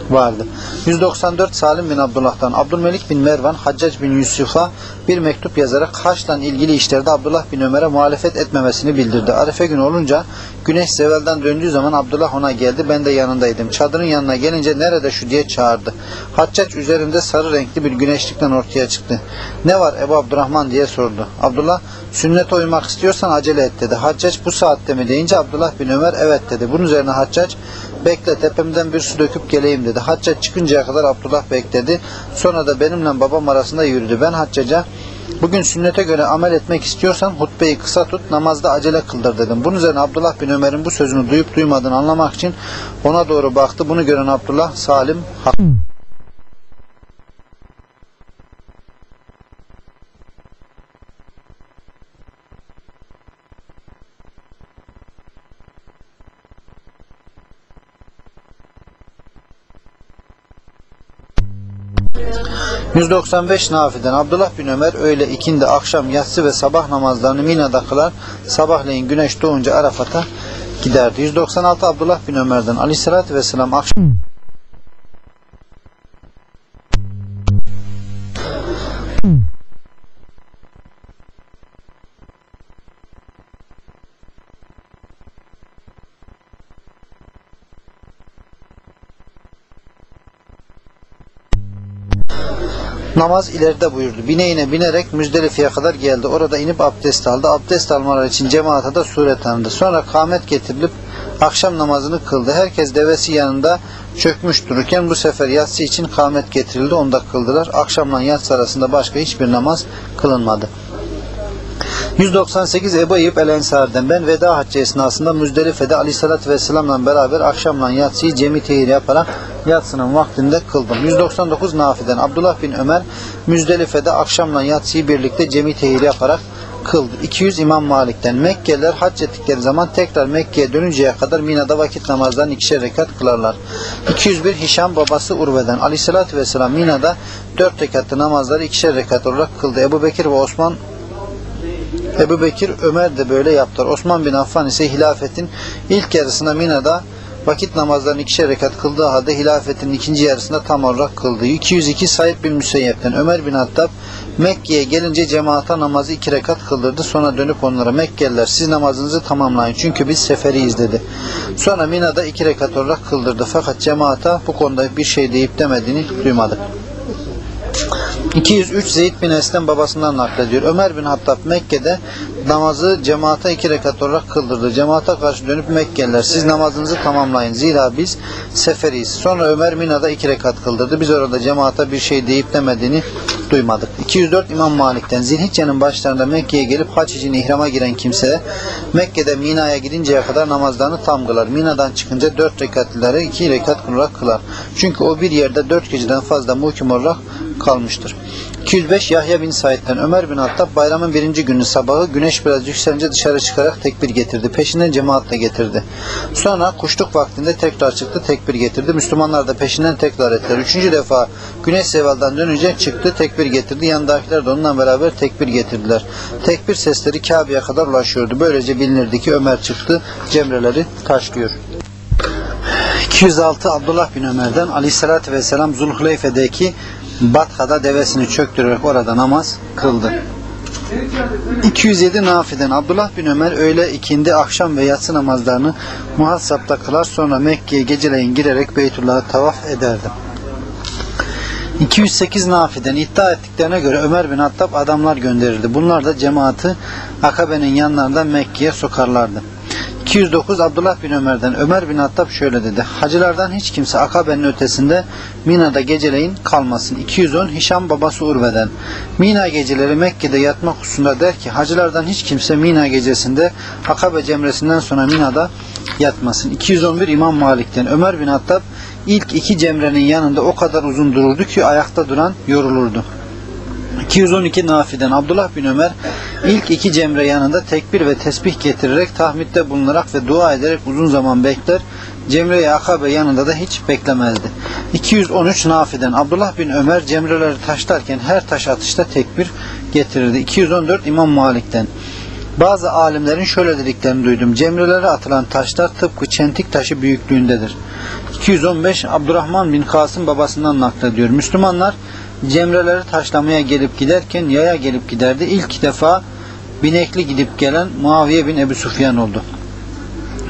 vardı. 194 Salim bin Abdullah'tan Abdülmelik bin Mervan Haccac bin Yusuf'a bir mektup yazarak Haç'la ilgili işlerde Abdullah bin Ömer'e muhalefet etmemesini bildirdi. Arife günü olunca güneş zevelden döndüğü zaman Abdullah ona geldi. Ben de yanındaydım. Çadırın yanına gelince nerede şu diye çağırdı. Haccac üzerinde sarı renkli bir güneşlikten ortaya çıktı. Ne var Ebu Abdurrahman diye sordu. Abdullah sünnete uymak istiyorsan acele et dedi. Haccac bu saatte mi deyince Abdullah bin Ömer evet dedi. Bunun üzerine Haccac bekle tepemden bir su döküp geleyim dedi. Haccac çıkıncaya kadar Abdullah bekledi. Sonra da benimle babam arasında yürüdü. Ben Haccac'a bugün sünnete göre amel etmek istiyorsan hutbeyi kısa tut namazda acele kıldır dedim. Bunun üzerine Abdullah bin Ömer'in bu sözünü duyup duymadığını anlamak için ona doğru baktı. Bunu gören Abdullah Salim ...195 Nafi'den Abdullah bin Ömer öğle, ikindi, akşam, yatsı ve sabah namazlarını Mina'da kılar... ...sabahleyin güneş doğunca Arafat'a giderdi. 196 Abdullah bin Ömer'den Aleyhisselatü Vesselam akşam... Namaz ileride buyurdu. Bineğine binerek Müzdelife'ye kadar geldi. Orada inip abdest aldı. Abdest almaları için cemaate de sure tanıdı. Sonra kâmet getirilip akşam namazını kıldı. Herkes devesi yanında çökmüş dururken bu sefer yatsı için kâmet getirildi. Onu da kıldılar. Akşamla yatsı arasında başka hiçbir namaz kılınmadı. 198 Ebu Eyyub El Ensar'den ben veda haccı esnasında Müzdelife'de Aleyhisselatü Vesselam'la beraber akşamla yatsıyı cemi tehir yaparak yatsının vaktinde kıldım. 199 Nafi'den Abdullah bin Ömer Müzdelife'de akşamla yatsıyı birlikte cemi tehir yaparak kıldı. 200 İmam Malik'ten Mekkeliler hac ettikleri zaman tekrar Mekke'ye dönünceye kadar Mina'da vakit namazlarını ikişer rekat kılarlar. 201 Hişam babası Urve'den Aleyhisselatü Vesselam Mina'da 4 rekatlı namazları ikişer rekat olarak kıldı. Ebu Bekir ve Osman Ebu Bekir, Ömer de böyle yaptılar. Osman bin Affan ise hilafetin ilk yarısında Mina'da vakit namazlarını ikişer rekat kıldığı halde hilafetin ikinci yarısında tam olarak kıldı. 202 Said bin Müseyyep'ten Ömer bin Hattab Mekke'ye gelince cemaata namazı iki rekat kıldırdı. Sonra dönüp onlara Mekkeliler siz namazınızı tamamlayın çünkü biz seferiyiz dedi. Sonra Mina'da iki rekat olarak kıldırdı. Fakat cemaata bu konuda bir şey deyip demediğini duymadık. 203 Zeyd bin Eslem babasından naklediyor. Ömer bin Hattab Mekke'de namazı cemaate iki rekat olarak kıldırdı. Cemaate karşı dönüp Mekkeliler siz namazınızı tamamlayın. Zira biz seferiyiz. Sonra Ömer Mina'da iki rekat kıldırdı. Biz orada cemaate bir şey deyip demediğini duymadık. 204 İmam Malik'ten Zilhicce'nin başlarında Mekke'ye gelip haç için ihrama giren kimse Mekke'de Mina'ya gidinceye kadar namazlarını tam kılar. Mina'dan çıkınca dört rekatlileri iki rekat olarak kılar. Çünkü o bir yerde dört geceden fazla muhkim olarak kalmıştır. 205 Yahya bin Said'den Ömer bin Hattab bayramın birinci günü sabahı güneş biraz yükselince dışarı çıkarak tekbir getirdi. Peşinden cemaat da getirdi. Sonra kuşluk vaktinde tekrar çıktı tekbir getirdi. Müslümanlar da peşinden tekrar ettiler. Üçüncü defa güneş sevaldan dönünce çıktı tekbir getirdi. Yanındakiler de onunla beraber tekbir getirdiler. Tekbir sesleri Kabe'ye kadar ulaşıyordu. Böylece bilinirdi ki Ömer çıktı cemreleri taşlıyor. 206 Abdullah bin Ömer'den Aleyhisselatü Vesselam Zulhuleyfe'deki Batha'da devesini çöktürerek orada namaz kıldı. 207 Nafi'den Abdullah bin Ömer öğle, ikindi, akşam ve yatsı namazlarını muhassapta kılar sonra Mekke'ye geceleyin girerek Beytullah'ı tavaf ederdi. 208 Nafi'den iddia ettiklerine göre Ömer bin Hattab adamlar gönderirdi. Bunlar da cemaati Akabe'nin yanlarından Mekke'ye sokarlardı. 209 Abdullah bin Ömer'den Ömer bin Hattab şöyle dedi. Hacılardan hiç kimse Akabe'nin ötesinde Mina'da geceleyin kalmasın. 210 Hişam babası Urve'den. Mina geceleri Mekke'de yatmak hususunda der ki hacılardan hiç kimse Mina gecesinde Akabe cemresinden sonra Mina'da yatmasın. 211 İmam Malik'ten Ömer bin Hattab ilk iki cemrenin yanında o kadar uzun dururdu ki ayakta duran yorulurdu. 212 Nafi'den Abdullah bin Ömer ilk iki cemre yanında tekbir ve tesbih getirerek tahmitte bulunarak ve dua ederek uzun zaman bekler. Cemre-i Akabe yanında da hiç beklemezdi. 213 Nafi'den Abdullah bin Ömer cemreleri taşlarken her taş atışta tekbir getirirdi. 214 İmam Malik'ten bazı alimlerin şöyle dediklerini duydum. Cemrelere atılan taşlar tıpkı çentik taşı büyüklüğündedir. 215 Abdurrahman bin Kasım babasından naklediyor. Müslümanlar cemreleri taşlamaya gelip giderken yaya gelip giderdi. İlk defa binekli gidip gelen Muaviye bin Ebu Sufyan oldu.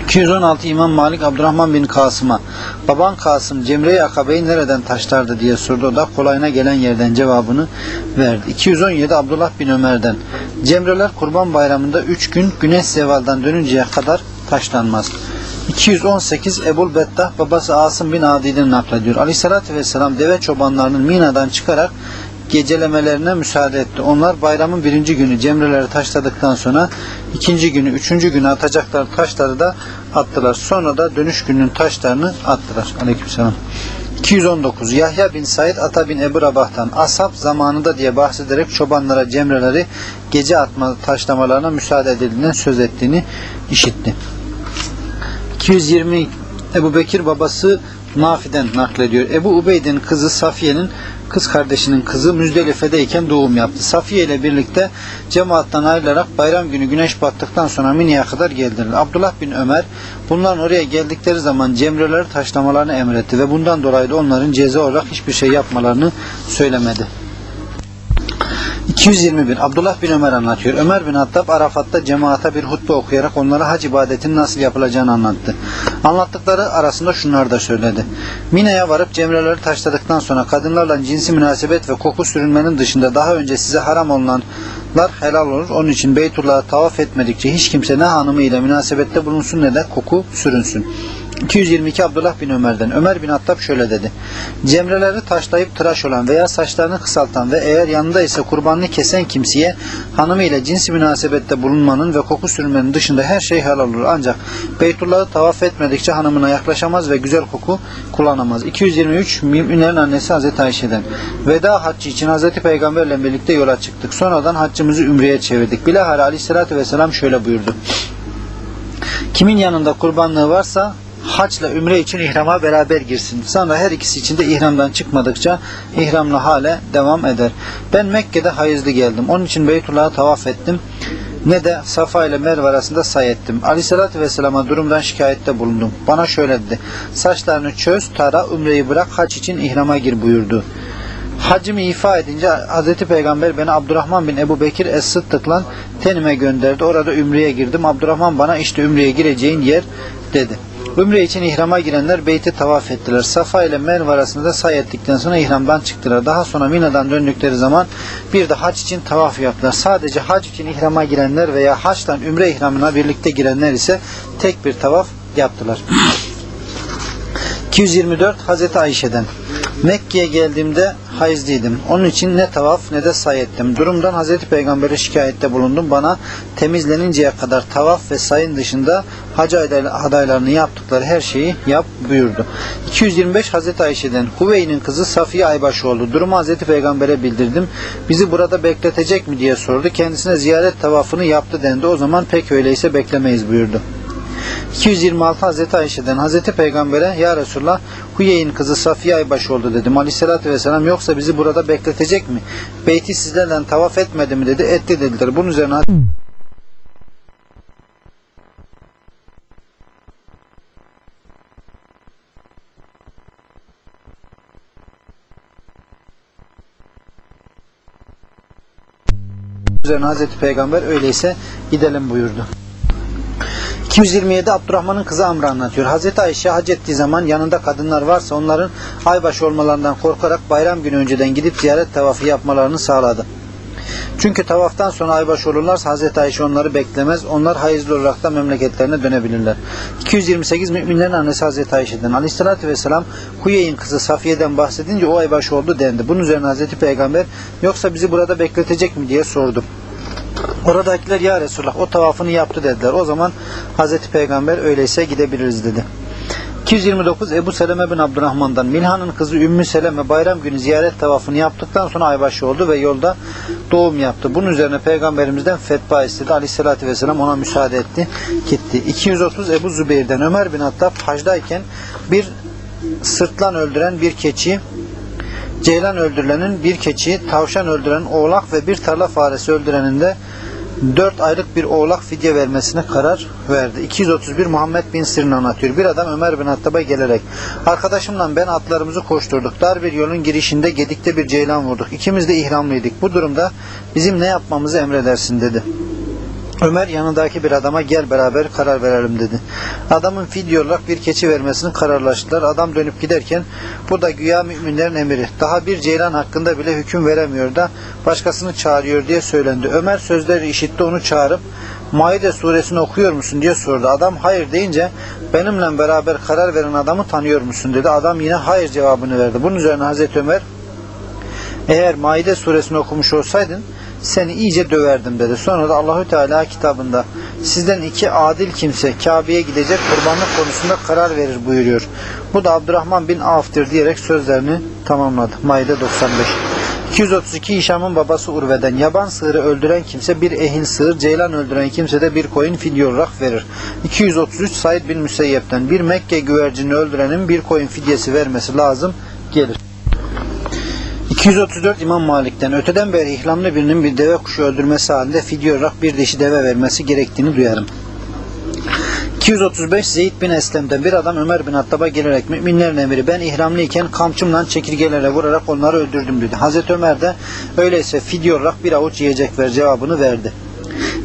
216 İmam Malik Abdurrahman bin Kasım'a baban Kasım Cemre-i Akabe'yi nereden taşlardı diye sordu. O da kolayına gelen yerden cevabını verdi. 217 Abdullah bin Ömer'den Cemreler kurban bayramında 3 gün güneş zevaldan dönünceye kadar taşlanmaz. 218 Ebul Bettah babası Asım bin Adi'den naklediyor. Aleyhissalatü vesselam deve çobanlarının Mina'dan çıkarak gecelemelerine müsaade etti. Onlar bayramın birinci günü cemreleri taşladıktan sonra ikinci günü, üçüncü günü atacakları taşları da attılar. Sonra da dönüş gününün taşlarını attılar. Aleykümselam. 219 Yahya bin Said Ata bin Ebu Rabah'tan ashab zamanında diye bahsederek çobanlara cemreleri gece atma taşlamalarına müsaade edildiğinden söz ettiğini işitti. 220 Ebu Bekir babası Nafi'den naklediyor. Ebu Ubeyd'in kızı Safiye'nin kız kardeşinin kızı Müzdelife'deyken doğum yaptı. Safiye ile birlikte cemaattan ayrılarak bayram günü güneş battıktan sonra Mini'ye kadar geldiler. Abdullah bin Ömer bunların oraya geldikleri zaman cemreleri taşlamalarını emretti ve bundan dolayı da onların ceza olarak hiçbir şey yapmalarını söylemedi. 221 Abdullah bin Ömer anlatıyor. Ömer bin Hattab Arafat'ta cemaate bir hutbe okuyarak onlara hac ibadetinin nasıl yapılacağını anlattı. Anlattıkları arasında şunlar da söyledi. Mine'ye varıp cemreleri taşladıktan sonra kadınlarla cinsi münasebet ve koku sürünmenin dışında daha önce size haram olanlar helal olur. Onun için Beytullah'a tavaf etmedikçe hiç kimse ne hanımı ile münasebette bulunsun ne de koku sürünsün. 222 Abdullah bin Ömer'den Ömer bin Hattab şöyle dedi. Cemreleri taşlayıp tıraş olan veya saçlarını kısaltan ve eğer yanında ise kurbanını kesen kimseye hanımı ile cinsi münasebette bulunmanın ve koku sürmenin dışında her şey helal olur. Ancak Beytullah'ı tavaf etmedikçe hanımına yaklaşamaz ve güzel koku kullanamaz. 223 Müminlerin annesi Hazreti Ayşe'den Veda haccı için Hazreti Peygamberle birlikte yola çıktık. Sonradan haccımızı ümreye çevirdik. Bilahare aleyhissalatü vesselam şöyle buyurdu. Kimin yanında kurbanlığı varsa haçla ümre için ihrama beraber girsin. Sonra her ikisi için de ihramdan çıkmadıkça ihramlı hale devam eder. Ben Mekke'de hayızlı geldim. Onun için Beytullah'a tavaf ettim. Ne de Safa ile Merve arasında say ettim. Aleyhissalatü Vesselam'a durumdan şikayette bulundum. Bana şöyle dedi. Saçlarını çöz, tara, ümreyi bırak, haç için ihrama gir buyurdu. Hacımı ifa edince Hz. Peygamber beni Abdurrahman bin Ebu Bekir Es-Sıddık'la tenime gönderdi. Orada ümreye girdim. Abdurrahman bana işte ümreye gireceğin yer dedi. Ümre için ihrama girenler beyti tavaf ettiler. Safa ile Merve arasında say ettikten sonra ihramdan çıktılar. Daha sonra Mina'dan döndükleri zaman bir de hac için tavaf yaptılar. Sadece hac için ihrama girenler veya haçtan ümre ihramına birlikte girenler ise tek bir tavaf yaptılar. 224 Hazreti Ayşe'den Mekke'ye geldiğimde hayızlıydım. Onun için ne tavaf ne de say ettim. Durumdan Hazreti Peygamber'e şikayette bulundum. Bana temizleninceye kadar tavaf ve sayın dışında hac adaylarını yaptıkları her şeyi yap buyurdu. 225 Hazreti Ayşe'den Huvey'nin kızı Safiye Aybaşı oldu. Durumu Hazreti Peygamber'e bildirdim. Bizi burada bekletecek mi diye sordu. Kendisine ziyaret tavafını yaptı dendi. O zaman pek öyleyse beklemeyiz buyurdu. 226 Hazreti Ayşe'den Hazreti Peygamber'e Ya Resulullah Huyey'in kızı Safiye Aybaşı oldu dedim. Aleyhissalatü Vesselam yoksa bizi burada bekletecek mi? Beyti sizlerden tavaf etmedi mi dedi. Etti dediler. Bunun üzerine Üzerine Hazreti Peygamber öyleyse gidelim buyurdu. 227 Abdurrahman'ın kızı Amr anlatıyor. Hazreti Ayşe hac ettiği zaman yanında kadınlar varsa onların aybaşı olmalarından korkarak bayram günü önceden gidip ziyaret tavafı yapmalarını sağladı. Çünkü tavaftan sonra aybaşı olurlarsa Hazreti Ayşe onları beklemez. Onlar hayızlı olarak da memleketlerine dönebilirler. 228 müminlerin annesi Hazreti Ayşe'den. Aleyhissalatü vesselam Huyey'in kızı Safiye'den bahsedince o aybaşı oldu dendi. Bunun üzerine Hazreti Peygamber yoksa bizi burada bekletecek mi diye sordu. Oradakiler ya Resulullah o tavafını yaptı dediler. O zaman Hazreti Peygamber öyleyse gidebiliriz dedi. 229 Ebu Seleme bin Abdurrahman'dan Milhan'ın kızı Ümmü Seleme bayram günü ziyaret tavafını yaptıktan sonra aybaşı oldu ve yolda doğum yaptı. Bunun üzerine peygamberimizden fetva istedi. Aleyhissalatü vesselam ona müsaade etti. Gitti. 230 Ebu Zübeyir'den Ömer bin Hattab hacdayken bir sırtlan öldüren bir keçi Ceylan öldürülenin bir keçi, tavşan öldüren oğlak ve bir tarla faresi öldürenin de 4 aylık bir oğlak fidye vermesine karar verdi. 231 Muhammed bin Sirin anlatıyor. Bir adam Ömer bin Hattab'a gelerek arkadaşımla ben atlarımızı koşturduk. Dar bir yolun girişinde gedikte bir ceylan vurduk. İkimiz de ihramlıydık. Bu durumda bizim ne yapmamızı emredersin dedi. Ömer yanındaki bir adama gel beraber karar verelim dedi. Adamın fidye olarak bir keçi vermesini kararlaştılar. Adam dönüp giderken bu da güya müminlerin emiri. Daha bir ceylan hakkında bile hüküm veremiyor da başkasını çağırıyor diye söylendi. Ömer sözleri işitti onu çağırıp Maide suresini okuyor musun diye sordu. Adam hayır deyince benimle beraber karar veren adamı tanıyor musun dedi. Adam yine hayır cevabını verdi. Bunun üzerine Hazreti Ömer eğer Maide suresini okumuş olsaydın seni iyice döverdim dedi. Sonra da Allahü Teala kitabında sizden iki adil kimse Kabe'ye gidecek kurbanlık konusunda karar verir buyuruyor. Bu da Abdurrahman bin Avf'tir diyerek sözlerini tamamladı. Maide 95 232 Hişam'ın babası Urve'den yaban sığırı öldüren kimse bir ehil sığır, ceylan öldüren kimse de bir koyun fidye olarak verir. 233 Said bin Müseyyep'ten bir Mekke güvercini öldürenin bir koyun fidyesi vermesi lazım gelir. 234 İmam Malik'ten öteden beri ihlamlı birinin bir deve kuşu öldürmesi halinde fidye olarak bir dişi deve vermesi gerektiğini duyarım. 235 Zeyd bin Eslem'den bir adam Ömer bin Hattab'a gelerek müminlerin emiri ben ihramlıyken kamçımla çekirgelere vurarak onları öldürdüm dedi. Hazreti Ömer de öyleyse fidye olarak bir avuç yiyecek ver cevabını verdi.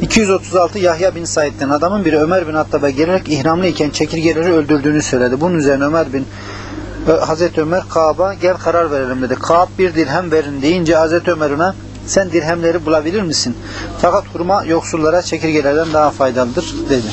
236 Yahya bin Said'den adamın biri Ömer bin Hattab'a gelerek ihramlıyken çekirgeleri öldürdüğünü söyledi. Bunun üzerine Ömer bin Hazreti Ömer Kaab'a gel karar verelim dedi. Kaab bir dirhem verin deyince Hazreti Ömer ona sen dirhemleri bulabilir misin? Fakat hurma yoksullara çekirgelerden daha faydalıdır dedi.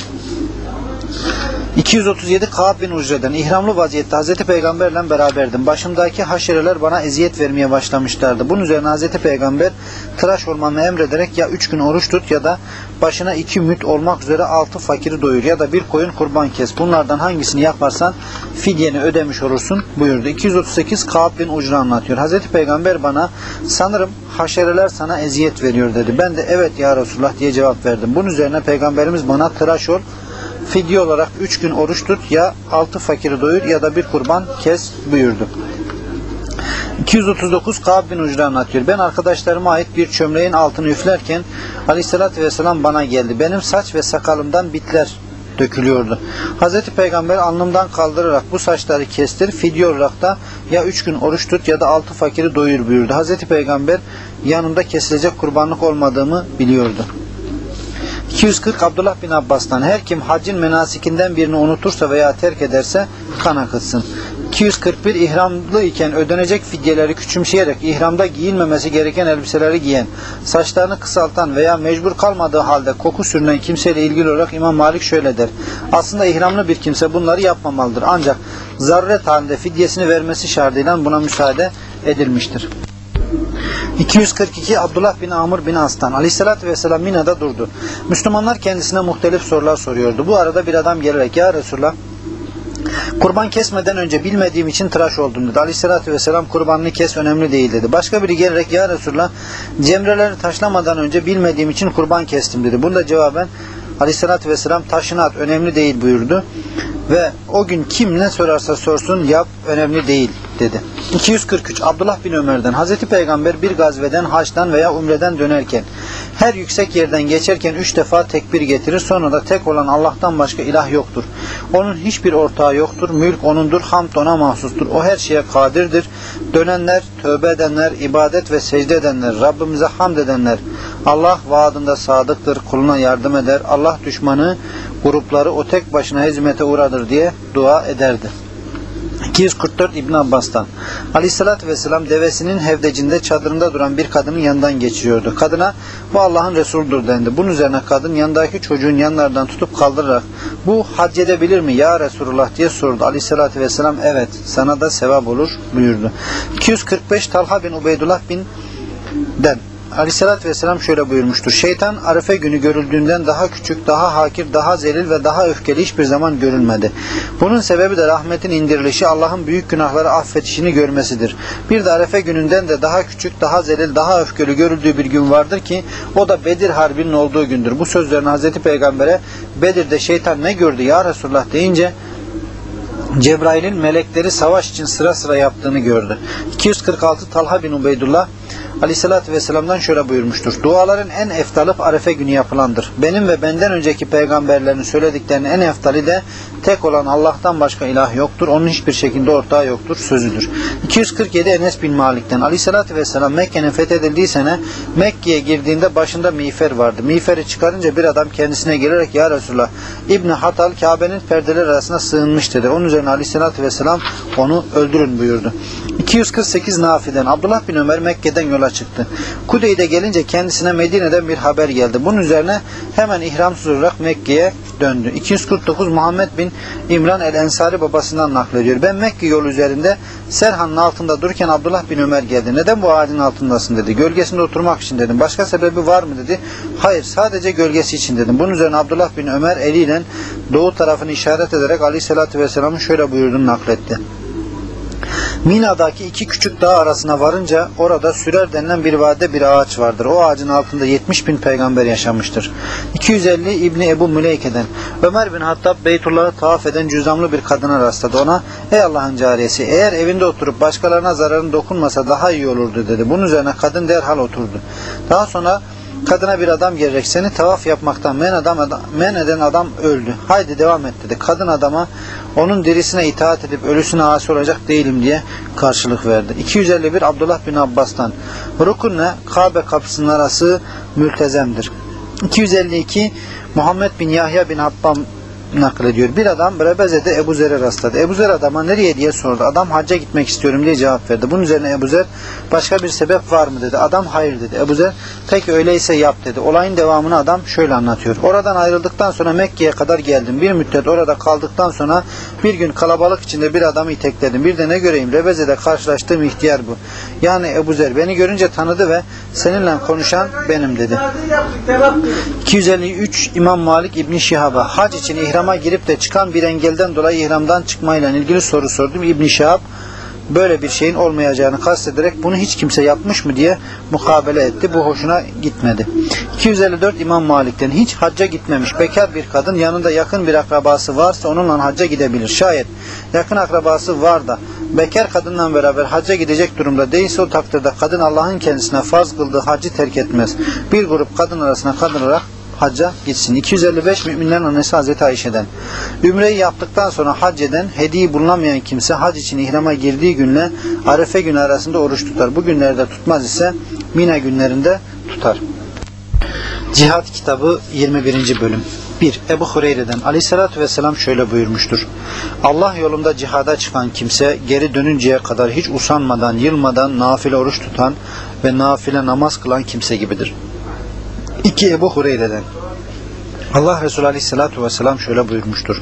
237 Kaab bin Ucre'den ihramlı vaziyette Hazreti Peygamberle beraberdim. Başımdaki haşereler bana eziyet vermeye başlamışlardı. Bunun üzerine Hazreti Peygamber tıraş olmamı emrederek ya üç gün oruç tut ya da başına iki müt olmak üzere altı fakiri doyur ya da bir koyun kurban kes. Bunlardan hangisini yaparsan fidyeni ödemiş olursun buyurdu. 238 Kaab bin Ucre anlatıyor. Hazreti Peygamber bana sanırım haşereler sana eziyet veriyor dedi. Ben de evet ya Resulullah diye cevap verdim. Bunun üzerine Peygamberimiz bana tıraş ol fidye olarak üç gün oruç tut ya altı fakiri doyur ya da bir kurban kes buyurdu. 239 Kab bin Ucra anlatıyor. Ben arkadaşlarıma ait bir çömleğin altını üflerken aleyhissalatü vesselam bana geldi. Benim saç ve sakalımdan bitler dökülüyordu. Hazreti Peygamber alnımdan kaldırarak bu saçları kestir, fidye olarak da ya üç gün oruç tut ya da altı fakiri doyur buyurdu. Hazreti Peygamber yanımda kesilecek kurbanlık olmadığımı biliyordu. 240 Abdullah bin Abbas'tan her kim haccın menasikinden birini unutursa veya terk ederse kan akıtsın. 241 ihramlı iken ödenecek fidyeleri küçümseyerek ihramda giyilmemesi gereken elbiseleri giyen, saçlarını kısaltan veya mecbur kalmadığı halde koku sürünen kimseyle ilgili olarak İmam Malik şöyle der. Aslında ihramlı bir kimse bunları yapmamalıdır. Ancak zaruret halinde fidyesini vermesi şartıyla buna müsaade edilmiştir. 242 Abdullah bin Amr bin Aslan Aleyhisselatü Vesselam Mina'da durdu. Müslümanlar kendisine muhtelif sorular soruyordu. Bu arada bir adam gelerek ya Resulullah Kurban kesmeden önce bilmediğim için tıraş oldum dedi. Aleyhissalatü vesselam kurbanını kes önemli değil dedi. Başka biri gelerek ya Resulullah cemreleri taşlamadan önce bilmediğim için kurban kestim dedi. Bunda cevaben Aleyhissalatü vesselam taşını at önemli değil buyurdu. Ve o gün kim ne sorarsa sorsun yap önemli değil dedi. 243 Abdullah bin Ömer'den Hazreti Peygamber bir gazveden, haçtan veya umreden dönerken her yüksek yerden geçerken üç defa tekbir getirir. Sonra da tek olan Allah'tan başka ilah yoktur. Onun hiçbir ortağı yoktur. Mülk onundur. Hamd ona mahsustur. O her şeye kadirdir. Dönenler, tövbe edenler, ibadet ve secde edenler, Rabbimize hamd edenler, Allah vaadinde sadıktır, kuluna yardım eder. Allah düşmanı grupları o tek başına hizmete uğradır diye dua ederdi. 244 İbn Abbas'tan Aleyhissalatü Vesselam devesinin hevdecinde çadırında duran bir kadının yanından geçiyordu. Kadına bu Allah'ın Resulüdür dendi. Bunun üzerine kadın yanındaki çocuğun yanlardan tutup kaldırarak bu hac edebilir mi ya Resulullah diye sordu. Aleyhissalatü Vesselam evet sana da sevap olur buyurdu. 245 Talha bin Ubeydullah bin den Aleyhisselatü Vesselam şöyle buyurmuştur. Şeytan Arife günü görüldüğünden daha küçük, daha hakir, daha zelil ve daha öfkeli hiçbir zaman görülmedi. Bunun sebebi de rahmetin indirilişi Allah'ın büyük günahları affetişini görmesidir. Bir de Arife gününden de daha küçük, daha zelil, daha öfkeli görüldüğü bir gün vardır ki o da Bedir Harbi'nin olduğu gündür. Bu sözlerini Hazreti Peygamber'e Bedir'de şeytan ne gördü ya Resulullah deyince Cebrail'in melekleri savaş için sıra sıra yaptığını gördü. 246 Talha bin Ubeydullah Aleyhisselatü Vesselam'dan şöyle buyurmuştur. Duaların en eftalı Arefe günü yapılandır. Benim ve benden önceki peygamberlerin söylediklerinin en eftali de tek olan Allah'tan başka ilah yoktur. Onun hiçbir şekilde ortağı yoktur. Sözüdür. 247 Enes bin Malik'ten Aleyhisselatü Vesselam Mekke'nin fethedildiği sene Mekke'ye girdiğinde başında miğfer vardı. Miğferi çıkarınca bir adam kendisine gelerek Ya Resulallah İbni Hatal Kabe'nin perdeleri arasına sığınmış dedi. Onun üzerine Aleyhisselatü Vesselam onu öldürün buyurdu. 248 Nafi'den Abdullah bin Ömer Mekke'den yola çıktı. Kudeyde gelince kendisine Medine'den bir haber geldi. Bunun üzerine hemen ihramsız olarak Mekke'ye döndü. 249 Muhammed bin İmran el-Ensari babasından naklediyor. Ben Mekke yolu üzerinde Serhan'ın altında dururken Abdullah bin Ömer geldi. Neden bu ağacın altındasın dedi. Gölgesinde oturmak için dedim. Başka sebebi var mı dedi. Hayır sadece gölgesi için dedim. Bunun üzerine Abdullah bin Ömer eliyle doğu tarafını işaret ederek Aleyhisselatü Vesselam'ın şöyle buyurduğunu nakletti. Mina'daki iki küçük dağ arasına varınca orada Sürer denilen bir vade bir ağaç vardır. O ağacın altında 70 bin peygamber yaşamıştır. 250 İbni Ebu Müleyke'den Ömer bin Hattab Beytullah'ı tavaf eden cüzamlı bir kadına rastladı. Ona ey Allah'ın cariyesi eğer evinde oturup başkalarına zararın dokunmasa daha iyi olurdu dedi. Bunun üzerine kadın derhal oturdu. Daha sonra Kadına bir adam gelerek seni tavaf yapmaktan men, adam, men eden adam öldü. Haydi devam et dedi. Kadın adama onun dirisine itaat edip ölüsüne asi olacak değilim diye karşılık verdi. 251 Abdullah bin Abbas'tan Rukunle Kabe kapısının arası mültezemdir. 252 Muhammed bin Yahya bin Habbam naklediyor. Bir adam Rebeze'de Ebu Zer'e rastladı. Ebu Zer adama nereye diye sordu. Adam hacca gitmek istiyorum diye cevap verdi. Bunun üzerine Ebu Zer başka bir sebep var mı dedi. Adam hayır dedi. Ebu Zer peki öyleyse yap dedi. Olayın devamını adam şöyle anlatıyor. Oradan ayrıldıktan sonra Mekke'ye kadar geldim. Bir müddet orada kaldıktan sonra bir gün kalabalık içinde bir adamı itekledim. Bir de ne göreyim Rebeze'de karşılaştığım ihtiyar bu. Yani Ebu Zer beni görünce tanıdı ve seninle konuşan benim dedi. 253 İmam Malik İbni Şihab'a hac için ihrama girip de çıkan bir engelden dolayı ihramdan çıkmayla ilgili soru sordum. İbni Şihab böyle bir şeyin olmayacağını kastederek bunu hiç kimse yapmış mı diye mukabele etti. Bu hoşuna gitmedi. 254 İmam Malik'ten hiç hacca gitmemiş bekar bir kadın yanında yakın bir akrabası varsa onunla hacca gidebilir. Şayet yakın akrabası var da bekar kadınla beraber hacca gidecek durumda değilse o takdirde kadın Allah'ın kendisine farz kıldığı hacı terk etmez. Bir grup kadın arasına katılarak hacca gitsin. 255 müminlerin annesi Hazreti Ayşe'den. Ümreyi yaptıktan sonra hac eden, hediye bulunamayan kimse hac için ihrama girdiği günle Arefe günü arasında oruç tutar. Bu günlerde tutmaz ise Mina günlerinde tutar. Cihad kitabı 21. bölüm 1. Ebu Hureyre'den aleyhissalatü vesselam şöyle buyurmuştur. Allah yolunda cihada çıkan kimse geri dönünceye kadar hiç usanmadan, yılmadan nafile oruç tutan ve nafile namaz kılan kimse gibidir. 2. Ebu Hureyre'den Allah Resulü Aleyhisselatü Vesselam şöyle buyurmuştur.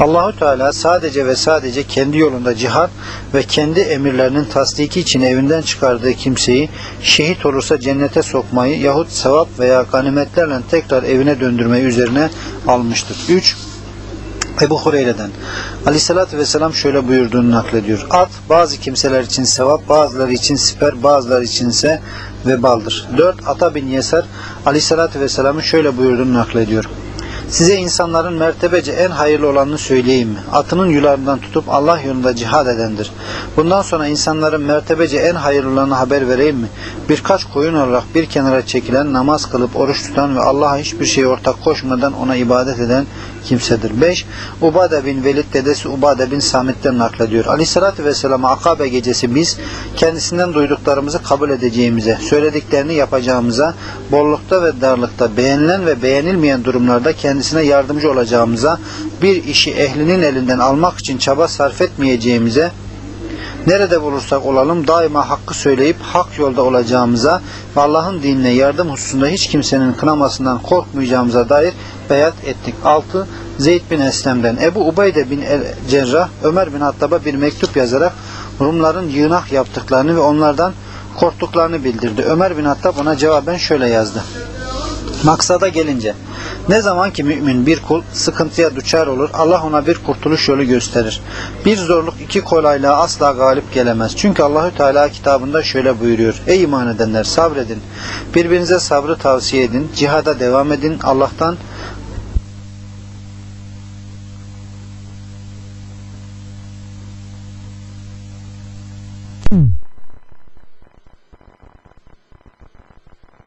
Allahu Teala sadece ve sadece kendi yolunda cihat ve kendi emirlerinin tasdiki için evinden çıkardığı kimseyi şehit olursa cennete sokmayı yahut sevap veya ganimetlerle tekrar evine döndürmeyi üzerine almıştır. 3. Ebu Hureyre'den Aleyhisselatü Vesselam şöyle buyurduğunu naklediyor. At bazı kimseler için sevap, bazıları için siper, bazıları içinse vebaldır. 4. Ata bin Yeser Aleyhisselatü Vesselam'ın şöyle buyurduğunu naklediyor. Size insanların mertebece en hayırlı olanını söyleyeyim mi? Atının yularından tutup Allah yolunda cihad edendir. Bundan sonra insanların mertebece en hayırlı olanı haber vereyim mi? Birkaç koyun olarak bir kenara çekilen, namaz kılıp oruç tutan ve Allah'a hiçbir şey ortak koşmadan ona ibadet eden kimsedir. 5. Ubade bin Velid dedesi Ubade bin Samit'ten naklediyor. Aleyhissalatü vesselam'a Akabe gecesi biz kendisinden duyduklarımızı kabul edeceğimize, söylediklerini yapacağımıza, bollukta ve darlıkta beğenilen ve beğenilmeyen durumlarda kendisine yardımcı olacağımıza, bir işi ehlinin elinden almak için çaba sarf etmeyeceğimize, Nerede bulursak olalım daima hakkı söyleyip hak yolda olacağımıza ve Allah'ın dinine yardım hususunda hiç kimsenin kınamasından korkmayacağımıza dair beyat ettik. 6. Zeyd bin Eslem'den Ebu Ubeyde bin El Cerrah Ömer bin Hattab'a bir mektup yazarak Rumların yığınak yaptıklarını ve onlardan korktuklarını bildirdi. Ömer bin Hattab ona cevaben şöyle yazdı. Maksada gelince ne zaman ki mümin bir kul sıkıntıya düşer olur Allah ona bir kurtuluş yolu gösterir. Bir zorluk iki kolaylığa asla galip gelemez. Çünkü Allahü Teala kitabında şöyle buyuruyor. Ey iman edenler sabredin. Birbirinize sabrı tavsiye edin. Cihada devam edin. Allah'tan